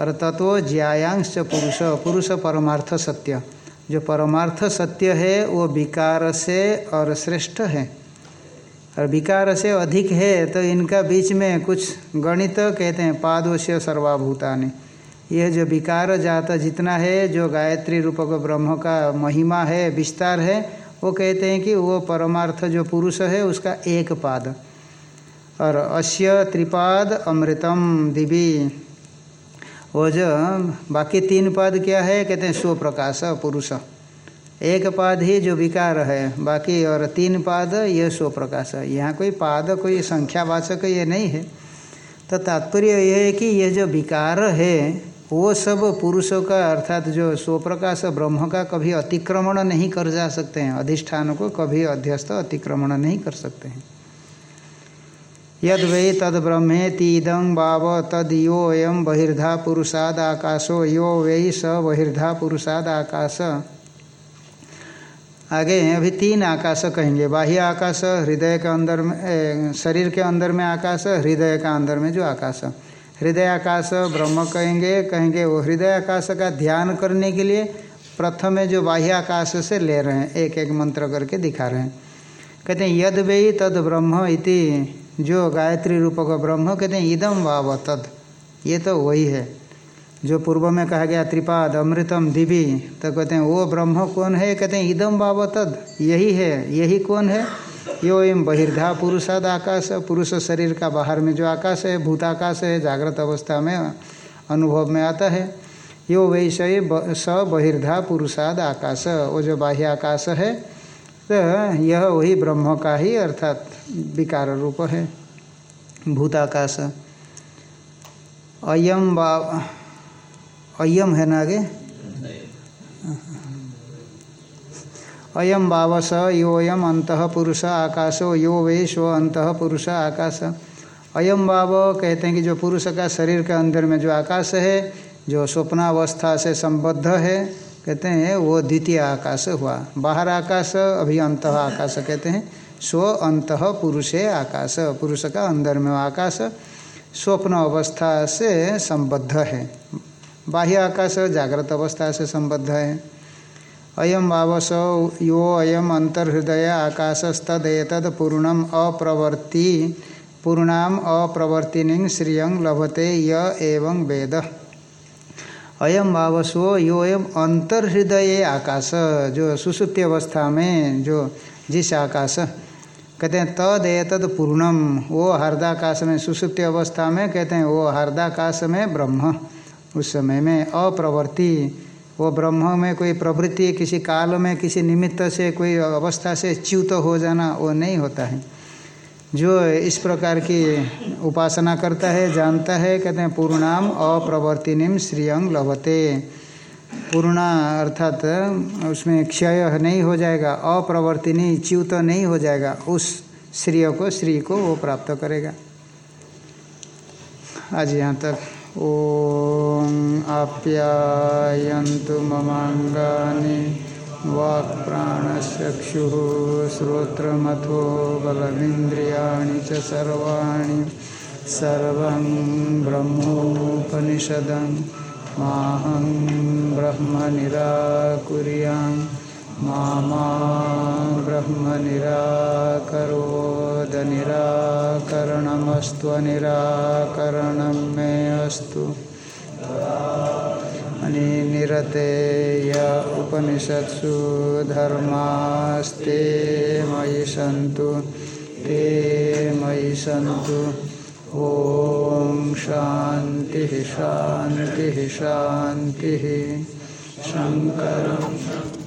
और तत्व ज्यायांश पुरुष। पुरुष परमार्थ सत्य। जो परमार्थ सत्य है, वो विकार से और श्रेष्ठ है। और विकार से अधिक है तो इनका बीच में कुछ गणित कहते हैं पादोश्य सर्वाभूतानि। यह जो विकार जाता जितना है, जो गायत्री रूपक ब्रह्म का महिमा है, विस्तार है, वो कहते हैं कि वो परमार्थ जो पुरुष है, उसका एक पाद। और अश्य त्रिपाद अमृतम दिवी। वो जो बाकी तीन पद क्या है, कहते हैं स्व प्रकाश पुरुष। एक पाद ही जो विकार है, बाकी और तीन पाद ये सो प्रकाश है। यहाँ कोई पाद, कोई संख्यावाचक ये नहीं है। तो तात्पर्य यह है कि यह जो विकार है, वो सब पुरुषों का, अर्थात जो स्वप्रकाश ब्रह्म का कभी अतिक्रमण नहीं कर जा सकते हैं। अधिष्ठान को कभी अध्यस्त अतिक्रमण नहीं कर सकते हैं। यद वे तद ब्रह्मे तीदं बाव तद यो एम बहिर्धा पुरुषाद आकाशो यो वे स बहिर्धा पुरुषाद आकाश आगे अभी तीन आकाश कहेंगे। बाह्य आकाश, हृदय के अंदर में शरीर के अंदर में आकाश, हृदय का अंदर में जो आकाश। हृदय आकाश ब्रह्म कहेंगे। कहेंगे वो हृदय आकाश का ध्यान करने के लिए प्रथम जो बाह्य आकाश से ले रहे हैं। एक एक मंत्र करके दिखा रहे हैं। कहते हैं, यद वे तद ब्रह्म इति, जो गायत्री रूप का ब्रह्म, कहते हैं इदम वाव तद। ये तो वही है। जो पूर्व में कहा गया त्रिपाद, अमृतम दिवी तो कहते हैं वो ब्रह्म, कौन है? कहते हैं इदम वाव तद, यही है, यही कौन है? यो एम बहिर्धा पुरुषाद आकाश, पुरुष शरीर का बाहर में जो आकाश है भूताकाश है, जागृत अवस्था में अनुभव में आता है। यो वैषय स बहिर्धा पुरुषाद आकाश वो जो बाह्य आकाश है तो यह वही ब्रह्म का ही अर्थात विकार रूप है भूताकाश अयम बा अयम है ना आगे? अयम बावस योयम अंत पुरुष, आकाशो, यो वे स्व अंत पुरुष, आकाश। अयम बाव कहते हैं कि जो पुरुष का शरीर के अंदर में जो आकाश है, जो स्वप्नावस्था से संबद्ध है, कहते हैं वो द्वितीय आकाश हुआ। बाहर आकाश, अभी अंत आकाश कहते हैं। स्व अंत पुरुषे आकाश, पुरुष का अंदर में आकाश स्वप्न अवस्था से संबद्ध है। बाह्य आकाश जागृत अवस्था से संबद्ध है। अयम भावस यो अयम अंतर्हृदय आकाशस्तदेतद पूर्णम अप्रवर्ति, पूर्णाम अप्रवर्तिनी श्रियं लभते य एवं वेद। अयम भावस्व यो एम अंतर्हृदय आकाश, जो सुसुप्ति अवस्था में जो जिस आकाश, कहते हैं तद एतद पूर्णम, वो हरदाकाश में, सुसुप्ति अवस्था में, कहते हैं वो हरदाकाश में ब्रह्म। उस समय में अप्रवर्ति वो ब्रह्म में कोई प्रवृत्ति, किसी काल में, किसी निमित्त से, कोई अवस्था से च्युत हो जाना, वो नहीं होता है। जो इस प्रकार की उपासना करता है, जानता है, कहते हैं, पूर्णाम अप्रवर्तिनीम श्रियंग लभते। पूर्णा अर्थात उसमें क्षय नहीं हो जाएगा अप्रवर्तिनी च्युत नहीं हो जाएगा, उस श्रिय को, श्री को वो प्राप्त करेगा। आज यहाँ तक ॐ आप्यायन्तु ममाङ्गानि वाक्प्राणचक्षुः श्रोत्रमथो बलमिन्द्रियाणि च सर्वाणि सर्वं ब्रह्मोपनिषदं माहं ब्रह्म निराकुर्यां मा ब्रह्म निराकरोदनिराकरणमस्त्वनिराकरणं मे अस्तु। निरते य उपनिषत्सु धर्मास्ते मयि सन्तु, ते मयि सन्तु। ॐ शान्तिः शान्तिः शान्तिः। शङ्करम्।